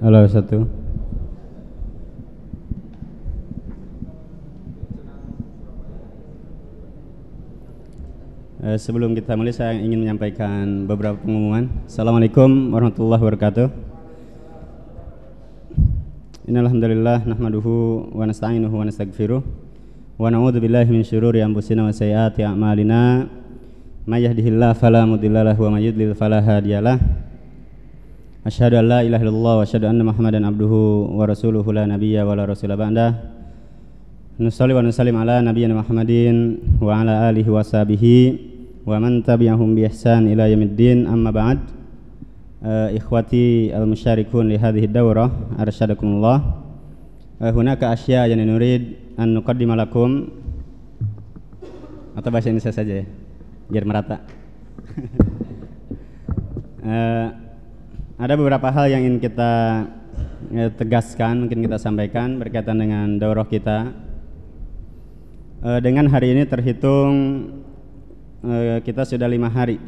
Halo satu. Eh, sebelum kita mulai saya ingin menyampaikan beberapa pengumuman. Assalamualaikum warahmatullahi wabarakatuh. Innalhamdulillah nahmaduhu wa nasta'inuhu wa nastaghfiruh wa na'udzu billahi min syururi anfusina wa sayyiati a'malina. May yahdihillahu fala mudilla lahu wa may yudlil fala hadiyalah. Asyhadu an la ilaha illallah wa asyhadu anna Muhammadan abduhu wa rasuluhu la nabiyya wa la rasula ba'dah. Nusalli wa nusallim ala nabiyyina Muhammadin wa ala alihi wa sahbihi wa man tabi'ahum bi ihsan ila yaumiddin amma ba'd. Uh, ikhwati al-musyarikun li hadhihi ad-dawrah arsyadakumullah. Uh, hunaka asya yang nurid an nuqaddima lakum atau bahasa Indonesia saja ya biar merata. uh, ada beberapa hal yang ingin kita uh, tegaskan, mungkin kita sampaikan berkaitan dengan daurah kita. Eh, dengan hari ini terhitung uh, kita sudah lima hari.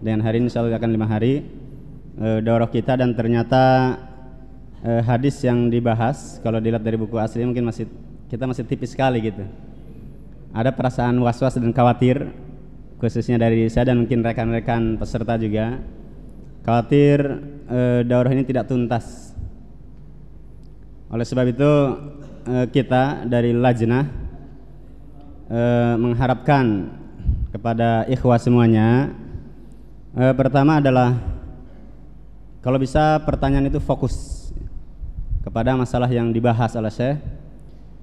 Dengan hari ini selalu akan lima hari uh, daurah kita dan ternyata hadis yang dibahas kalau dilihat dari buku asli mungkin masih kita masih tipis sekali gitu. Ada perasaan was-was dan khawatir khususnya dari saya dan mungkin rekan-rekan peserta juga khawatir uh, daurah ini tidak tuntas. Oleh sebab itu uh, kita dari lajnah e, mengharapkan kepada ikhwah semuanya e, pertama adalah kalau bisa pertanyaan itu fokus kepada masalah yang dibahas oleh Syekh.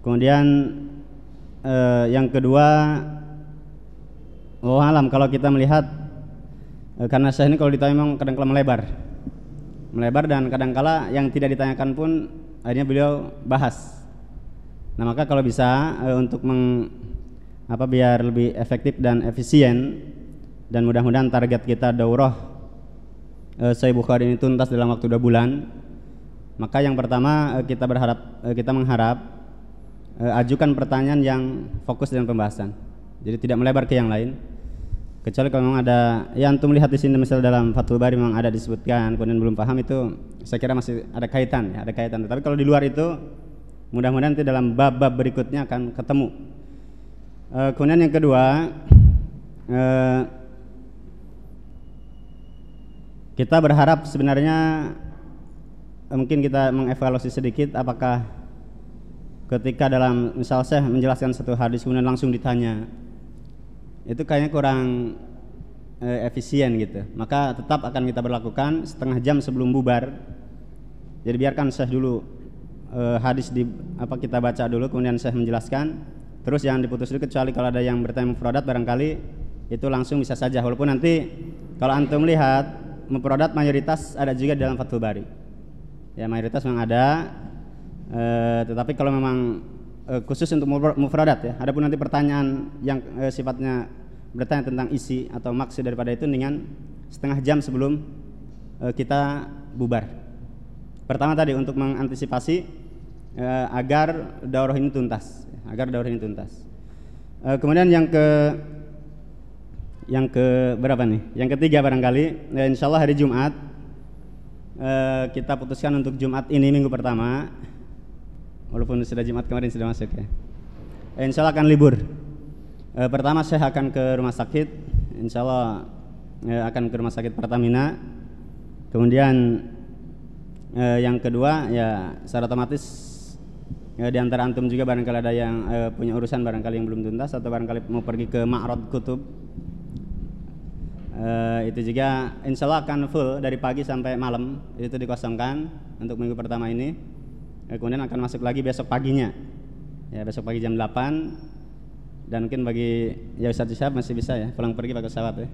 Kemudian e, yang kedua oh alam kalau kita melihat e, karena Syekh ini kalau ditanya memang kadang-kala melebar. Melebar dan kadang-kala yang tidak ditanyakan pun akhirnya beliau bahas. Nah maka kalau bisa e, untuk meng apa biar lebih efektif dan efisien dan mudah-mudahan target kita daurah eh, Sahih Bukhari ini tuntas dalam waktu dua bulan maka yang pertama eh, kita berharap eh, kita mengharap eh, ajukan pertanyaan yang fokus dengan pembahasan. Jadi tidak melebar ke yang lain kecuali kalau memang ada ya antum lihat di sini misalnya dalam Fathul Bari memang ada disebutkan kemudian belum paham itu saya kira masih ada kaitan ya ada kaitan. Tapi kalau di luar itu mudah-mudahan nanti dalam bab-bab berikutnya akan ketemu. Uh, kemudian yang kedua, uh, kita berharap sebenarnya uh, mungkin kita mengevaluasi sedikit apakah ketika dalam misal saya menjelaskan satu hadis kemudian langsung ditanya itu kayaknya kurang uh, efisien gitu. Maka tetap akan kita berlakukan setengah jam sebelum bubar. Jadi biarkan saya dulu uh, hadis di apa kita baca dulu kemudian saya menjelaskan Terus jangan diputus dulu kecuali kalau ada yang bertanya mufradat barangkali itu langsung bisa saja walaupun nanti kalau antum lihat mufradat mayoritas ada juga dalam Fathul Bari. Ya mayoritas memang ada e, tetapi kalau memang e, khusus untuk mufradat ya. Adapun nanti pertanyaan yang e, sifatnya bertanya tentang isi atau maksud daripada itu dengan setengah jam sebelum e, kita bubar. Pertama tadi untuk mengantisipasi e, agar daurah ini tuntas agar daurah ini tuntas. E, kemudian yang ke yang ke berapa nih? Yang ketiga barangkali, ya insya Allah hari Jumat kita putuskan untuk Jumat ini minggu pertama, walaupun sudah Jumat kemarin sudah masuk ya. E, insya Allah akan libur. E, pertama saya akan ke rumah sakit, insya Allah e, akan ke rumah sakit Pertamina. Kemudian e, yang kedua ya secara otomatis ya, di antara antum juga barangkali ada yang uh, punya urusan barangkali yang belum tuntas atau barangkali mau pergi ke Ma'rad Kutub uh, itu juga insya Allah akan full dari pagi sampai malam itu dikosongkan untuk minggu pertama ini uh, kemudian akan masuk lagi besok paginya. Ya besok pagi jam 8 dan mungkin bagi ya Ustaz Syahab masih bisa ya pulang pergi pakai pesawat ya.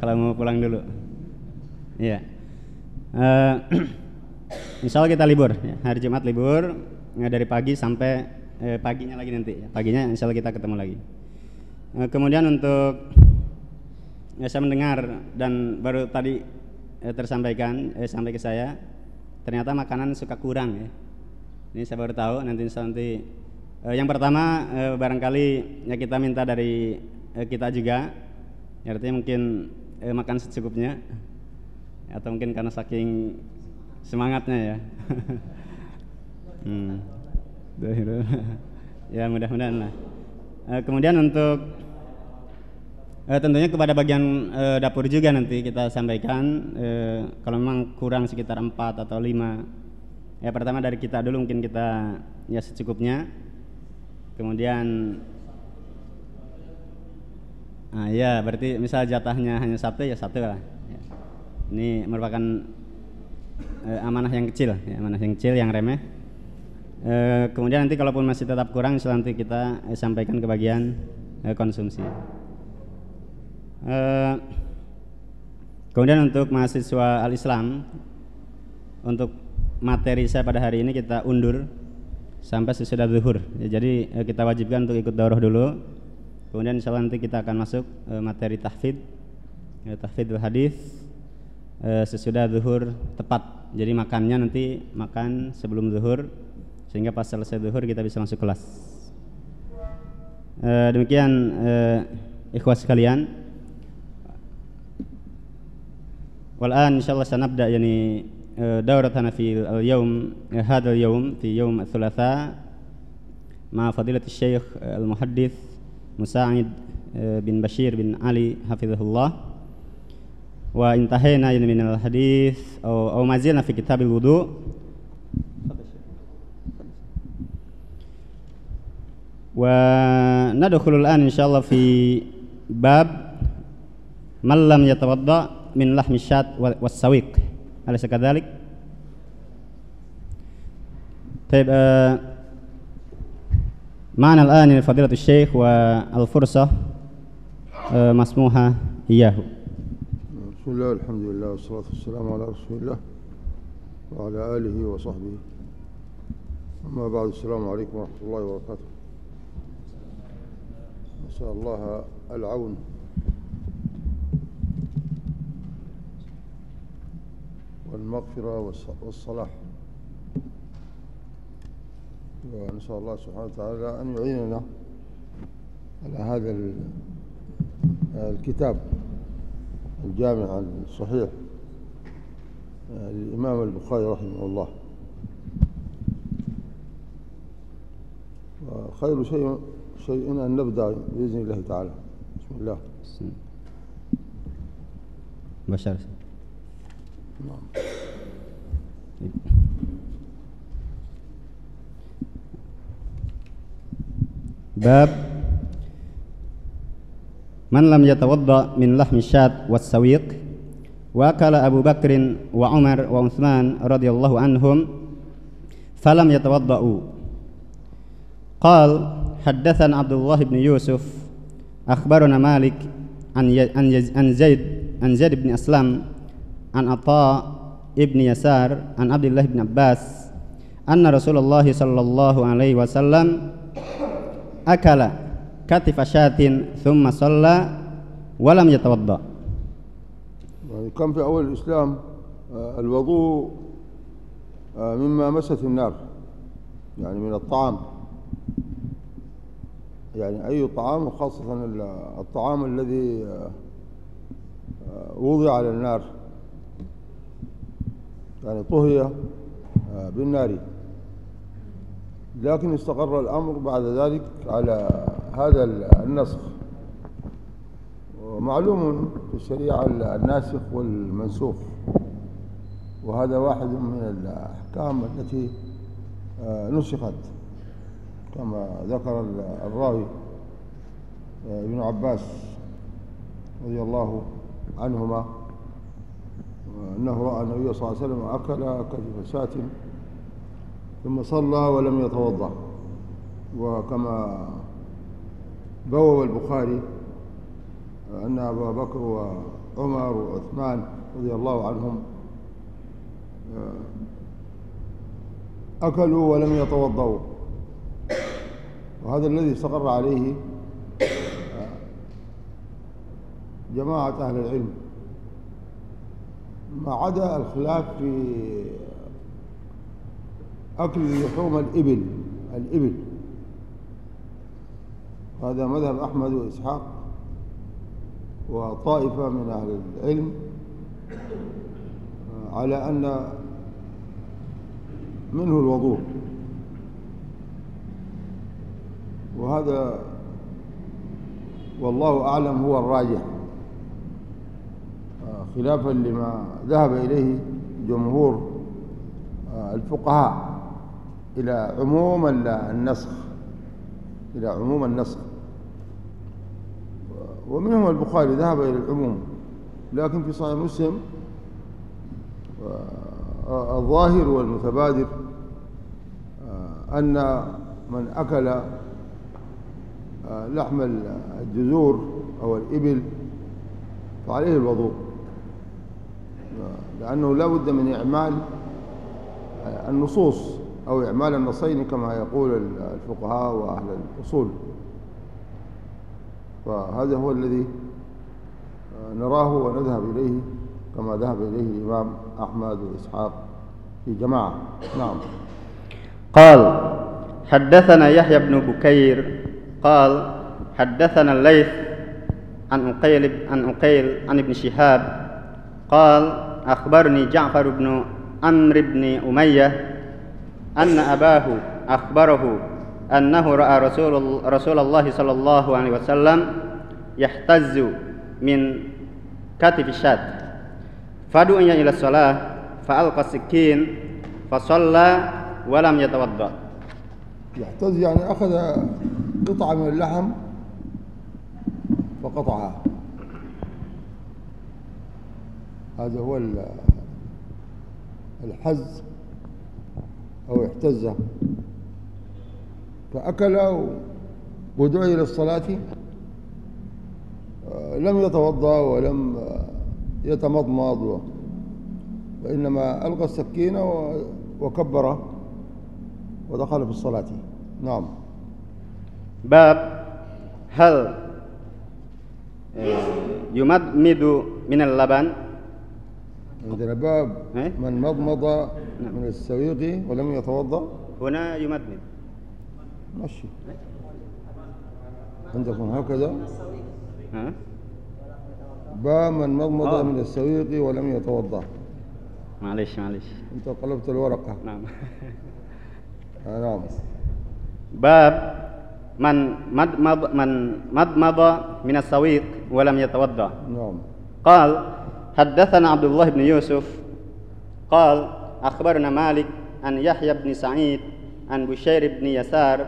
Kalau mau pulang dulu. Ya uh, Insya Allah kita libur ya. hari Jumat libur. Ya, dari pagi sampai eh, paginya lagi nanti. Ya. paginya insya Allah kita ketemu lagi. Eh, kemudian untuk ya, saya mendengar dan baru tadi eh, tersampaikan eh, sampai ke saya ternyata makanan suka kurang ya ini saya baru tahu nanti nanti eh, yang pertama eh, barangkali ya kita minta dari eh, kita juga ya, artinya mungkin eh, makan secukupnya atau mungkin karena saking semangatnya ya. hmm. ya mudah-mudahan lah. Uh, kemudian untuk uh, tentunya kepada bagian uh, dapur juga nanti kita sampaikan uh, kalau memang kurang sekitar empat atau lima. Ya pertama dari kita dulu mungkin kita ya secukupnya. Kemudian ah ya berarti misal jatahnya hanya satu ya satu lah. Ya. ini merupakan amanah yang kecil ya amanah yang kecil yang remeh. Kemudian nanti kalaupun masih tetap kurang nanti kita sampaikan ke bagian konsumsi uh, kemudian untuk mahasiswa al-Islam untuk materi saya pada hari ini kita undur sampai sesudah zuhur ya, jadi uh, kita wajibkan untuk ikut daurah dulu kemudian insya Allah nanti kita akan masuk uh, materi tahfid uh, tahfidul hadis sesudah zuhur tepat jadi makannya nanti makan sebelum zuhur sehingga pas selesai zuhur kita bisa masuk kelas. Demikian ikhwas sekalian. Walan insyaallah sanabda yani دورتنا في اليوم هذا اليوم في يوم الثلاثاء مع فضيلة الشيخ المحدث مساعد بن بشير بن علي حفظه الله وانتهينا من الحديث أو, أو ما زلنا في كتاب الوضوء. وندخل الآن إن شاء الله في باب من لم يتوضأ من لحم الشاة والسويق. أليس كذلك؟ طيب آه معنا الآن فضيلة الشيخ والفرصة آه مسموحة إياه. بسم الله الحمد لله والصلاة والسلام على رسول الله وعلى آله وصحبه. أما بعد السلام عليكم ورحمة الله وبركاته. نسأل الله العون والمغفرة والصلاح. ونسأل الله سبحانه وتعالى أن يعيننا على هذا الكتاب الجامع الصحيح للإمام البخاري رحمه الله. خير شيء شيء أن نبدأ بإذن الله تعالى. بسم الله. بشر باب من لم يتوضأ من لحم الشاة والسويق وأكل أبو بكر وعمر وعثمان رضي الله عنهم فلم يتوضأوا. قال حدثنا عبد الله بن يوسف أخبرنا مالك عن عن زيد عن زيد بن أسلم عن عطاء ابن يسار عن عبد الله بن عباس أن رسول الله صلى الله عليه وسلم أكل كتف شاة ثم صلى ولم يتوضأ. يعني كان في أول الإسلام آه، الوضوء آه، مما مست النار يعني من الطعام. يعني أي طعام وخاصة الطعام الذي آه، وضع على النار. يعني طهي بالنار. لكن استقر الأمر بعد ذلك على هذا النسخ. ومعلوم في الشريعة الناسخ والمنسوخ. وهذا واحد من الأحكام التي آه، نسخت. كما ذكر الراوي آه، ابن عباس رضي الله عنهما. أنه رأى النبي صلى الله عليه وسلم أكل كتف شاة ثم صلى ولم يتوضأ. وكما بوب البخاري أن أبا بكر وعمر وعثمان رضي الله عنهم آه، أكلوا ولم يتوضأوا. وهذا الذي استقر عليه آه، جماعة أهل العلم. ما عدا الخلاف في أكل لحوم الإبل الإبل. هذا مذهب أحمد وإسحاق وطائفة من أهل العلم على أن منه الوضوء. وهذا والله أعلم هو الراجح. آه، خلافا لما ذهب إليه جمهور آه، الفقهاء إلى عموم النسخ إلى عموم النسخ. ومنهم البخاري ذهب إلى العموم لكن في صحيح مسلم آه، الظاهر والمتبادر أن من أكل لحم الجزور أو الإبل فعليه الوضوء. لأنه لا بد من إعمال النصوص أو إعمال النصين كما يقول الفقهاء وأهل الأصول. فهذا هو الذي نراه ونذهب إليه كما ذهب إليه الإمام أحمد وإسحاق في جماعة. نعم. قال حدثنا يحيى بن بكير قال حدثنا الليث عن أقيل عن أقيل عن ابن شهاب قال أخبرني جعفر بن عمرو بن أمية أن أباه أخبره أنه رأى رسول رسول الله صلى الله عليه وسلم يحتز من كتف الشاة. فدعي إلى الصلاة فألقى السكين فصلى ولم يتوضأ. يحتز يعني أخذ قطعة من اللحم فقطعها. هذا هو الحز أو احتز فأكل ودعي إلى الصلاة آه، لم يتوضأ ولم يتمضمض وإنما ألقى السكينة وكبر ودخل في الصلاة. نعم. باب هل يمضمض من اللبن؟ عندنا باب؟ من مضمض نعم. من السويق ولم يتوضأ. هنا يمضمض ماشي. عندكم هكذا. ها؟ باب من مضمض آه. من السويق ولم يتوضأ. معلش معلش. أنت قلبت الورقة. نعم. آه نعم. باب من مضمض من مضمض من السويق ولم يتوضأ. نعم. قال حدثنا عبد الله بن يوسف قال أخبرنا مالك عن يحيى بن سعيد عن بشير بن يسار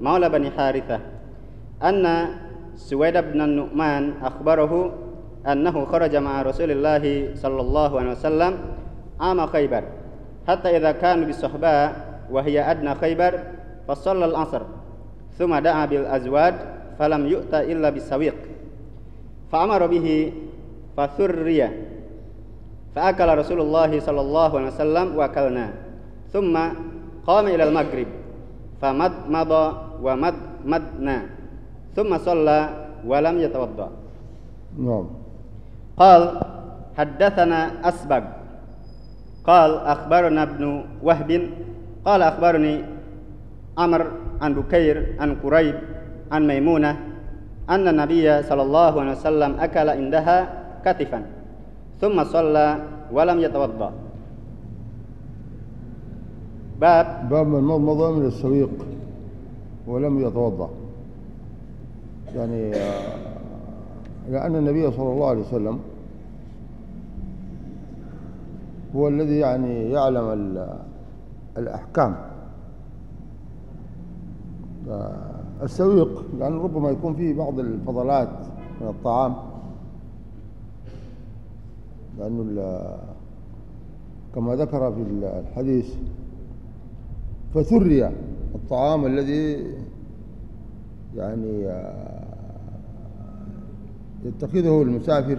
مولى بن حارثة أن سويد بن النعمان أخبره أنه خرج مع رسول الله صلى الله عليه وسلم عام خيبر حتى إذا كانوا بالصحباء وهي أدنى خيبر فصلى العصر ثم دعا بالأزواج فلم يؤت إلا بالسويق فأمر به فثري فأكل رسول الله صلى الله عليه وسلم وأكلنا. ثم قام إلى المغرب. فمضمض ومدمدنا ثم صلى ولم يتوضأ. نعم. قال حدثنا أسبق قال أخبرنا ابن وهب. قال أخبرني عمر عن بكير عن قريب عن ميمونة أن النبي صلى الله عليه وسلم أكل عندها كتفا. ثم صلى ولم يتوضأ. باب باب من مضمض من السويق ولم يتوضأ. يعني آه، لأن النبي صلى الله عليه وسلم هو الذي يعني يعلم الأحكام. السويق لأنه ربما يكون فيه بعض الفضلات من الطعام. لأنه كما ذكر في الحديث فثري الطعام الذي يعني آه، يتخذه المسافر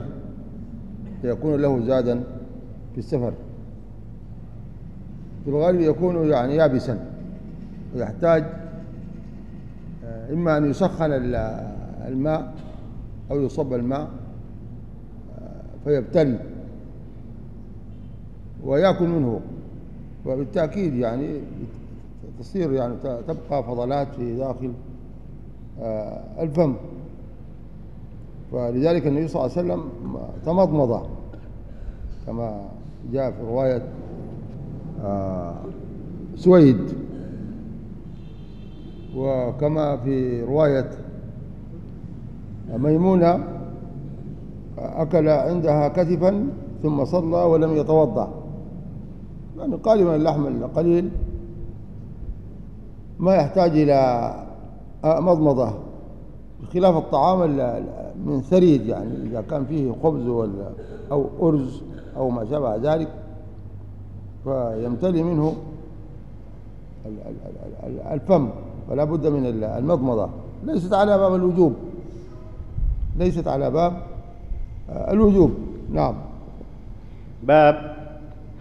ليكون له زادا في السفر. في الغالب يكون يعني يابسا ويحتاج إما أن يسخن الماء أو يصب الماء فيبتل. ويأكل منه. وبالتأكيد يعني تصير يعني تبقى فضلات في داخل آه، الفم. فلذلك النبي صلى الله عليه وسلم تمضمض كما جاء في رواية آه، سويد. وكما في رواية ميمونة أكل عندها كتفا ثم صلى ولم يتوضأ. يعني قال من اللحم القليل ما يحتاج إلى مضمضة بخلاف الطعام من ثريد يعني إذا كان فيه خبز أو أرز أو ما شابه ذلك فيمتلي منه الفم فلا بد من المضمضة. ليست على باب الوجوب ليست على باب الوجوب. نعم. باب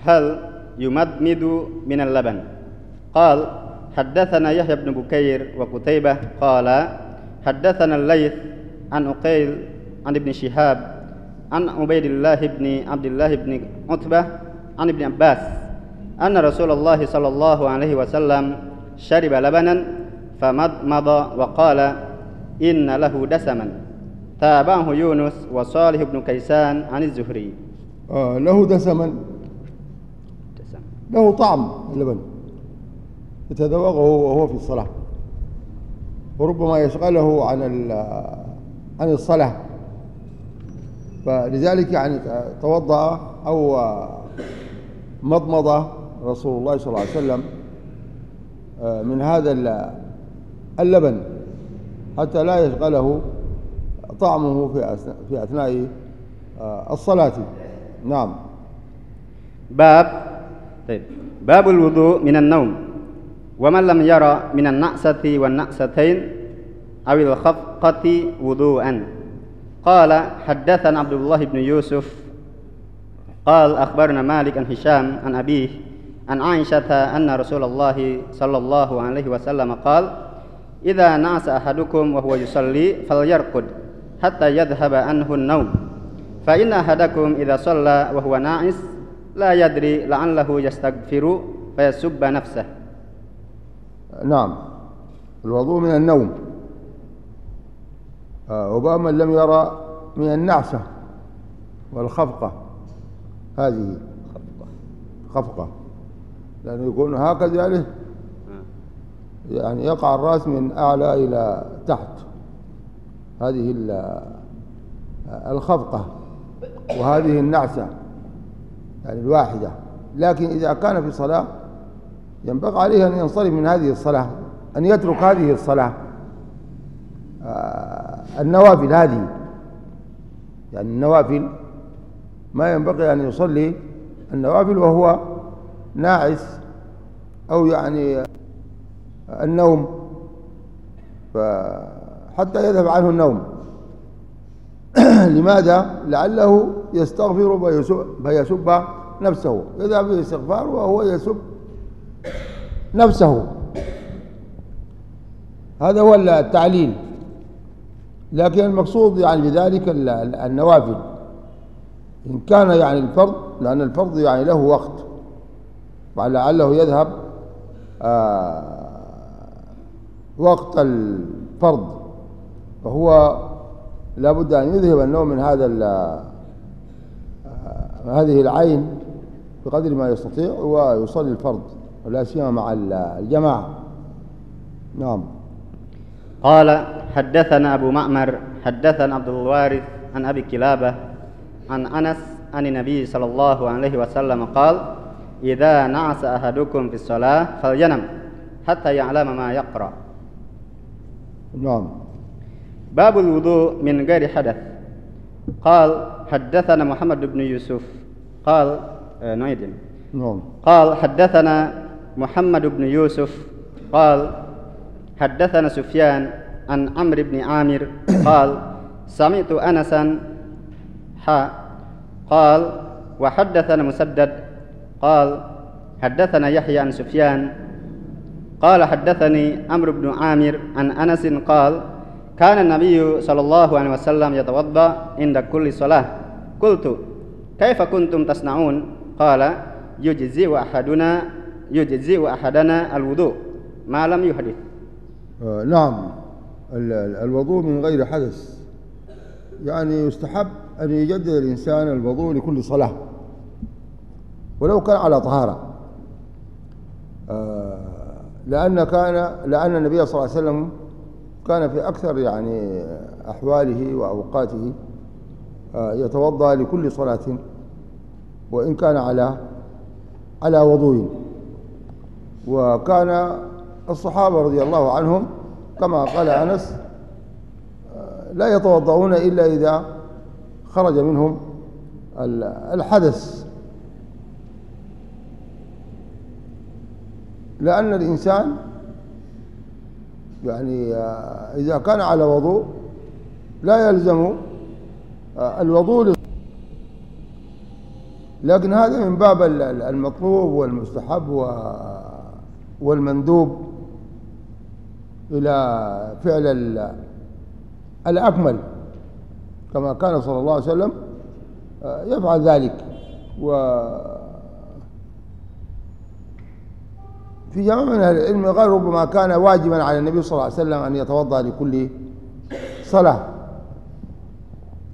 هل يمضمض من اللبن. قال حدثنا يحيى بن بكير وقتيبة قال حدثنا الليث عن أقيل عن ابن شهاب عن عبيد الله بن عبد الله بن عتبة عن ابن عباس أن رسول الله صلى الله عليه وسلم شرب لبنا فمضمض وقال إن له دسما. تابعه يونس وصالح بن كيسان عن الزهري. آه له دسما. له طعم اللبن. يتذوقه وهو في الصلاة. وربما يشغله عن عن الصلاة. فلذلك يعني توضأ أو مضمضة رسول الله صلى الله عليه وسلم آه، من هذا اللبن حتى لا يشغله طعمه في في أثناء آه، الصلاة. نعم. باب طيب. باب الوضوء من النوم. ومن لم يرى من النعسة والنعستين أو الخفقة وضوءا. قال حدثنا عبد الله بن يوسف. قال أخبرنا مالك عن هشام عن أبيه عن عائشة أن رسول الله صلى الله عليه وسلم قال إذا نعس أحدكم وهو يصلي فليرقد حتى يذهب عنه النوم. فإن أحدكم إذا صلى وهو ناعس لا يدري لعله يستغفر فيسب نفسه. نعم. الوضوء من النوم. آه، وبأ من لم يرى من النعسة والخفقة. هذه خفقة. لأنه يكون هكذا يعني. يعني يقع الرأس من أعلى إلى تحت. هذه الخفقة. وهذه النعسة. يعني الواحدة. لكن إذا كان في صلاة ينبغي عليه أن ينصرف من هذه الصلاة أن يترك هذه الصلاة آه، النوافل هذه. يعني النوافل ما ينبغي أن يصلي النوافل وهو ناعس أو يعني النوم فحتى يذهب عنه النوم. لماذا؟ لعله يستغفر فيسب نفسه. يذهب الاستغفار وهو يسب نفسه. هذا هو التعليل. لكن المقصود يعني بذلك النوافل. إن كان يعني الفرض لأن الفرض يعني له وقت. ولعله يذهب آه وقت الفرض. فهو لابد أن يذهب النوم من هذا هذه العين بقدر ما يستطيع ويصلي الفرض ولا سيما مع الجماعة. نعم. قال حدثنا أبو معمر حدثنا عبد الوارث عن أبي كلابة عن أنس عن النبي صلى الله عليه وسلم قال إذا نعس أحدكم في الصلاة فلينم حتى يعلم ما يقرأ. نعم. باب الوضوء من غير حدث. قال حدثنا محمد بن يوسف. قال آه، نعيد. نعم. قال حدثنا محمد بن يوسف. قال حدثنا سفيان عن عمرو بن عامر. قال سمعت انسا. حا قال وحدثنا مسدد. قال حدثنا يحيى عن سفيان. قال حدثني عمرو بن عامر عن أنس. قال كان النبي صلى الله عليه وسلم يتوضأ عند كل صلاة. قلت كيف كنتم تصنعون؟ قال يجزي أحدنا يجزي أحدنا الوضوء. ما لم يحدث. آه نعم. الوضوء من غير حدث. يعني يستحب أن يجدد الإنسان الوضوء لكل صلاة. ولو كان على طهارة. لأن كان لأن النبي صلى الله عليه وسلم كان في أكثر يعني أحواله وأوقاته يتوضأ لكل صلاة وإن كان على على وضوء. وكان الصحابة رضي الله عنهم كما قال أنس لا يتوضؤون إلا إذا خرج منهم الحدث. لأن الإنسان يعني إذا كان على وضوء لا يلزم الوضوء لكن هذا من باب المطلوب والمستحب والمندوب إلى فعل الأكمل كما كان صلى الله عليه وسلم آه، يفعل ذلك. و في جماعة من أهل العلم قال ربما كان واجبا على النبي صلى الله عليه وسلم أن يتوضأ لكل صلاة.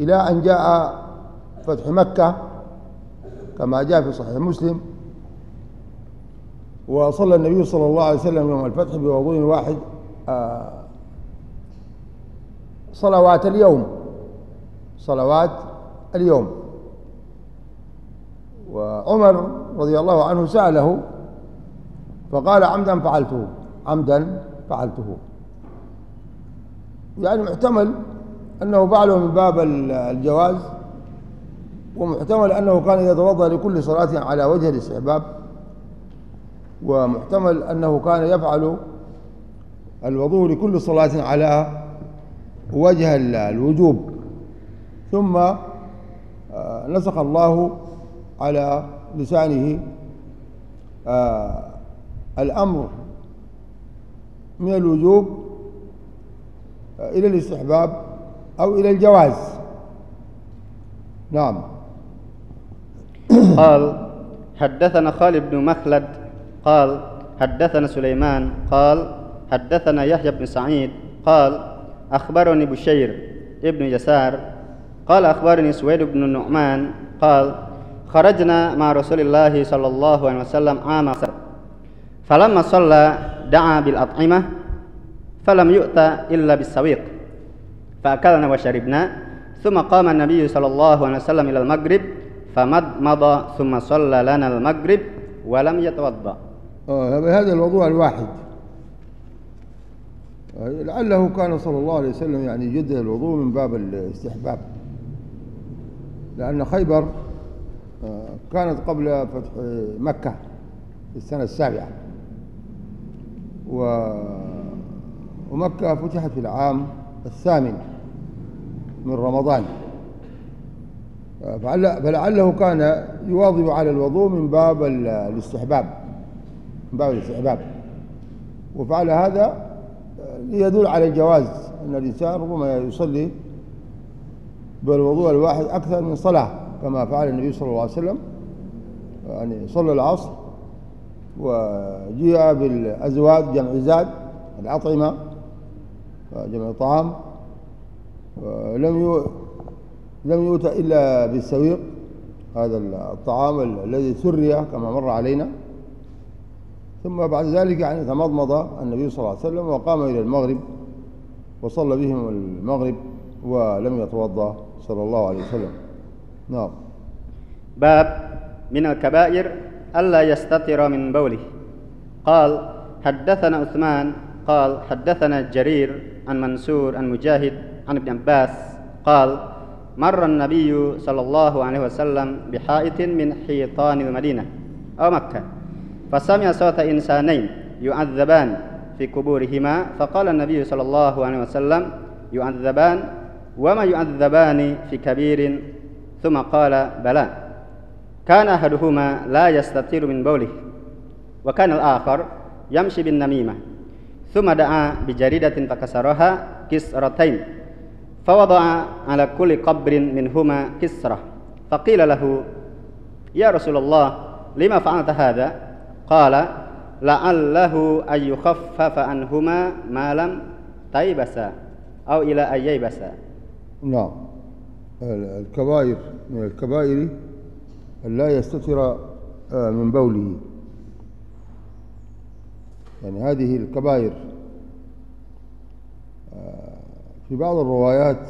إلى أن جاء فتح مكة كما جاء في صحيح مسلم. وصلى النبي صلى الله عليه وسلم يوم الفتح بوضوء واحد آه، صلوات اليوم صلوات اليوم. وعمر رضي الله عنه سأله فقال عمدا فعلته. عمدا فعلته. يعني محتمل أنه فعله من باب الجواز ومحتمل أنه كان يتوضأ لكل صلاة على وجه الاستحباب ومحتمل أنه كان يفعل الوضوء لكل صلاة على وجه الوجوب. ثم آه، نسخ الله على لسانه آه، الأمر من الوجوب إلى الاستحباب أو إلى الجواز. نعم. قال حدثنا خالد بن مخلد قال حدثنا سليمان قال حدثنا يحيى بن سعيد قال أخبرني بشير ابن يسار قال أخبرني سويد بن النعمان قال خرجنا مع رسول الله صلى الله عليه وسلم عام فلما صلى دعا بالأطعمة فلم يؤتى إلا بالسويق. فأكلنا وشربنا ثم قام النبي صلى الله عليه وسلم إلى المغرب فمضمض ثم صلى لنا المغرب ولم يتوضأ. آه هذا الوضوء الواحد. لعله كان صلى الله عليه وسلم يعني يجدد الوضوء من باب الاستحباب. لأن خيبر آه، كانت قبل فتح مكة في السنة السابعة. ومكة فتحت في العام الثامن من رمضان. فلعله كان يواظب على الوضوء من باب الاستحباب من باب الاستحباب. وفعل هذا يدل على الجواز أن الإنسان ربما يصلي بالوضوء الواحد أكثر من صلاة كما فعل النبي صلى الله عليه وسلم. يعني صلى العصر وجيء بالأزواج جمع زاد الأطعمة جمع الطعام لم لم يؤتى إلا بالسويق هذا الطعام الذي سري كما مر علينا. ثم بعد ذلك يعني تمضمض النبي صلى الله عليه وسلم وقام إلى المغرب وصلى بهم المغرب ولم يتوضأ صلى الله عليه وسلم. نعم. باب من الكبائر ألا يستتر من بوله. قال حدثنا عثمان قال حدثنا جرير عن منصور عن مجاهد عن ابن عباس قال مر النبي صلى الله عليه وسلم بحائط من حيطان المدينة أو مكة فسمع صوت إنسانين يعذبان في قبورهما فقال النبي صلى الله عليه وسلم يعذبان وما يعذبان في كبير؟ ثم قال بلى. كان أحدهما لا يستطير من بوله وكان الآخر يمشي بالنميمة ثم دعا بجريدة فكسرها كسرتين فوضع على كل قبر منهما كسرة فقيل له يا رسول الله لما فعلت هذا قال لعله أن يخفف عنهما ما لم تيبسا أو إلى أن ييبسا. نعم. الكبائر من الكبائر لا يستتر آه، من بوله. يعني هذه الكبائر آه، في بعض الروايات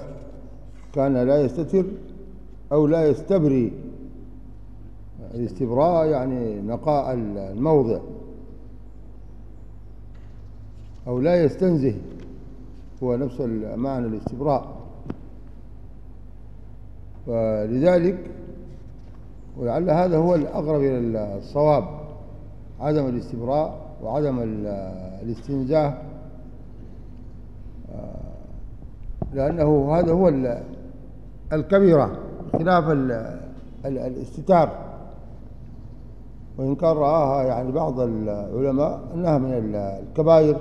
كان لا يستتر أو لا يستبري. الاستبراء يعني نقاء الموضع. أو لا يستنزه هو نفس معنى الاستبراء. فلذلك ولعل هذا هو الأقرب إلى الصواب. عدم الاستبراء وعدم الاستنزاه آه، لأنه هذا هو الكبيرة خلاف الاستتار. وإن كان رآها يعني بعض العلماء أنها من الكبائر.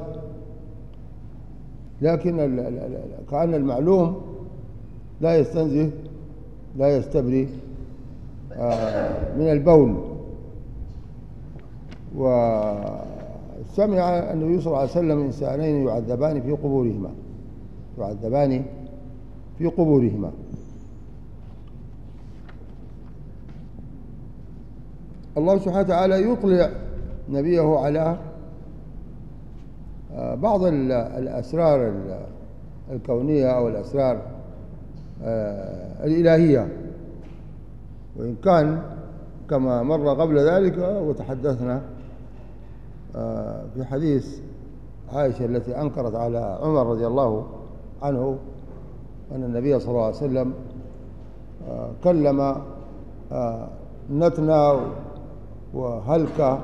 لكن كأن المعلوم لا يستنزه لا يستبري. من البول. وسمع النبي صلى الله عليه وسلم إنسانين يعذبان في قبورهما. يعذبان في قبورهما. الله سبحانه وتعالى يطلع نبيه على آه، بعض الأسرار الكونية أو الأسرار آه، الإلهية. وإن كان كما مر قبل ذلك وتحدثنا آه، في حديث عائشة التي أنكرت على عمر رضي الله عنه أن النبي صلى الله عليه وسلم كلم نتنا وهلك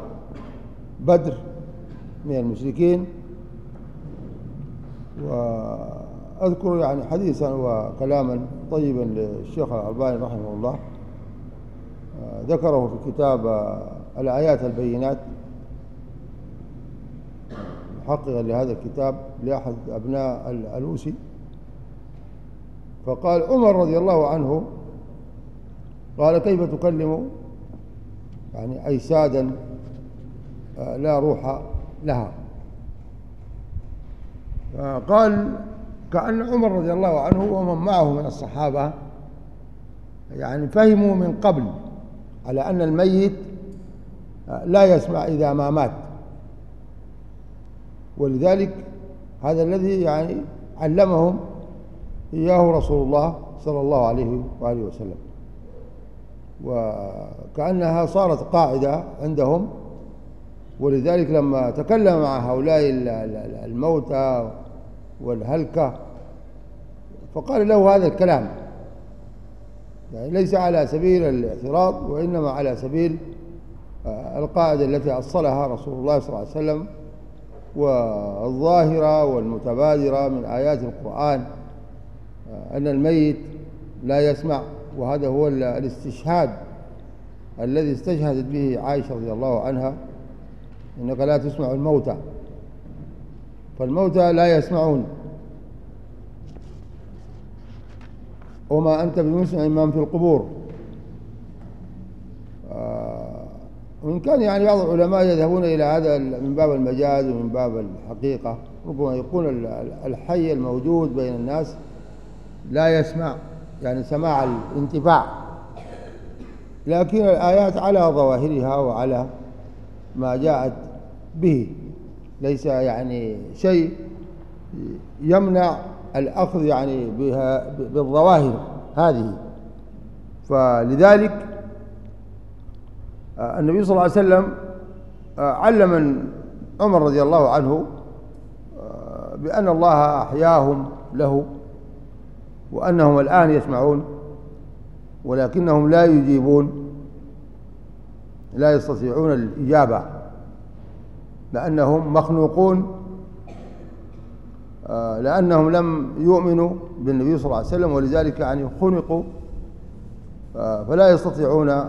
بدر من المشركين. وأذكر يعني حديثا وكلاما طيبا للشيخ الألباني رحمه الله. ذكره في كتاب الآيات البينات. محققا لهذا الكتاب لأحد أبناء الألوسي فقال عمر رضي الله عنه قال كيف تكلم؟ يعني أجسادا آه، لا روح لها. قال كأن عمر رضي الله عنه ومن معه من الصحابة يعني فهموا من قبل على أن الميت لا يسمع إذا ما مات. ولذلك هذا الذي يعني علمهم إياه رسول الله صلى الله عليه وآله وسلم. وكأنها صارت قاعدة عندهم. ولذلك لما تكلم مع هؤلاء الموتى والهلكة فقال له هذا الكلام. يعني ليس على سبيل الاعتراض وإنما على سبيل آه، القاعدة التي أصلها رسول الله صلى الله عليه وسلم والظاهرة والمتبادرة من آيات القرآن آه، أن الميت لا يسمع وهذا هو الاستشهاد الذي استشهدت به عائشة رضي الله عنها إنك لا تسمع الموتى. فالموتى لا يسمعون. وما أنت بمسمع من في القبور. آه، وإن كان يعني بعض العلماء يذهبون إلى هذا من باب المجاز ومن باب الحقيقة ربما يكون الحي الموجود بين الناس لا يسمع يعني سماع الانتفاع. لكن الآيات على ظواهرها وعلى ما جاءت به. ليس يعني شيء يمنع الأخذ يعني بها بالظواهر هذه. فلذلك آه، النبي صلى الله عليه وسلم آه، علم عمر رضي الله عنه آه، بأن الله أحياهم له وأنهم الآن يسمعون ولكنهم لا يجيبون لا يستطيعون الإجابة لأنهم مخنوقون لأنهم لم يؤمنوا بالنبي صلى الله عليه وسلم ولذلك يعني خنقوا آه، فلا يستطيعون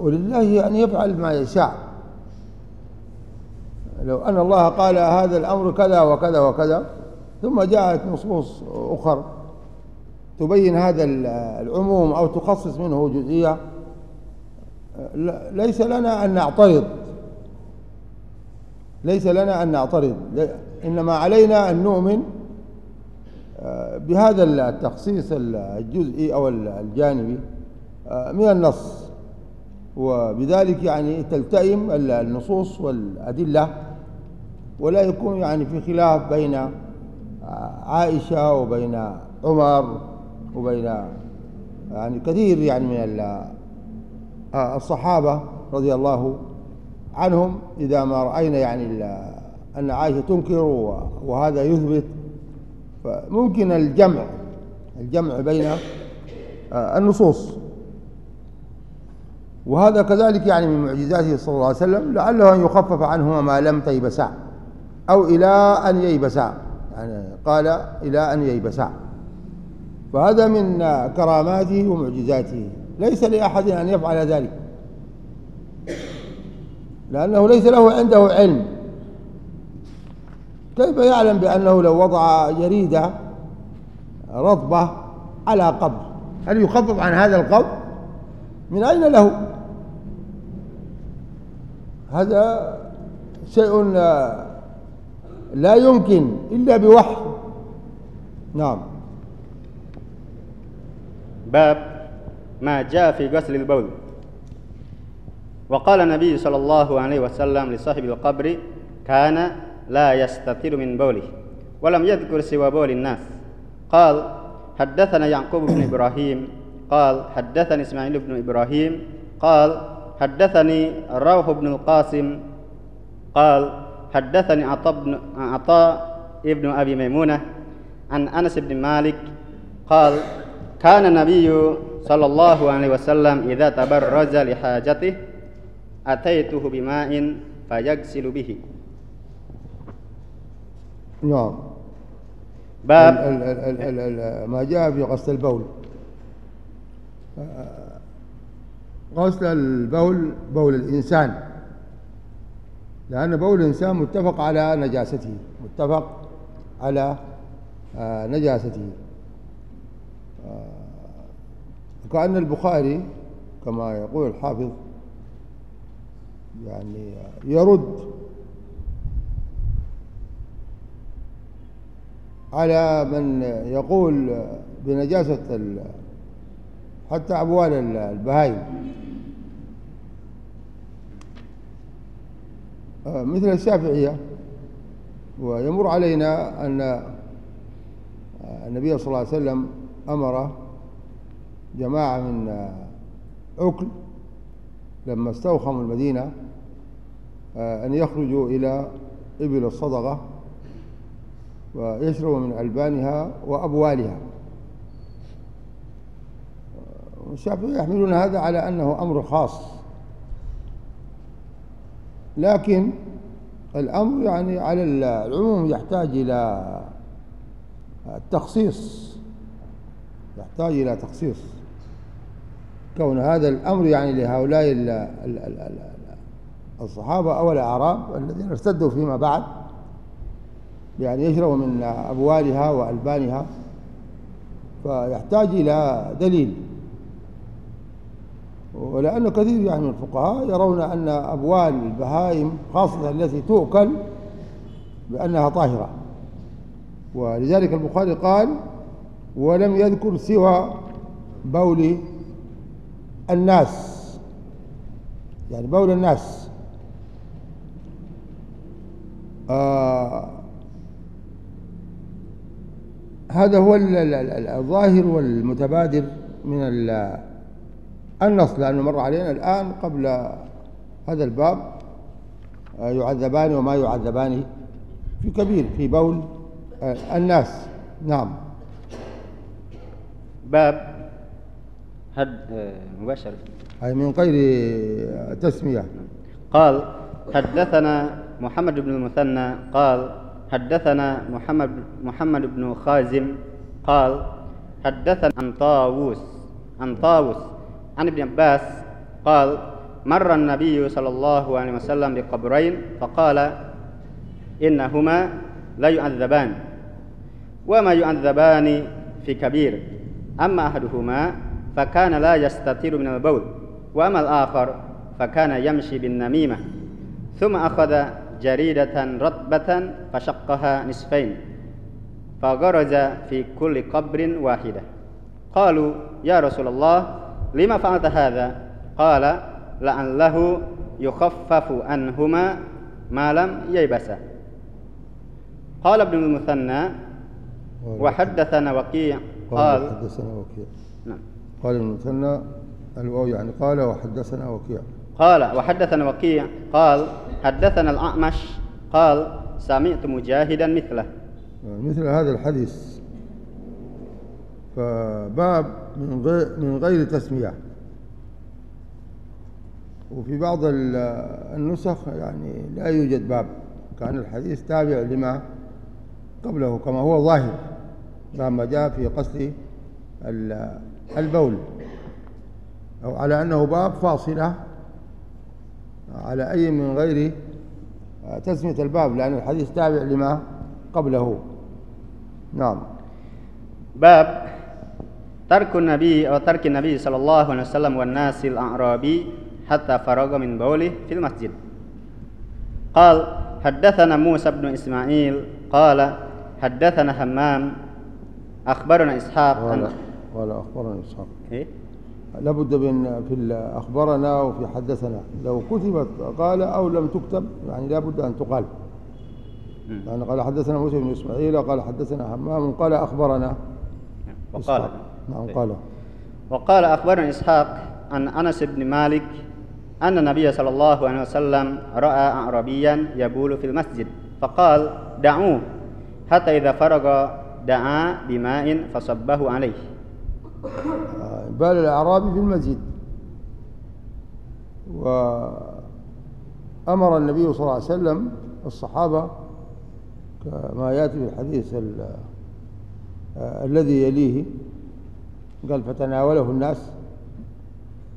ولله يعني يفعل ما يشاء. لو أن الله قال هذا الأمر كذا وكذا وكذا ثم جاءت نصوص أخرى تبين هذا العموم أو تخصص منه جزئية ليس لنا أن نعترض. ليس لنا أن نعترض. إنما علينا أن نؤمن آه، بهذا التخصيص الجزئي أو الجانبي آه، من النص. وبذلك يعني تلتئم النصوص والأدلة ولا يكون يعني في خلاف بين عائشة وبين عمر وبين يعني كثير يعني من الصحابة رضي الله عنهم إذا ما رأينا يعني أن عائشة تنكر وهذا يثبت. فممكن الجمع الجمع بين النصوص. وهذا كذلك يعني من معجزاته صلى الله عليه وسلم لعله أن يخفف عنهما ما لم تيبسا أو إلى أن ييبسا. يعني قال إلى أن ييبسا. فهذا من كراماته ومعجزاته. ليس لأحد أن يفعل ذلك. لأنه ليس له عنده علم. كيف يعلم بأنه لو وضع جريدة رطبة على قبر؟ هل يخفف عن هذا القبر؟ من أين له؟ هذا شيء لا يمكن إلا بوحي. نعم. باب ما جاء في غسل البول. وقال النبي صلى الله عليه وسلم لصاحب القبر كان لا يستتر من بوله ولم يذكر سوى بول الناس. قال حدثنا يعقوب بن إبراهيم. قال حدثني إسماعيل بن إبراهيم. قال حدثني روح بن القاسم. قال حدثني عطاء بن عطاء ابن أبي ميمونة عن أنس بن مالك. قال كان النبي صلى الله عليه وسلم إذا تبرز لحاجته أتيته بماء فيغسل به. نعم. باب ال ال ال ال ما جاء في غسل البول. غسل البول بول الإنسان. لأن بول الإنسان متفق على نجاسته متفق على آه، نجاسته. آه، كأن البخاري كما يقول الحافظ يعني يرد على من يقول بنجاسة حتى أبوال البهائم آه، مثل الشافعية ويمر علينا أن آه، النبي صلى الله عليه وسلم أمر جماعة من آه، عكل لما استوخموا المدينة. أن يخرجوا إلى إبل الصدقة ويشربوا من ألبانها وأبوالها. والشافعية يحملون هذا على أنه أمر خاص. لكن الأمر يعني على العموم يحتاج إلى التخصيص يحتاج إلى تخصيص. كون هذا الأمر يعني لهؤلاء الصحابة أو الأعراب الذين ارتدوا فيما بعد يعني يشربوا من أبوالها وألبانها فيحتاج إلى دليل. ولأن كثير يعني من الفقهاء يرون أن أبوال البهائم خاصة التي تؤكل بأنها طاهرة. ولذلك البخاري قال ولم يذكر سوى بول الناس. يعني بول الناس. آه. هذا هو الظاهر والمتبادر من النص لأنه مر علينا الآن قبل هذا الباب آه، يعذبان وما يعذبان في كبير في بول آه، الناس. نعم. باب هد مباشر أي من غير تسمية. قال حدثنا محمد بن المثنى قال حدثنا محمد محمد بن خازم قال حدثنا عن طاووس عن طاووس عن ابن عباس قال مر النبي صلى الله عليه وسلم بقبرين فقال إنهما لا يعذبان وما يعذبان في كبير أما أحدهما فكان لا يستتر من البول وأما الآخر فكان يمشي بالنميمة ثم أخذ جريدة رطبة فشقها نصفين فغرز في كل قبر واحدة. قالوا يا رسول الله لما فعلت هذا؟ قال لعله يخفف عنهما ما لم ييبسا قال ابن المثنى وحدثنا وكيع. قال حدثنا وكيع. نعم. قال ابن المثنى الواو يعني قال وحدثنا وكيع. قال وحدثنا وكيع. قال حدثنا الأعمش قال سمعت مجاهدا مثله. مثل هذا الحديث. فباب من غير من غير تسمية. وفي بعض النسخ يعني لا يوجد باب. كان الحديث تابع لما قبله كما هو ظاهر. لما جاء في قصد البول. أو على أنه باب فاصلة على أي من غير تسمية الباب لأن الحديث تابع لما قبله. نعم. باب ترك النبي أو ترك النبي صلى الله عليه وسلم والناس الأعرابي حتى فرغ من بوله في المسجد. قال حدثنا موسى بن إسماعيل قال حدثنا همام أخبرنا إسحاق قال, قال أخبرنا إسحاق. إيه؟ لابد من في أخبرنا وفي حدثنا. لو كتبت قال أو لم تكتب يعني لابد أن تقال. يعني قال حدثنا موسى بن إسماعيل قال حدثنا همام قال أخبرنا. وقال. نعم قال. وقال أخبرنا إسحاق عن أنس بن مالك أن النبي صلى الله عليه وسلم رأى أعرابيا يبول في المسجد فقال دعوه. حتى إذا فرغ دعا بماء فصبه عليه. بال الأعرابي في المسجد. وأمر النبي صلى الله عليه وسلم الصحابة كما يأتي في الحديث الذي يليه قال فتناوله الناس.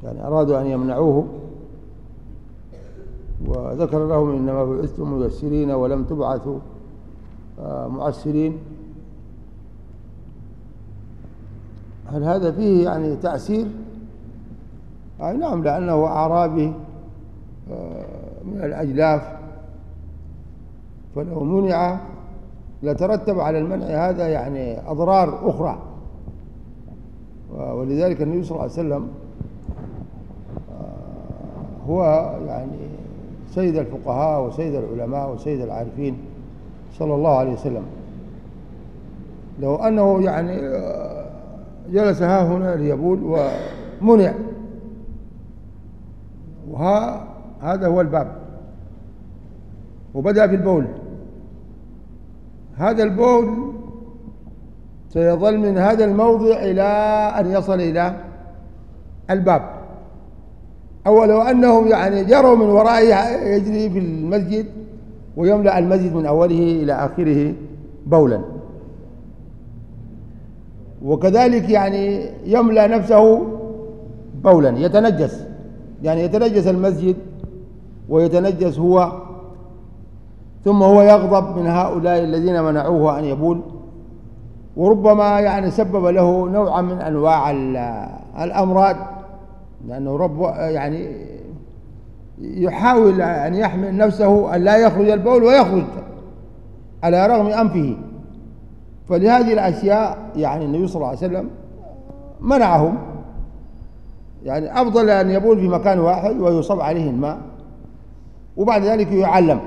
يعني أرادوا أن يمنعوه. وذكر لهم إنما بعثتم ميسرين ولم تبعثوا آه، معسرين. هل هذا فيه يعني تأثير؟ أي نعم لأنه أعرابي آه، من الأجلاف. فلو منع لترتب على المنع هذا يعني أضرار أخرى. ولذلك النبي صلى الله عليه وسلم آه، هو يعني سيد الفقهاء وسيد العلماء وسيد العارفين صلى الله عليه وسلم. لو أنه يعني آه، جلس ها هنا ليبول ومنع وها هذا هو الباب. وبدأ في البول. هذا البول سيظل من هذا الموضع إلى أن يصل إلى الباب. أو لو أنهم يعني جروا من ورائه يجري في المسجد ويملأ المسجد من أوله إلى آخره بولا. وكذلك يعني يملأ نفسه بولا يتنجس. يعني يتنجس المسجد ويتنجس هو ثم هو يغضب من هؤلاء الذين منعوه أن يبول. وربما يعني سبب له نوعا من أنواع الأمراض لأنه رب يعني يحاول أن يحمل نفسه أن لا يخرج البول ويخرج على رغم أنفه. فلهذه الأشياء يعني النبي صلى الله عليه وسلم منعهم. يعني أفضل أن يبول في مكان واحد ويصب عليه الماء وبعد ذلك يعلم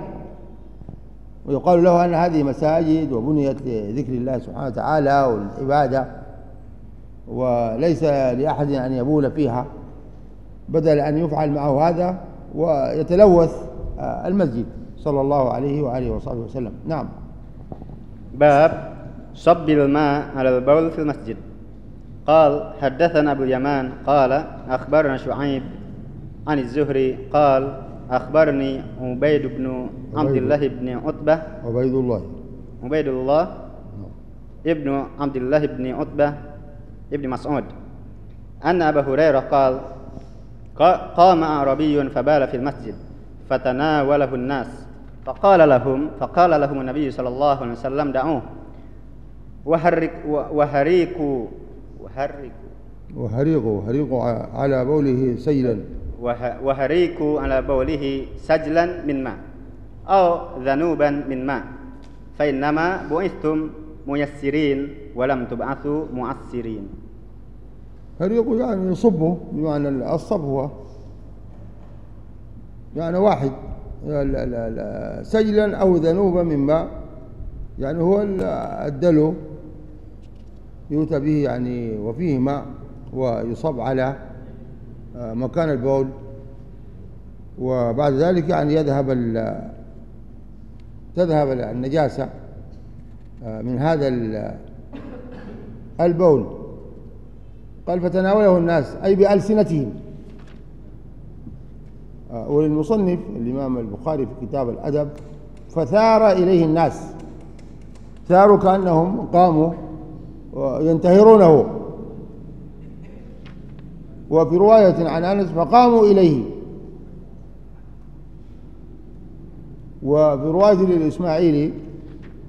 ويقال له أن هذه مساجد وبنيت لذكر الله سبحانه وتعالى والعبادة وليس لأحد أن يبول فيها بدل أن يفعل معه هذا ويتلوث المسجد صلى الله عليه وآله وصحبه وسلم. نعم. باب صب الماء على البول في المسجد. قال حدثنا أبو اليمان قال أخبرنا شعيب عن الزهري قال أخبرني عبيد بن عبد الله بن عتبة. عبيد الله. عبيد الله ابن عبد الله بن عتبة ابن مسعود. أن أبا هريرة قال قام أعرابي فبال في المسجد فتناوله الناس فقال لهم فقال لهم النبي صلى الله عليه وسلم دعوه. وحرك وهريكوا وهركوا وهريقوا هريقوا على بوله سيلا وهريكوا على بوله سجلا من ماء. أو ذنوبا من ماء. فإنما بعثتم ميسرين ولم تبعثوا معسرين هريق يعني يصبه بمعنى الصب هو. يعني واحد سجلا أو ذنوبا مما يعني هو الدلو. يؤتى به يعني وفيه ماء ويصب على آه، مكان البول. وبعد ذلك يعني يذهب تذهب النجاسة آه، من هذا البول. قال فتناوله الناس أي بألسنتهم. آه، وللمصنف الإمام البخاري في كتاب الأدب فثار إليه الناس. ثاروا كأنهم قاموا ينتهرونه وفي رواية عن أنس فقاموا إليه. وفي رواية للإسماعيلي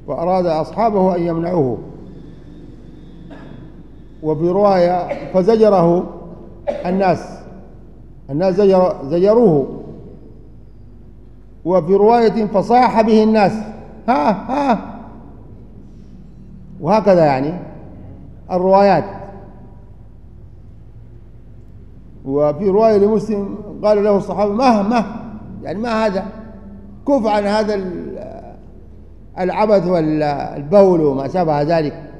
وأراد أصحابه أن يمنعوه. وفي رواية فزجره الناس. الناس زجر زجروه. وفي رواية فصاح به الناس. ها ها. وهكذا يعني. الروايات. وفي رواية لمسلم قال له الصحابة ما ما يعني ما هذا؟ كف عن هذا العبث والبول وما شابه ذلك.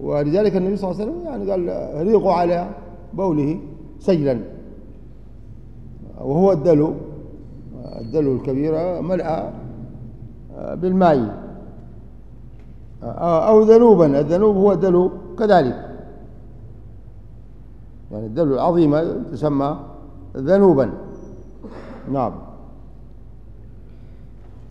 ولذلك النبي صلى الله عليه وسلم يعني قال ريقوا على بوله سجلا. وهو الدلو الدلو الكبير ملأ بالماء. أو ذنوبا. الذنوب هو الدلو كذلك. يعني الدلو العظيمة تسمى ذنوبا. نعم.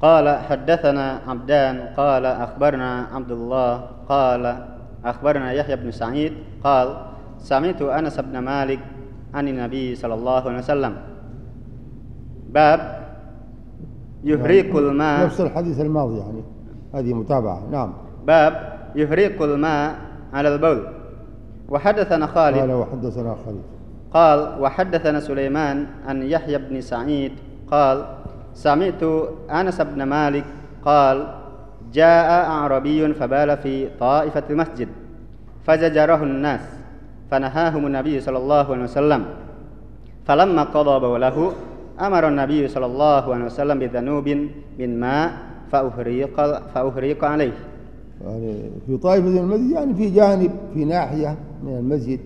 قال حدثنا عبدان قال أخبرنا عبد الله قال أخبرنا يحيى بن سعيد قال سمعت أنس بن مالك عن النبي صلى الله عليه وسلم. باب يهريق الماء. نفس الحديث الماضي يعني. هذه متابعة. نعم. باب يهريق الماء على البول. وحدثنا خالد. قال وحدثنا خالد. قال وحدثنا سليمان عن يحيى بن سعيد. قال سمعت أنس بن مالك قال جاء أعربي فبال في طائفة المسجد فزجره الناس فنهاهم النبي صلى الله عليه وسلم. فلما قضى بوله أمر النبي صلى الله عليه وسلم بذنوب من ماء فأهريق, فأهريق عليه. يعني في طائفة المسجد يعني في جانب في ناحية من المسجد.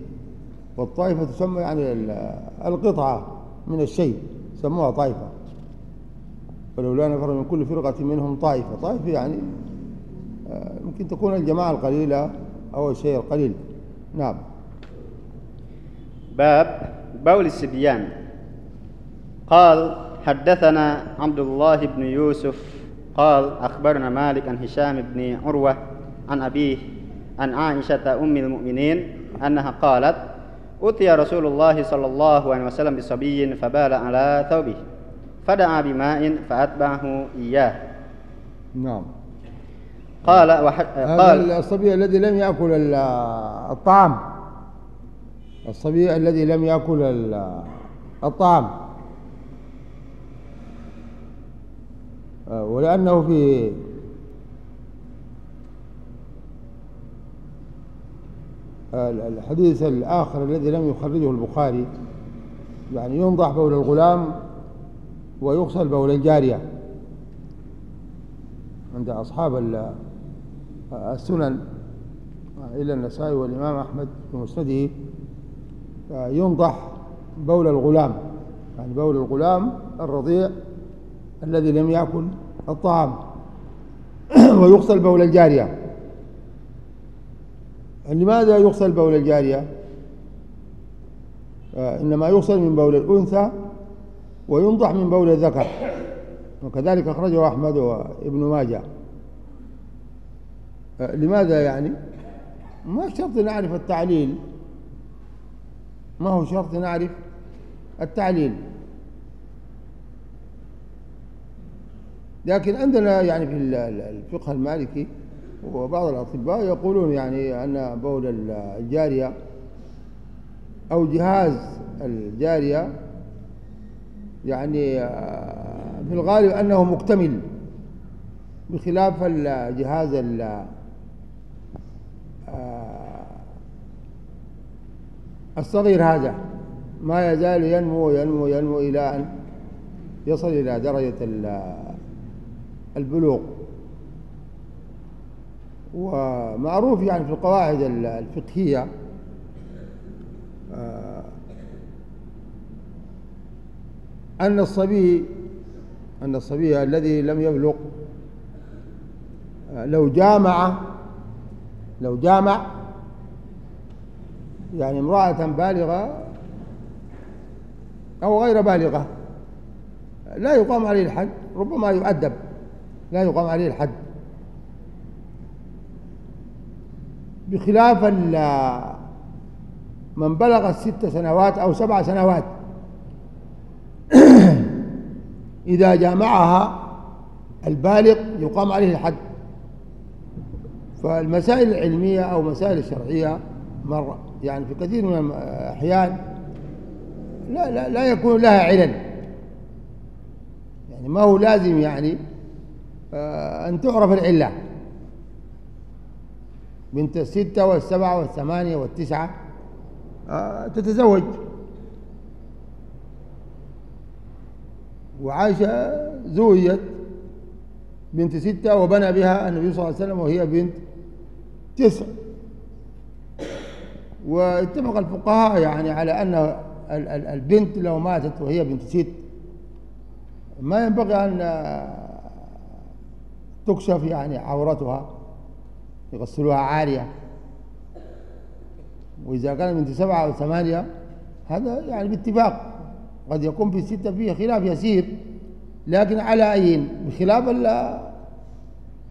والطائفة تسمى يعني القطعة من الشيء سموها طائفة. ولولا نفر من كل فرقة منهم طائفة. طائفة يعني آه، ممكن تكون الجماعة القليلة أو الشيء القليل. نعم. باب بول السبيان. قال حدثنا عبد الله بن يوسف قال أخبرنا مالك عن هشام بن عروة عن أبيه عن عائشة أم المؤمنين أنها قالت أتي رسول الله صلى الله عليه وسلم بصبي فبال على ثوبه فدعا بماء فأتبعه إياه. نعم. قال وحد قال الصبي الذي لم يأكل الطعام. الصبي الذي لم يأكل الطعام آه، ولأنه في الحديث الآخر الذي لم يخرجه البخاري يعني ينضح بول الغلام ويغسل بول الجارية عند أصحاب السنن إلى النسائي والإمام أحمد في مسنده. ينضح بول الغلام يعني بول الغلام الرضيع الذي لم يأكل الطعام. ويغسل بول الجارية. لماذا يغسل بول الجارية؟ آه، إنما يغسل من بول الأنثى وينضح من بول الذكر. وكذلك أخرجه أحمد وابن ماجه. آه، لماذا يعني؟ ما شرط نعرف التعليل. ما هو شرط نعرف التعليل؟ لكن عندنا يعني في الفقه المالكي وبعض الأطباء يقولون يعني أن بول الجارية أو جهاز الجارية يعني آه، في الغالب أنه مكتمل بخلاف الجهاز آه، الصغير هذا. ما يزال ينمو ينمو ينمو إلى أن يصل إلى درجة البلوغ. ومعروف يعني في القواعد الفقهية آه، أن الصبي أن الصبي الذي لم يبلغ آه، لو جامع لو جامع يعني امرأة بالغة أو غير بالغة لا يقام عليه الحد ربما يؤدب. لا يقام عليه الحد. بخلاف من بلغ الست سنوات أو سبع سنوات. إذا جامعها البالغ يقام عليه الحد. فالمسائل العلمية أو مسائل الشرعية مرة. يعني في كثير من الأحيان لا, لا, لا يكون لها علل. يعني ما هو لازم يعني أن تعرف العلة. بنت الستة والسبعة والثمانية والتسعة آه، تتزوج. وعائشة زوجت بنت ستة وبنى بها النبي صلى الله عليه وسلم وهي بنت تسع. واتفق الفقهاء يعني على أن البنت لو ماتت وهي بنت ست ما ينبغي أن تكشف يعني عورتها يغسلوها عارية. وإذا كان بنت سبعة أو ثمانية هذا يعني باتفاق. قد يكون في الستة فيه خلاف يسير لكن على أين بخلاف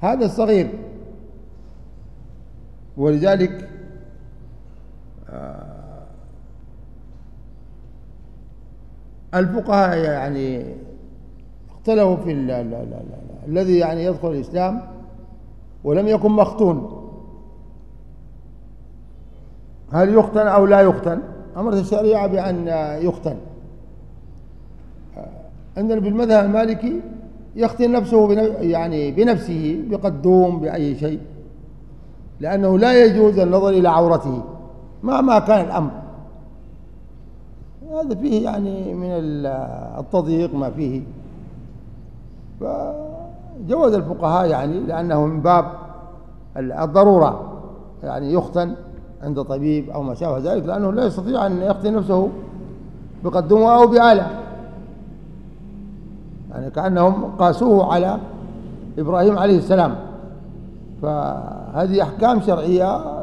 هذا الصغير. ولذلك آه، الفقهاء يعني اختلفوا في الذي يعني يدخل الإسلام ولم يكن مختون. هل يختن أو لا يختن؟ أمرت الشريعة بأن يختن. عندنا في المذهب المالكي يختن نفسه يعني بنفسه بقدوم بأي شيء. لأنه لا يجوز النظر إلى عورته مهما كان الأمر. هذا فيه يعني من التضييق ما فيه. فجوز الفقهاء يعني لأنه من باب الضرورة يعني يختن عند طبيب أو ما شابه ذلك لأنه لا يستطيع أن يختن نفسه بقدمه أو بآلة. يعني كأنهم قاسوه على إبراهيم عليه السلام. فهذه أحكام شرعية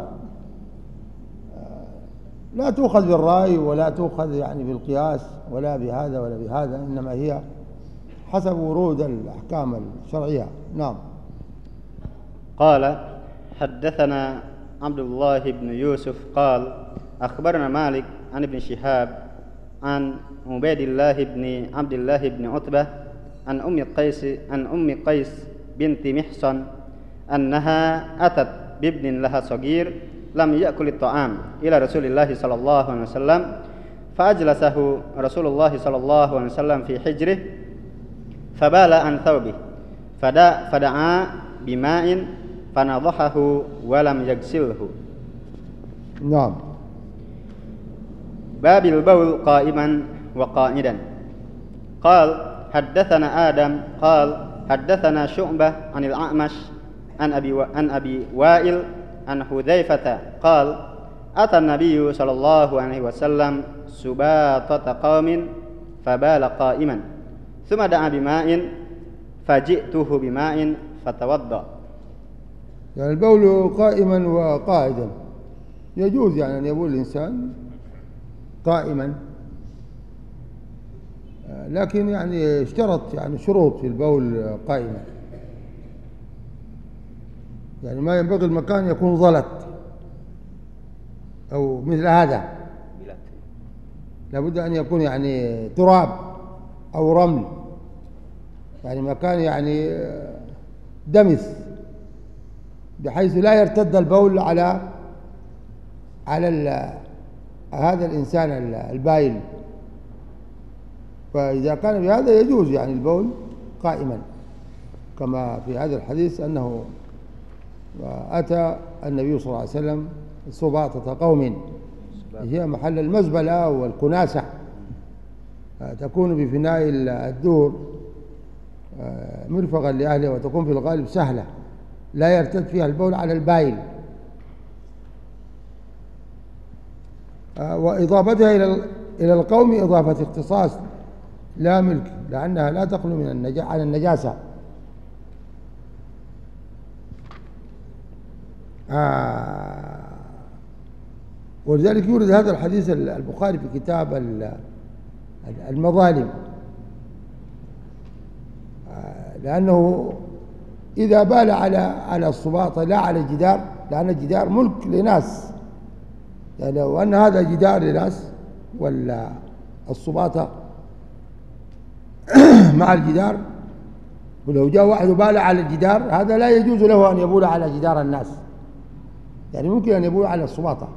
لا تؤخذ بالرأي ولا تؤخذ يعني بالقياس ولا بهذا ولا بهذا إنما هي حسب ورود الأحكام الشرعية. نعم. قال حدثنا عبد الله بن يوسف قال أخبرنا مالك عن ابن شهاب عن عبيد الله بن عبد الله بن عتبة عن أم قيس عن أم قيس بنت محصن أنها أتت بابن لها صغير لم يأكل الطعام إلى رسول الله صلى الله عليه وسلم فأجلسه رسول الله صلى الله عليه وسلم في حجره فبال عن ثوبه. فدعا بماء فنضحه ولم يغسله. نعم. باب البول قائما وقائدا. قال حدثنا آدم قال حدثنا شعبة عن الأعمش عن أبي, عن أبي وائل عن حذيفة قال أتى النبي صلى الله عليه وسلم سباطة قوم فبال قائما. ثم دعا بماء فجئته بماء فتوضأ يعني البول قائما وقاعدا يجوز يعني أن يبول الإنسان قائما لكن يعني اشترط يعني شروط في البول قائما يعني ما ينبغي المكان يكون ظلت أو مثل هذا لابد أن يكون يعني تراب أو رمل. يعني مكان يعني دمث بحيث لا يرتد البول على على هذا الإنسان البايل. فإذا كان بهذا يجوز يعني البول قائما. كما في هذا الحديث أنه أتى النبي صلى الله عليه وسلم سباطة قوم. هي محل المزبلة والكناسة. تكون بفناء الدور آه، مرفقا لأهلها وتكون في الغالب سهلة لا يرتد فيها البول على البايل. آه، وإضافتها إلى إلى القوم إضافة اختصاص لا ملك لأنها لا تخلو من النجا عن النجاسة. آه ولذلك يورد هذا الحديث البخاري في كتاب المظالم. لأنه إذا بال على على الصباطة لا على الجدار لأن الجدار ملك لناس. يعني لو أن هذا جدار لناس ولا الصباطة مع الجدار ولو جاء واحد وبال على الجدار هذا لا يجوز له أن يبول على جدار الناس. يعني ممكن أن يبول على الصباطة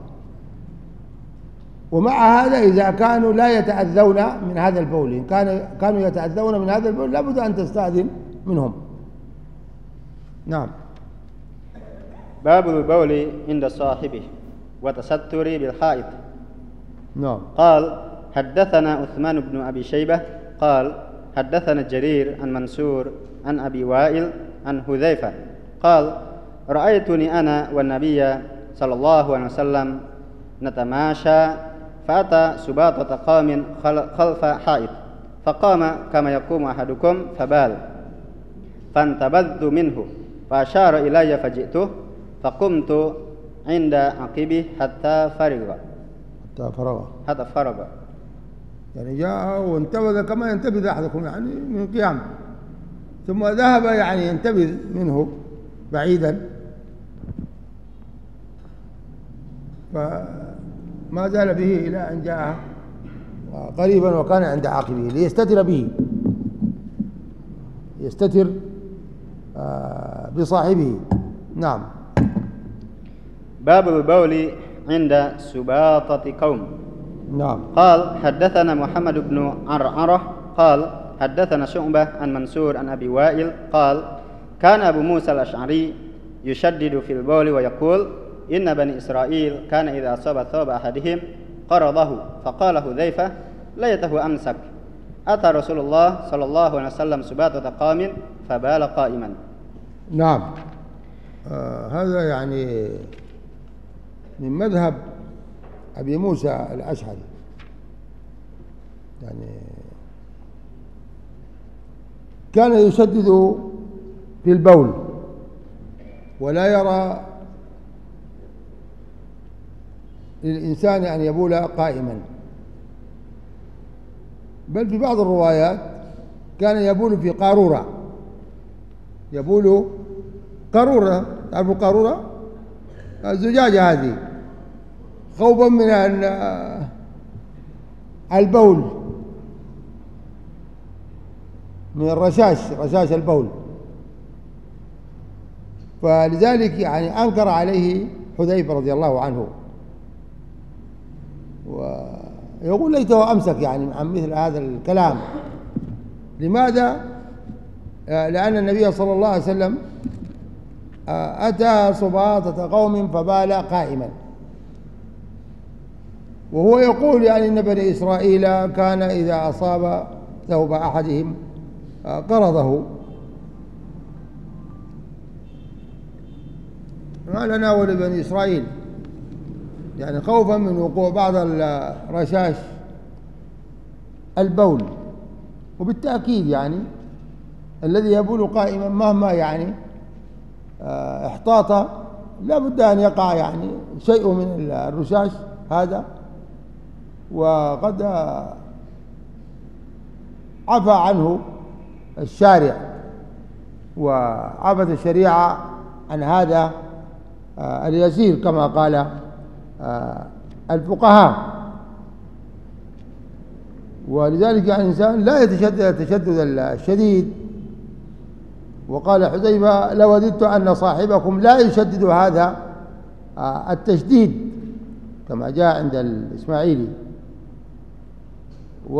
ومع هذا إذا كانوا لا يتأذون من هذا البول إن كان كانوا يتأذون من هذا البول لابد أن تستأذن منهم. نعم. باب البول عند صاحبه وتستر بالحائط نعم. قال حدثنا عثمان بن أبي شيبة قال حدثنا جرير عن منصور عن أبي وائل عن حذيفة قال رأيتني أنا والنبي صلى الله عليه وسلم نتماشى فأتى سباطة قوم خلف حائط فقام كما يقوم أحدكم فبال فانتبذت منه فأشار إلي فجئته فقمت عند عقبه حتى فرغ. حتى فرغ. حتى فرغ. يعني جاء وانتبذ كما ينتبذ أحدكم يعني من قيام. ثم ذهب يعني ينتبذ منه بعيدا. فما زال به إلى أن جاء قريبا وكان عند عاقبه ليستتر به. يستتر آه، بصاحبه. نعم. باب البول عند سباطة قوم. نعم. قال حدثنا محمد بن عرعرة. قال حدثنا شعبة عن منصور عن أبي وائل. قال كان أبو موسى الأشعري يشدد في البول ويقول إن بني إسرائيل كان إذا أصاب ثوب أحدهم قرضه فقال حذيفة ليته أمسك. أتى رسول الله صلى الله عليه وسلم سباتة قام فبال قائما. نعم. آه هذا يعني من مذهب أبي موسى الأشعري. يعني كان يشدد في البول ولا يرى للإنسان أن يبول قائما. بل في بعض الروايات كان يبول في قارورة. يبول قارورة. تعرفوا قارورة؟ الزجاجة هذه. خوفا من البول. من الرشاش رشاش البول. فلذلك يعني أنكر عليه حذيفة رضي الله عنه. ويقول ليته أمسك يعني عن مثل هذا الكلام. لماذا؟ لأن النبي صلى الله عليه وسلم أتى صباطة قوم فبال قائما. وهو يقول يعني إن بني إسرائيل كان إذا أصاب ثوب أحدهم قرضه. ما لنا ولبني إسرائيل. يعني خوفا من وقوع بعض الرشاش البول. وبالتأكيد يعني الذي يبول قائما مهما يعني آه، احتاط لا بد أن يقع يعني شيء من الرشاش هذا. وقد عفى عنه الشارع وعفت الشريعة عن هذا آه، اليسير كما قال آه، الفقهاء. ولذلك يعني الإنسان لا يتشدد التشدد الشديد. وقال حذيفة لوددت أن صاحبكم لا يشدد هذا آه، التشديد. كما جاء عند الإسماعيلي. و...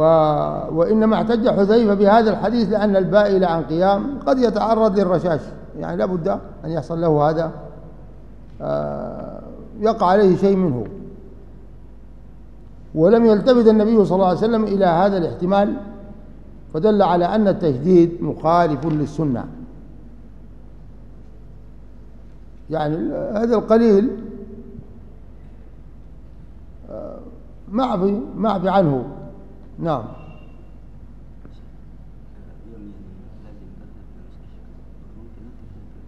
وإنما احتج حذيفة بهذا الحديث لأن البائل عن قيام قد يتعرض للرشاش. يعني لابد أن يحصل له هذا. آه، يقع عليه شيء منه. ولم يلتفت النبي صلى الله عليه وسلم إلى هذا الاحتمال فدل على أن التجديد مخالف للسنة. يعني هذا القليل آه، معفي معفي عنه. نعم.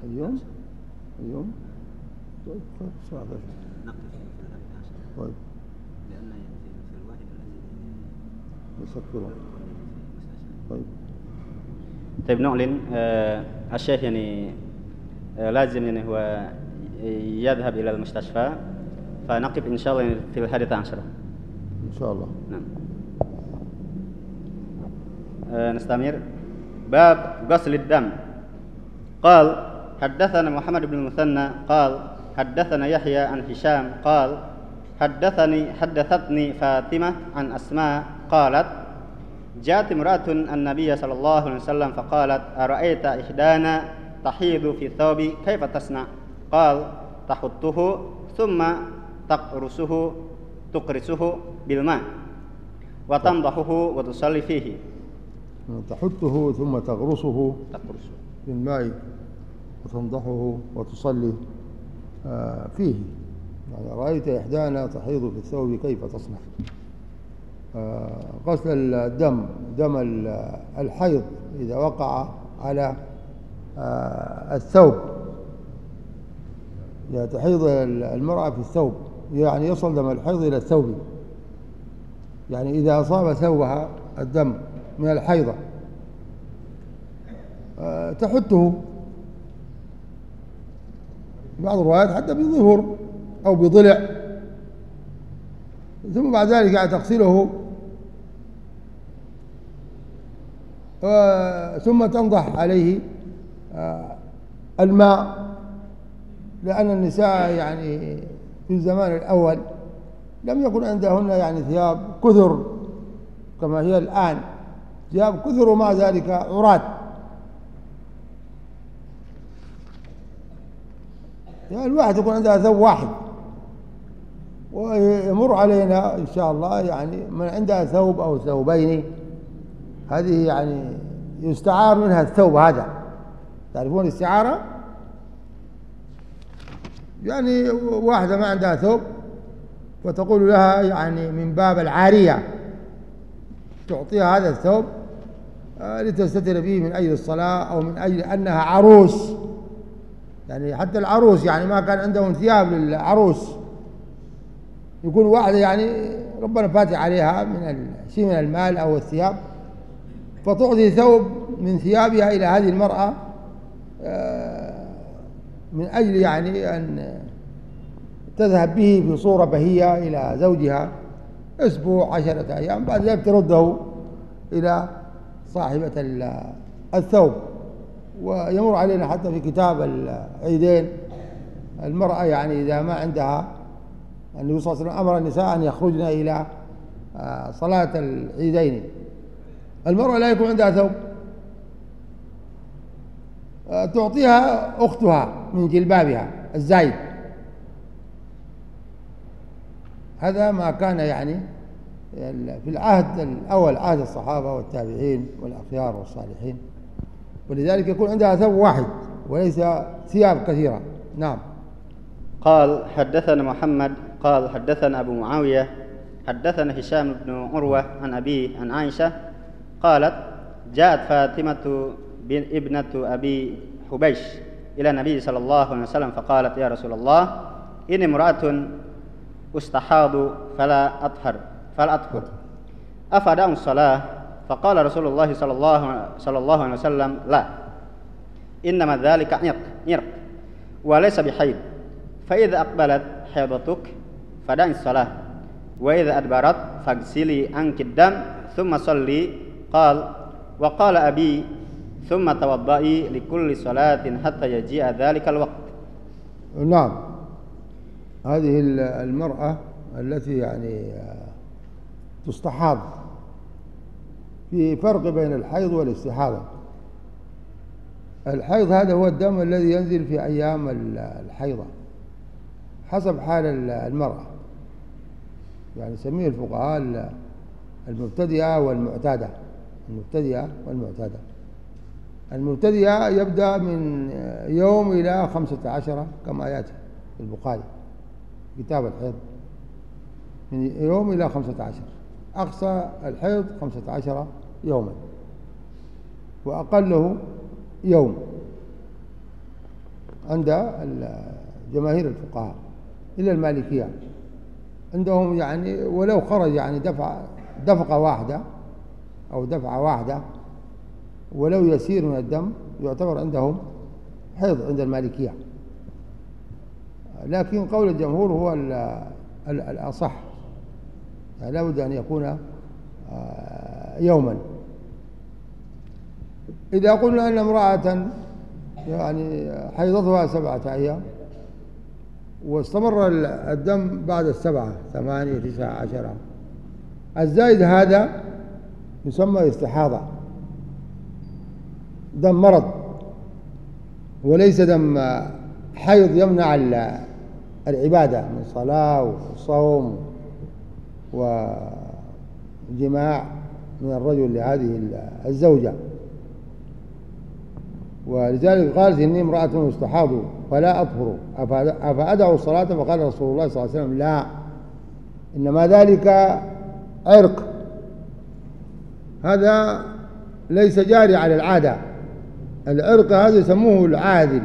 اليوم اليوم خير الساعة 11 طيب لأن في الواحد يسكره طيب. طيب نعلن آه الشيخ يعني آه لازم يعني هو يذهب إلى المستشفى فنقف إن شاء الله في الحادثة عشرة. إن شاء الله. نعم. آه نستمر. باب غسل الدم. قال حدثنا محمد بن المثنى قال حدثنا يحيى عن هشام قال حدثني حدثتني فاطمة عن أسماء قالت جاءت امرأة النبي صلى الله عليه وسلم فقالت أرأيت إحدانا تحيض في ثوب كيف تصنع؟ قال تحطه ثم تقرصه تقرصه بالماء وتنضحه وتصلي فيه. تحطه ثم تغرسه تقرصه. بالماء وتنضحه وتصلي آه، فيه. يعني رأيت إحدانا تحيض في الثوب كيف تصنع؟ غسل الدم دم الحيض إذا وقع على آه، الثوب. يعني تحيض المرأة في الثوب يعني يصل دم الحيض إلى الثوب. يعني إذا أصاب ثوبها الدم من الحيضة تحته. بعض الروايات حتى بظهر أو بضلع. ثم بعد ذلك يعني تغسله. ثم تنضح عليه آه، الماء لأن النساء يعني في الزمان الأول لم يكن عندهن يعني ثياب كثر كما هي الآن. ثياب كثر ومع ذلك عرات. يعني الواحد يكون عنده ثوب واحد. ويمر علينا إن شاء الله يعني من عنده ثوب أو ثوبين هذه يعني يستعار منها الثوب هذا. تعرفون الاستعارة؟ يعني واحدة ما عندها ثوب فتقول لها يعني من باب العارية تعطيها هذا الثوب آه، لتستتر به من أجل الصلاة أو من أجل أنها عروس. يعني حتى العروس يعني ما كان عندهم ثياب للعروس. يكون واحدة يعني ربنا فاتح عليها من شيء من المال أو الثياب فتعطي ثوب من ثيابها إلى هذه المرأة آه، من أجل يعني أن تذهب به في صورة بهية إلى زوجها أسبوع عشرة أيام بعد ذلك ترده إلى صاحبة الثوب. ويمر علينا حتى في كتاب العيدين المرأة يعني إذا ما عندها النبي صلى الله عليه وسلم أمر النساء أن يخرجن إلى آه، صلاة العيدين. المرأة لا يكون عندها ثوب. آه، تعطيها أختها من جلبابها الزايد. هذا ما كان يعني في العهد الأول عهد الصحابة والتابعين والأخيار والصالحين. ولذلك يكون عندها ثوب واحد وليس ثياب كثيرة. نعم. قال حدثنا محمد قال حدثنا أبو معاوية حدثنا هشام بن عروة عن أبيه عن عائشة قالت جاءت فاطمة ابنة أبي حبيش إلى النبي صلى الله عليه وسلم فقالت يا رسول الله إني امرأة أستحاض فلا أطهر فلا أطهر. أفدع الصلاة؟ فقال رسول الله صلى الله صلى الله عليه وسلم لا إنما ذلك عرق عرق وليس بحيض. فإذا أقبلت حيضتك فدعي الصلاة. وإذا أدبرت فاغسلي عنك الدم ثم صلي. قال وقال أبي ثم توضئي لكل صلاة حتى يجيء ذلك الوقت. نعم. هذه المرأة التي يعني تستحاض. في فرق بين الحيض والاستحاضة. الحيض هذا هو الدم الذي ينزل في أيام الحيضة حسب حال المرأة. يعني يسميه الفقهاء المبتدئة والمعتادة. المبتدئة والمعتادة. المبتدئة يبدأ من يوم إلى خمسة عشر كما يأتي في البخاري كتاب الحيض من يوم إلى خمسة عشر. أقصى الحيض خمسة عشر يوما. وأقله يوم. عند جماهير الفقهاء. إلا المالكية. عندهم يعني ولو خرج يعني دفع دفقة واحدة أو دفعة واحدة ولو يسير من الدم يعتبر عندهم حيض عند المالكية. لكن قول الجمهور هو الأصح. يعني لا بد أن يكون آه، يوما. إذا قلنا أن امرأة يعني حيضتها سبعة أيام واستمر الدم بعد السبعة ثمانية تسعة عشرة. الزايد هذا يسمى استحاضة. دم مرض. وليس دم حيض يمنع العبادة من صلاة وصوم وجماع من الرجل لهذه الزوجة. ولذلك قالت إني امرأة مستحاض فلا أطهر أفأدع الصلاة فقال رسول الله صلى الله عليه وسلم لا. إنما ذلك عرق. هذا ليس جاري على العادة. العرق هذا يسموه العادل.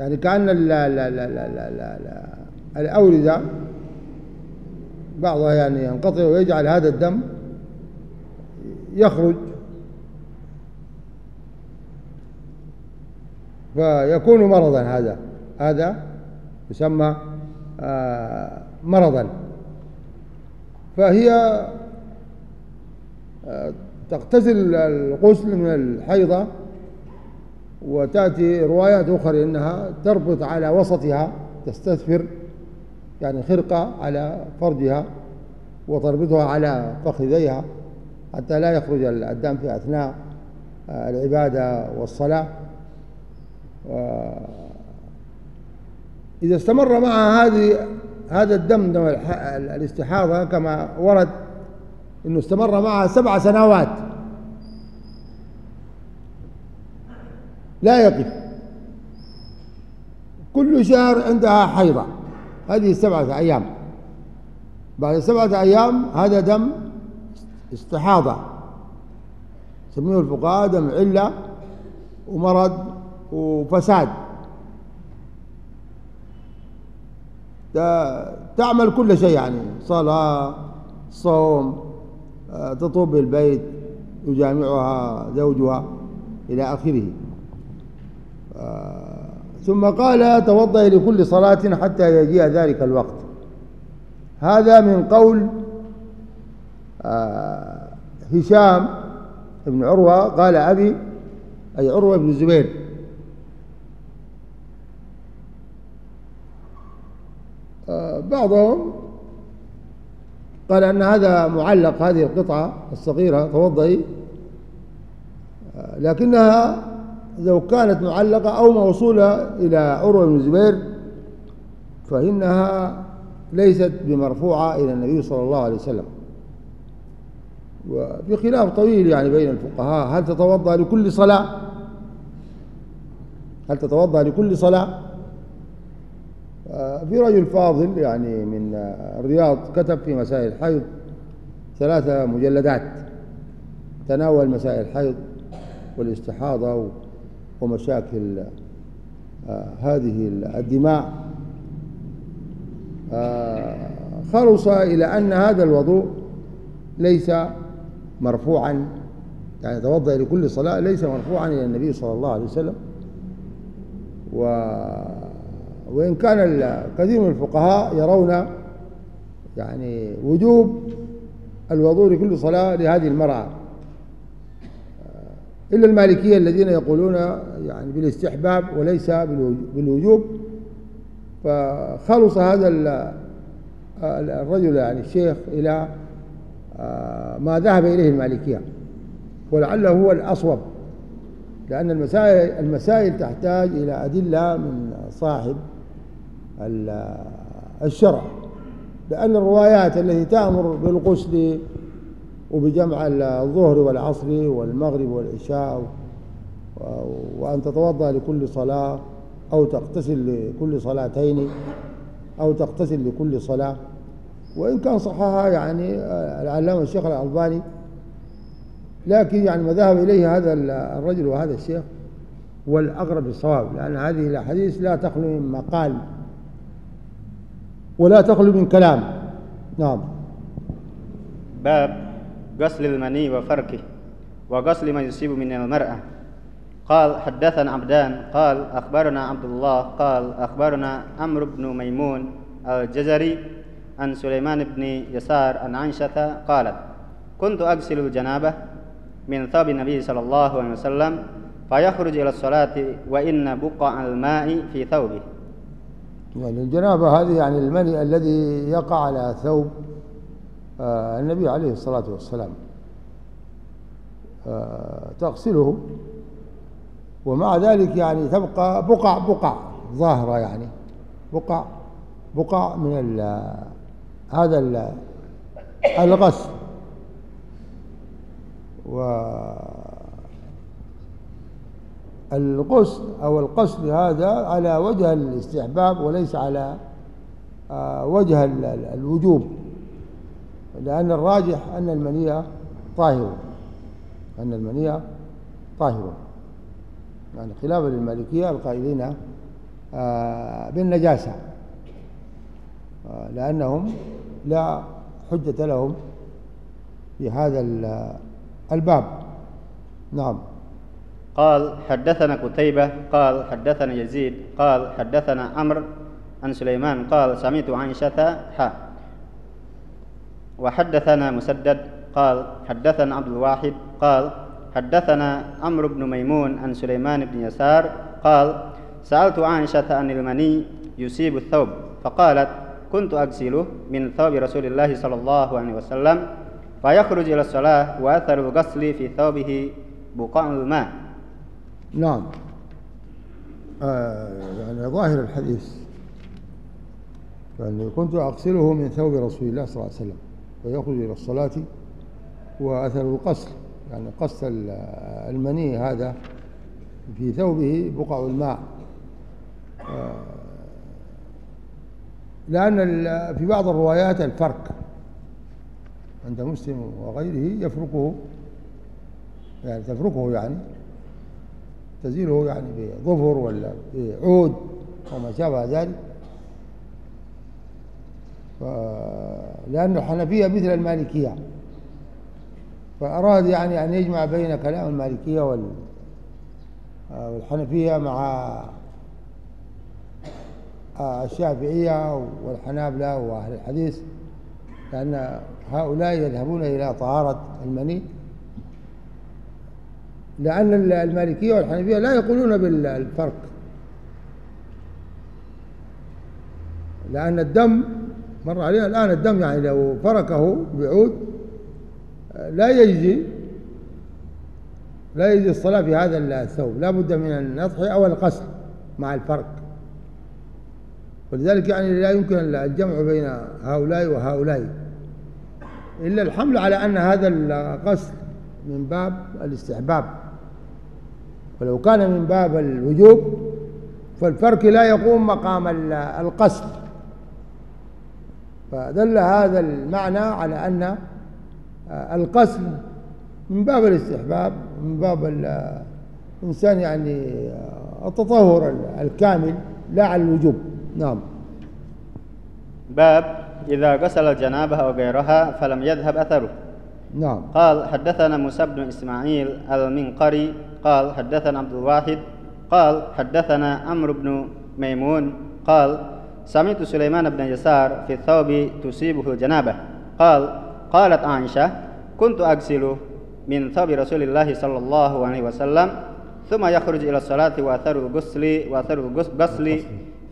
يعني كأن لا لا لا لا لا لا لا الأوردة بعضها يعني ينقطع ويجعل هذا الدم يخرج. فيكون مرضا هذا. هذا يسمى آه، مرضا. فهي آه، تغتسل الغسل من الحيضة وتأتي روايات أخرى أنها تربط على وسطها تستثفر يعني خرقة على فرجها وتربطها على فخذيها حتى لا يخرج الدم في أثناء آه، العبادة والصلاة. إذا استمر مع هذه هذا الدم دم الاستحاضة كما ورد أنه استمر معها سبع سنوات. لا يقف. كل شهر عندها حيضة. هذه سبعة أيام. بعد سبعة أيام هذا دم استحاضة. يسميه الفقهاء دم علة ومرض وفساد. تعمل كل شيء يعني صلاة صوم آه، تطوب بالبيت يجامعها زوجها إلى آخره. آه، ثم قال توضأ لكل صلاة حتى يجيء ذلك الوقت. هذا من قول آه، هشام بن عروة قال أبي أي عروة بن الزبير. بعضهم قال أن هذا معلق هذه القطعة الصغيرة توضئي لكنها لو كانت معلقة أو موصولة إلى عروة بن الزبير فإنها ليست بمرفوعة إلى النبي صلى الله عليه وسلم. وفي خلاف طويل يعني بين الفقهاء هل تتوضأ لكل صلاة؟ هل تتوضأ لكل صلاة؟ في رجل فاضل يعني من الرياض كتب في مسائل الحيض ثلاثة مجلدات تناول مسائل الحيض والاستحاضة ومشاكل آه، هذه الدماء. آه، خلص إلى أن هذا الوضوء ليس مرفوعا يعني توضأ لكل صلاة ليس مرفوعا إلى النبي صلى الله عليه وسلم. و وإن كان كثير من الفقهاء يرون يعني وجوب الوضوء لكل صلاة لهذه المرأة. إلا المالكية الذين يقولون يعني بالاستحباب وليس بالوجوب. فخلص هذا الرجل يعني الشيخ إلى آه، ما ذهب إليه المالكية. ولعله هو الأصوب. لأن المسائل المسائل تحتاج إلى أدلة من صاحب الشرع لأن الروايات التي تأمر بالغسل وبجمع الظهر والعصر والمغرب والعشاء وأن تتوضأ لكل صلاة أو تغتسل لكل صلاتين أو تغتسل لكل صلاة. وإن كان صحها يعني العلامة الشيخ الألباني لكن يعني ما ذهب إليه هذا الرجل وهذا الشيخ والأقرب الصواب لأن هذه الأحاديث لا تخلو من مقال ولا تخلو من كلام. نعم. باب غسل المني وفركه وغسل ما يصيب من المرأة. قال حدثنا عبدان قال أخبرنا عبد الله قال أخبرنا عمرو بن ميمون الجزري عن سليمان بن يسار عن عائشة قالت كنت أغسل الجنابة من ثوب النبي صلى الله عليه وسلم فيخرج إلى الصلاة وإن بقع الماء في ثوبه. يعني الجنابة هذه يعني المني الذي يقع على ثوب آه، النبي عليه الصلاة والسلام. آه، تغسله ومع ذلك يعني تبقى بقع بقع ظاهرة يعني بقع بقع من هذا الغسل. والغسل أو القصد هذا على وجه الاستحباب وليس على آه، وجه الوجوب لأن الراجح أن المنية طاهر أن المنية طاهر يعني خلافا للمالكية القائلين آه، بالنجاسة آه، لأنهم لا حجة لهم في هذا الباب. نعم. قال حدثنا قتيبة قال حدثنا يزيد قال حدثنا عمرو عن سليمان قال سمعت عائشة حا وحدثنا مسدد قال حدثنا عبد الواحد قال حدثنا عمرو بن ميمون عن سليمان بن يسار قال سألت عائشة عن المني يصيب الثوب فقالت كنت أغسله من ثوب رسول الله صلى الله عليه وسلم فيخرج إلى الصلاة وأثر الغسل في ثوبه بقاع الماء. نعم. آه يعني ظاهر الحديث. يعني كنت أغسله من ثوب رسول الله صلى الله عليه وسلم فيخرج إلى الصلاة وأثر القصل يعني قص المني هذا في ثوبه بقع الماء. آه، لأن في بعض الروايات الفرق عند مسلم وغيره يفرقه. يعني تفرقه يعني. تزيله يعني بظفر ولا بعود وما شابه ذلك. لأن الحنفية مثل المالكية. فأراد يعني أن يجمع بين كلام المالكية والحنفية مع الشافعية والحنابلة وأهل الحديث لأن هؤلاء يذهبون إلى طهارة المني لأن المالكية والحنفية لا يقولون بالفرق. لأن الدم مر علينا الآن الدم يعني لو فركه بعود لا يجزي لا يجزي الصلاة في هذا الثوب. لا بد من النطح أو القصر مع الفرق. ولذلك يعني لا يمكن الجمع بين هؤلاء وهؤلاء. إلا الحمل على أن هذا القصر من باب الاستحباب. ولو كان من باب الوجوب فالفرق لا يقوم مقام القصر فدل هذا المعنى على أن القصر من باب الاستحباب من باب الإنسان يعني التطهر الكامل لا على الوجوب. نعم. باب إذا غسل الجنابة أو غيرها فلم يذهب أثره. نعم. قال حدثنا موسى بن إسماعيل المنقري قال حدثنا عبد الواحد قال حدثنا عمرو بن ميمون قال سمعت سليمان بن يسار في الثوب تصيبه الجنابة قال قالت عائشة كنت أغسل من ثوب رسول الله صلى الله عليه وسلم ثم يخرج إلى الصلاة وأثر الغسل وأثر الغسل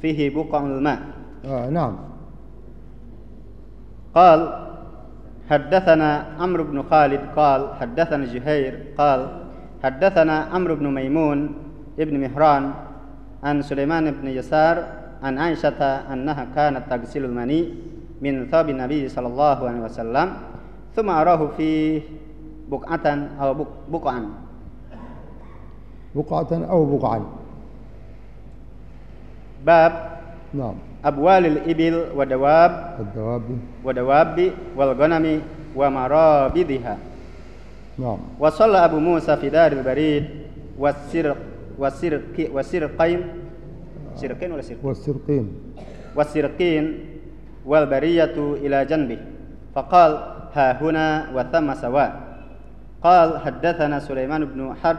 فيه بقع الماء. آه نعم. قال حدثنا عمرو بن خالد قال حدثنا جهير قال حدثنا عمرو بن ميمون ابن مهران عن سليمان بن يسار عن عائشة أنها كانت تغسل المني من ثوب النبي صلى الله عليه وسلم ثم أراه في بقعة أو بقعا. بقعة أو بقعا. باب نعم. أبوال الإبل والدواب الدواب. والدواب والغنم ومرابضها نعم. وصلى أبو موسى في دار البريد والسرق والسرق والسرقين. سرقين ولا سرقين والسرقين. والسرقين والبرية إلى جنبه. فقال ها هنا وثم سواء قال حدثنا سليمان بن حرب.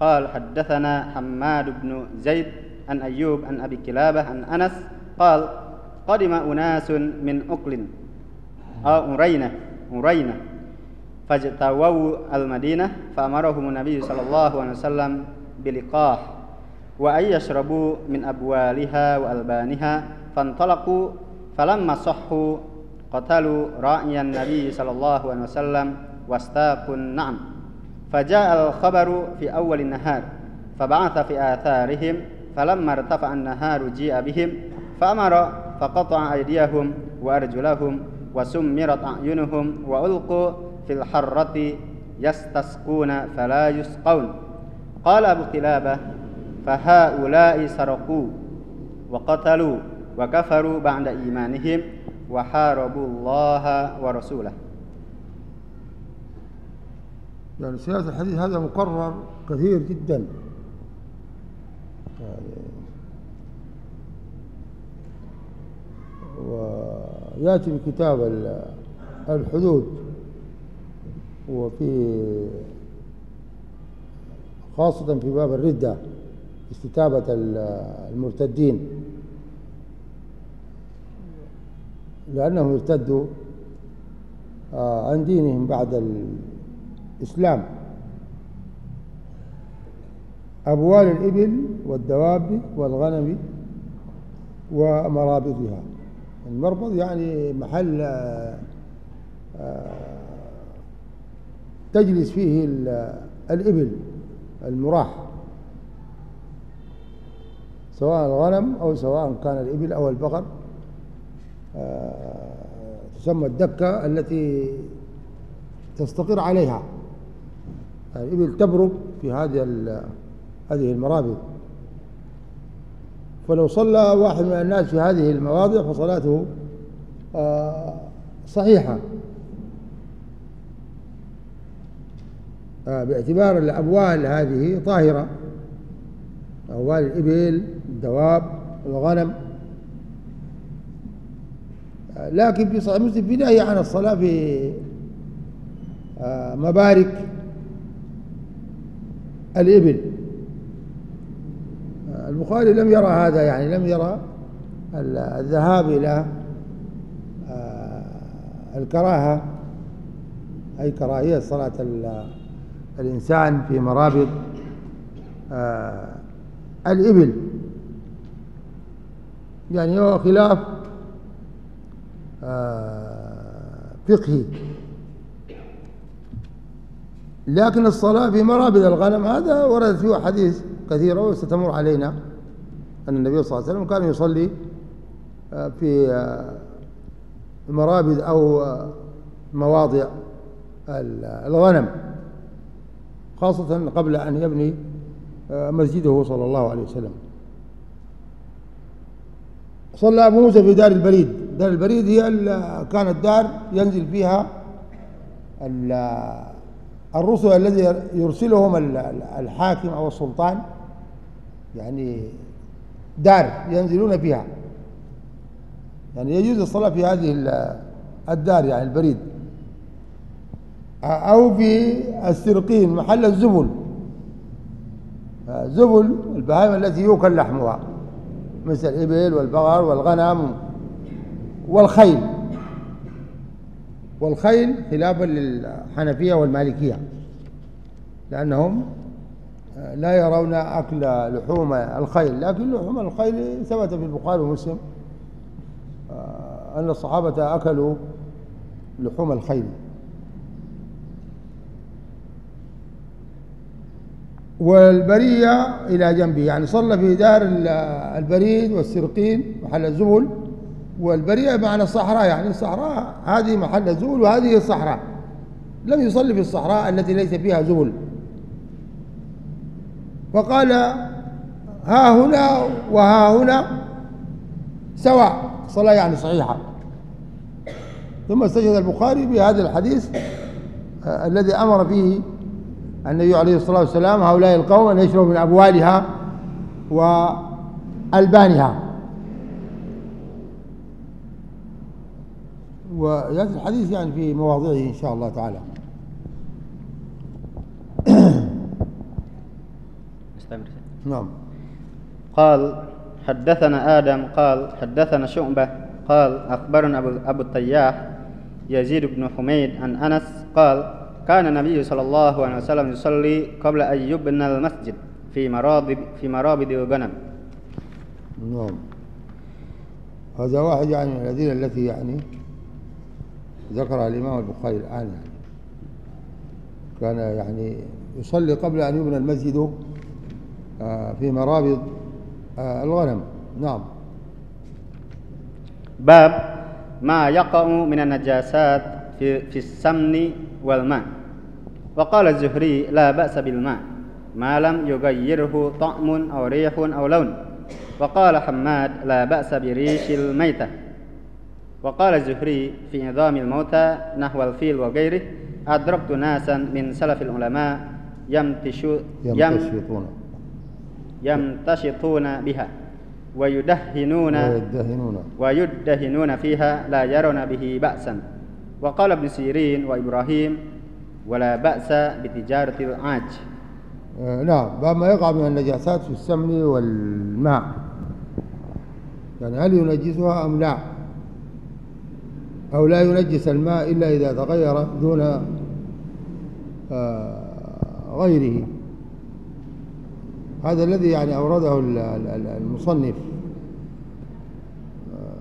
قال حدثنا حماد بن زيد عن أيوب عن أبي كلابة عن أنس. قال قدم أناس من أقل أو أرينة أرينة. فاجتووا المدينة فأمرهم النبي صلى الله عليه وسلم بلقاح وأن يشربوا من أبوالها وألبانها فانطلقوا فلما صحوا قتلوا راعي النبي صلى الله عليه وسلم واستاقوا النعم. فجاء الخبر في أول النهار فبعث في آثارهم فلما ارتفع النهار جيء بهم فأمر فقطع أيديهم وأرجلهم وسمرت أعينهم وألقوا في الحرة يستسقون فلا يسقون. قال أبو قلابة فهؤلاء سرقوا وقتلوا وكفروا بعد إيمانهم وحاربوا الله ورسوله. يعني سياسة الحديث هذا مكرر كثير جدا. يعني ويأتي بكتاب الحدود. وفي خاصة في باب الردة استتابة المرتدين. لأنهم ارتدوا آه، عن دينهم بعد الإسلام. أبوال الإبل والدواب والغنم ومرابضها المربض يعني محل آه، آه، تجلس فيه الإبل المراح سواء الغنم أو سواء كان الإبل أو البقر آه، تسمى الدكة التي تستقر عليها. الإبل تبرك في هذه هذه المرابط فلو صلى واحد من الناس في هذه المواضع فصلاته آه، صحيحة آه، باعتبار الأبوال هذه طاهرة. أبوال الإبل الدواب الغنم. آه، لكن في صحيح مسلم في نهي عن الصلاة في مبارك الإبل. البخاري لم يرى هذا يعني لم يرى الذهاب إلى آه، الكراهة أي كراهية صلاة الإنسان في مرابض آه، الإبل. يعني هو خلاف آه، فقهي. لكن الصلاة في مرابض الغنم هذا ورد فيه حديث كثيرة وستمر علينا أن النبي صلى الله عليه وسلم كان يصلي آه، في آه، مرابد أو آه، مواضع الغنم. خاصة قبل أن يبني مسجده صلى الله عليه وسلم. صلى أبو موسى في دار البريد. دار البريد هي كانت دار ينزل فيها الرسل الذي يرسلهم الحاكم أو السلطان. يعني دار ينزلون فيها. يعني يجوز الصلاة في هذه الدار يعني البريد. أو في السرقين محل الزبل. زبل البهائم التي يوكل لحمها مثل الإبل والبقر والغنم والخيل. والخيل خلافا للحنفية والمالكية لأنهم لا يرون أكل لحوم الخيل. لكن لحوم الخيل ثبت في البخاري ومسلم آه، أن الصحابة أكلوا لحوم الخيل. والبرية إلى جنبه. يعني صلى في دار البريد والسرقين محل الزبل. والبرية معنى الصحراء يعني الصحراء هذه محل زول وهذه الصحراء. لم يصلي في الصحراء التي ليس فيها زول فقال ها هنا وها هنا سواء. صلاة يعني صحيحة. ثم استشهد البخاري بهذا الحديث آه، الذي أمر فيه النبي عليه الصلاة والسلام هؤلاء القوم أن يشربوا من أبوالها وألبانها. ويأتي الحديث يعني في مواضعه إن شاء الله تعالى. نعم. قال حدثنا آدم قال حدثنا شعبة قال أخبرنا أبو, أبو الطياح يزيد بن حميد عن أنس قال كان النبي صلى الله عليه وسلم يصلي قبل أن يبنى المسجد في مرابد في مرابد الغنم نعم. هذا واحد يعني من الأدلة التي يعني ذكرها الإمام البخاري الآن يعني. كان يعني يصلي قبل أن يبنى المسجد آه، في مرابض آه، الغنم. نعم. باب ما يقع من النجاسات في, في السمن والماء. وقال الزهري لا بأس بالماء ما لم يغيره طعم أو ريح أو لون. وقال حماد لا بأس بريش الميتة. وقال الزهري في نظام الموتى نحو الفيل وغيره أدركت ناسا من سلف العلماء يمتشو يمتشطون. يمتشطون بها ويدهنون ويدهنون. ويدهنون فيها لا يرون به بأسا. وقال ابن سيرين وإبراهيم ولا بأس بتجارة العاج آه نعم باب ما يقع من النجاسات في السمن والماء. يعني هل ينجسها أم لا؟ أو لا ينجس الماء إلا إذا تغير دون آه غيره. هذا الذي يعني أورده المصنف آه،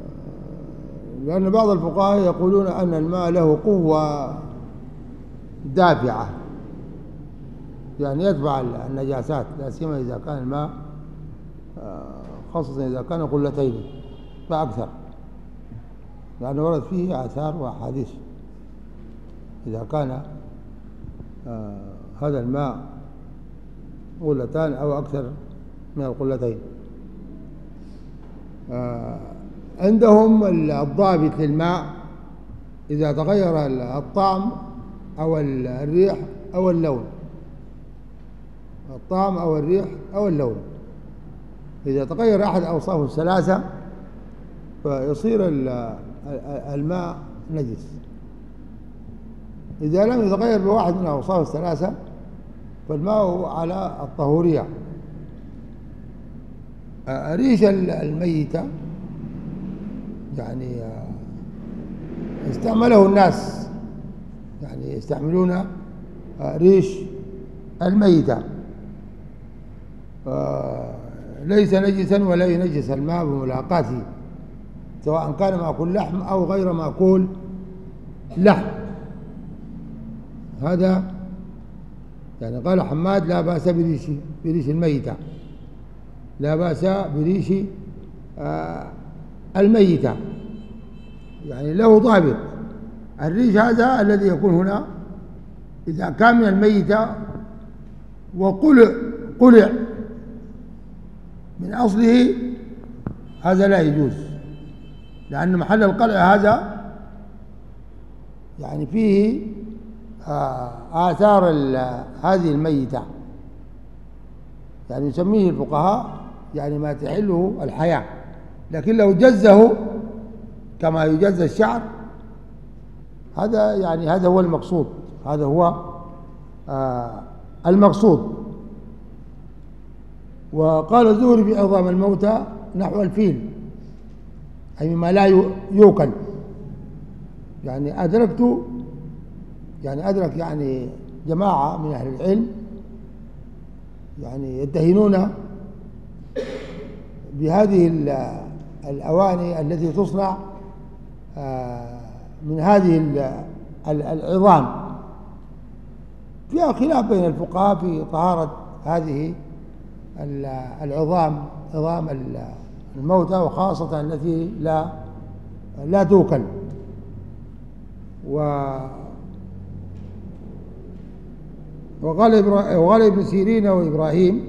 لأن بعض الفقهاء يقولون أن الماء له قوة دافعة. يعني يدفع النجاسات لا سيما إذا كان الماء آه، خاصة إذا كان قلتين فأكثر لأنه ورد فيه آثار وأحاديث. إذا كان آه، هذا الماء قلتان أو أكثر من القلتين. آه، عندهم الضابط للماء. إذا تغير الطعم أو الريح أو اللون. الطعم أو الريح أو اللون. إذا تغير أحد أوصافه الثلاثة فيصير الماء نجس. إذا لم يتغير بواحد من أوصاف الثلاثة فالماء على الطهورية. ريش الميتة؟ يعني استعمله الناس. يعني يستعملون ريش الميتة. ليس نجسا ولا ينجس الماء بملاقاته سواء كان مأكول لحم أو غير مأكول لحم. هذا يعني قال حماد لا بأس بريش بريش الميتة. لا بأس بريش آه الميتة. يعني له ضابط. الريش هذا الذي يكون هنا إذا كان من الميتة وقلع قلع. من أصله هذا لا يجوز. لأن محل القلع هذا يعني فيه آه، آثار هذه الميتة. يعني يسميه الفقهاء يعني ما تحله الحياة. لكن لو جزه كما يجز الشعر هذا يعني هذا هو المقصود هذا هو آه المقصود. وقال الزهري في عظام الموتى نحو الفيل أي مما لا يوكل. يعني أدركت يعني أدرك يعني جماعة من أهل العلم يعني يدهنون بهذه الأواني التي تصنع آه، من هذه العظام. فيها خلاف بين الفقهاء في طهارة هذه العظام عظام الموتى وخاصة التي لا لا توكل. و وقال وقال ابن سيرين وإبراهيم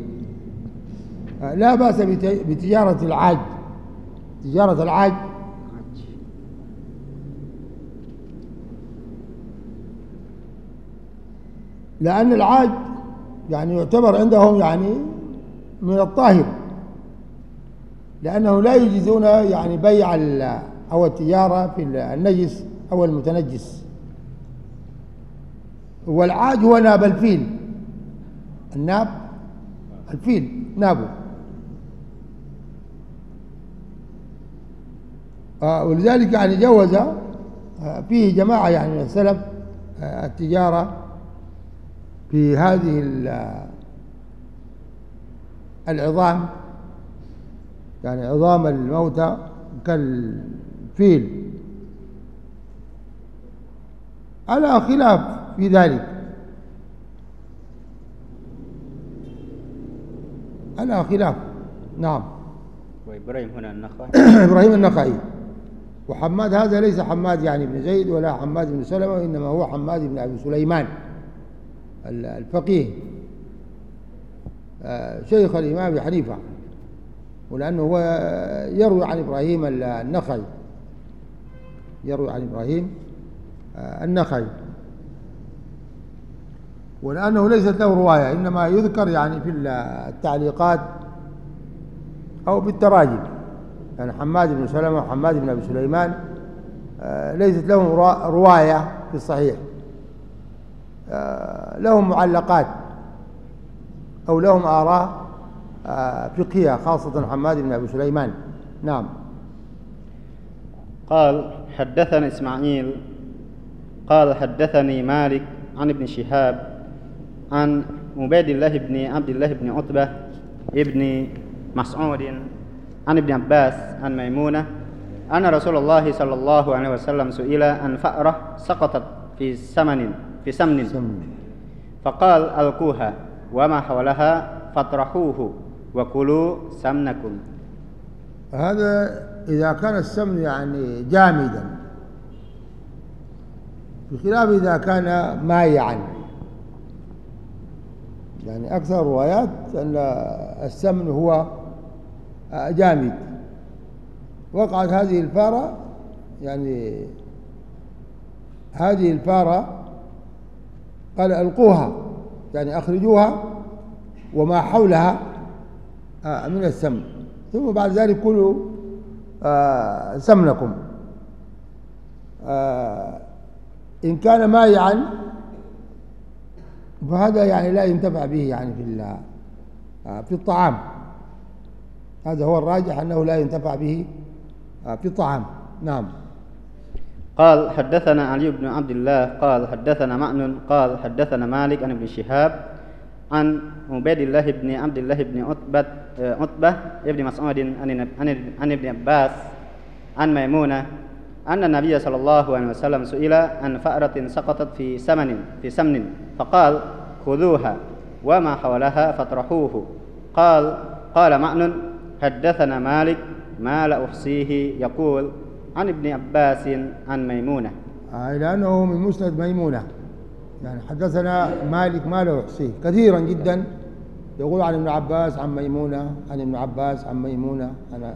لا بأس بتجارة العاج. تجارة العاج. لأن العاج يعني يعتبر عندهم يعني من الطاهر لأنه لا يجيزون يعني بيع أو التجارة في النجس أو المتنجس. والعاج هو ناب الفيل. الناب الفيل نابه آه ولذلك يعني جوز آه فيه جماعة يعني من السلف آه التجارة في هذه العظام يعني عظام الموتى كالفيل. على خلاف في ذلك. على خلاف. نعم. وإبراهيم هنا النخعي. إبراهيم النخعي. وحماد هذا ليس حماد يعني بن زيد ولا حماد بن سلمة وإنما هو حماد بن أبي سليمان الفقيه. آه، شيخ الإمام حنيفة ولأنه هو يروي عن إبراهيم النخعي. يروي عن إبراهيم آه، النخعي. ولأنه ليست له رواية إنما يذكر يعني في التعليقات أو بالتراجم. يعني حماد بن سلمة وحماد بن أبي سليمان آه، ليست لهم رواية في الصحيح. آه، لهم معلقات أو لهم آراء آه، فقهية خاصة حماد بن أبي سليمان. نعم. قال حدثنا إسماعيل قال حدثني مالك عن ابن شهاب عن عبيد الله بن عبد الله بن عتبة ابن مسعود عن ابن عباس عن ميمونة أن رسول الله صلى الله عليه وسلم سئل عن فأرة سقطت في سمن في سمن. فقال ألقوها وما حولها فاطرحوه وكلوا سمنكم. هذا إذا كان السمن يعني جامدا بخلاف إذا كان مايعا. يعني أكثر الروايات أن السمن هو جامد. وقعت هذه الفارة يعني هذه الفارة قال ألقوها يعني أخرجوها وما حولها آه، من السمن ثم بعد ذلك كلوا آه، سمنكم. آه، إن كان مايعا فهذا يعني لا ينتفع به يعني في في الطعام. هذا هو الراجح أنه لا ينتفع به في الطعام. نعم. قال حدثنا علي بن عبد الله قال حدثنا معنن قال حدثنا مالك عن ابن شهاب عن عبيد الله بن عبد الله بن عتبة عتبة ابن مسعود عن ابن عباس عن ميمونة أن النبي صلى الله عليه وسلم سئل عن فأرة سقطت في سمن في سمن فقال خذوها وما حولها فاطرحوه. قال قال معنن حدثنا مالك ما لا أحصيه يقول عن ابن عباس عن ميمونة. آه لأنه من مسند ميمونة. يعني حدثنا مالك ما له يحصيه كثيرا جدا يقول عن ابن عباس عن ميمونة عن ابن عباس عن ميمونة. أنا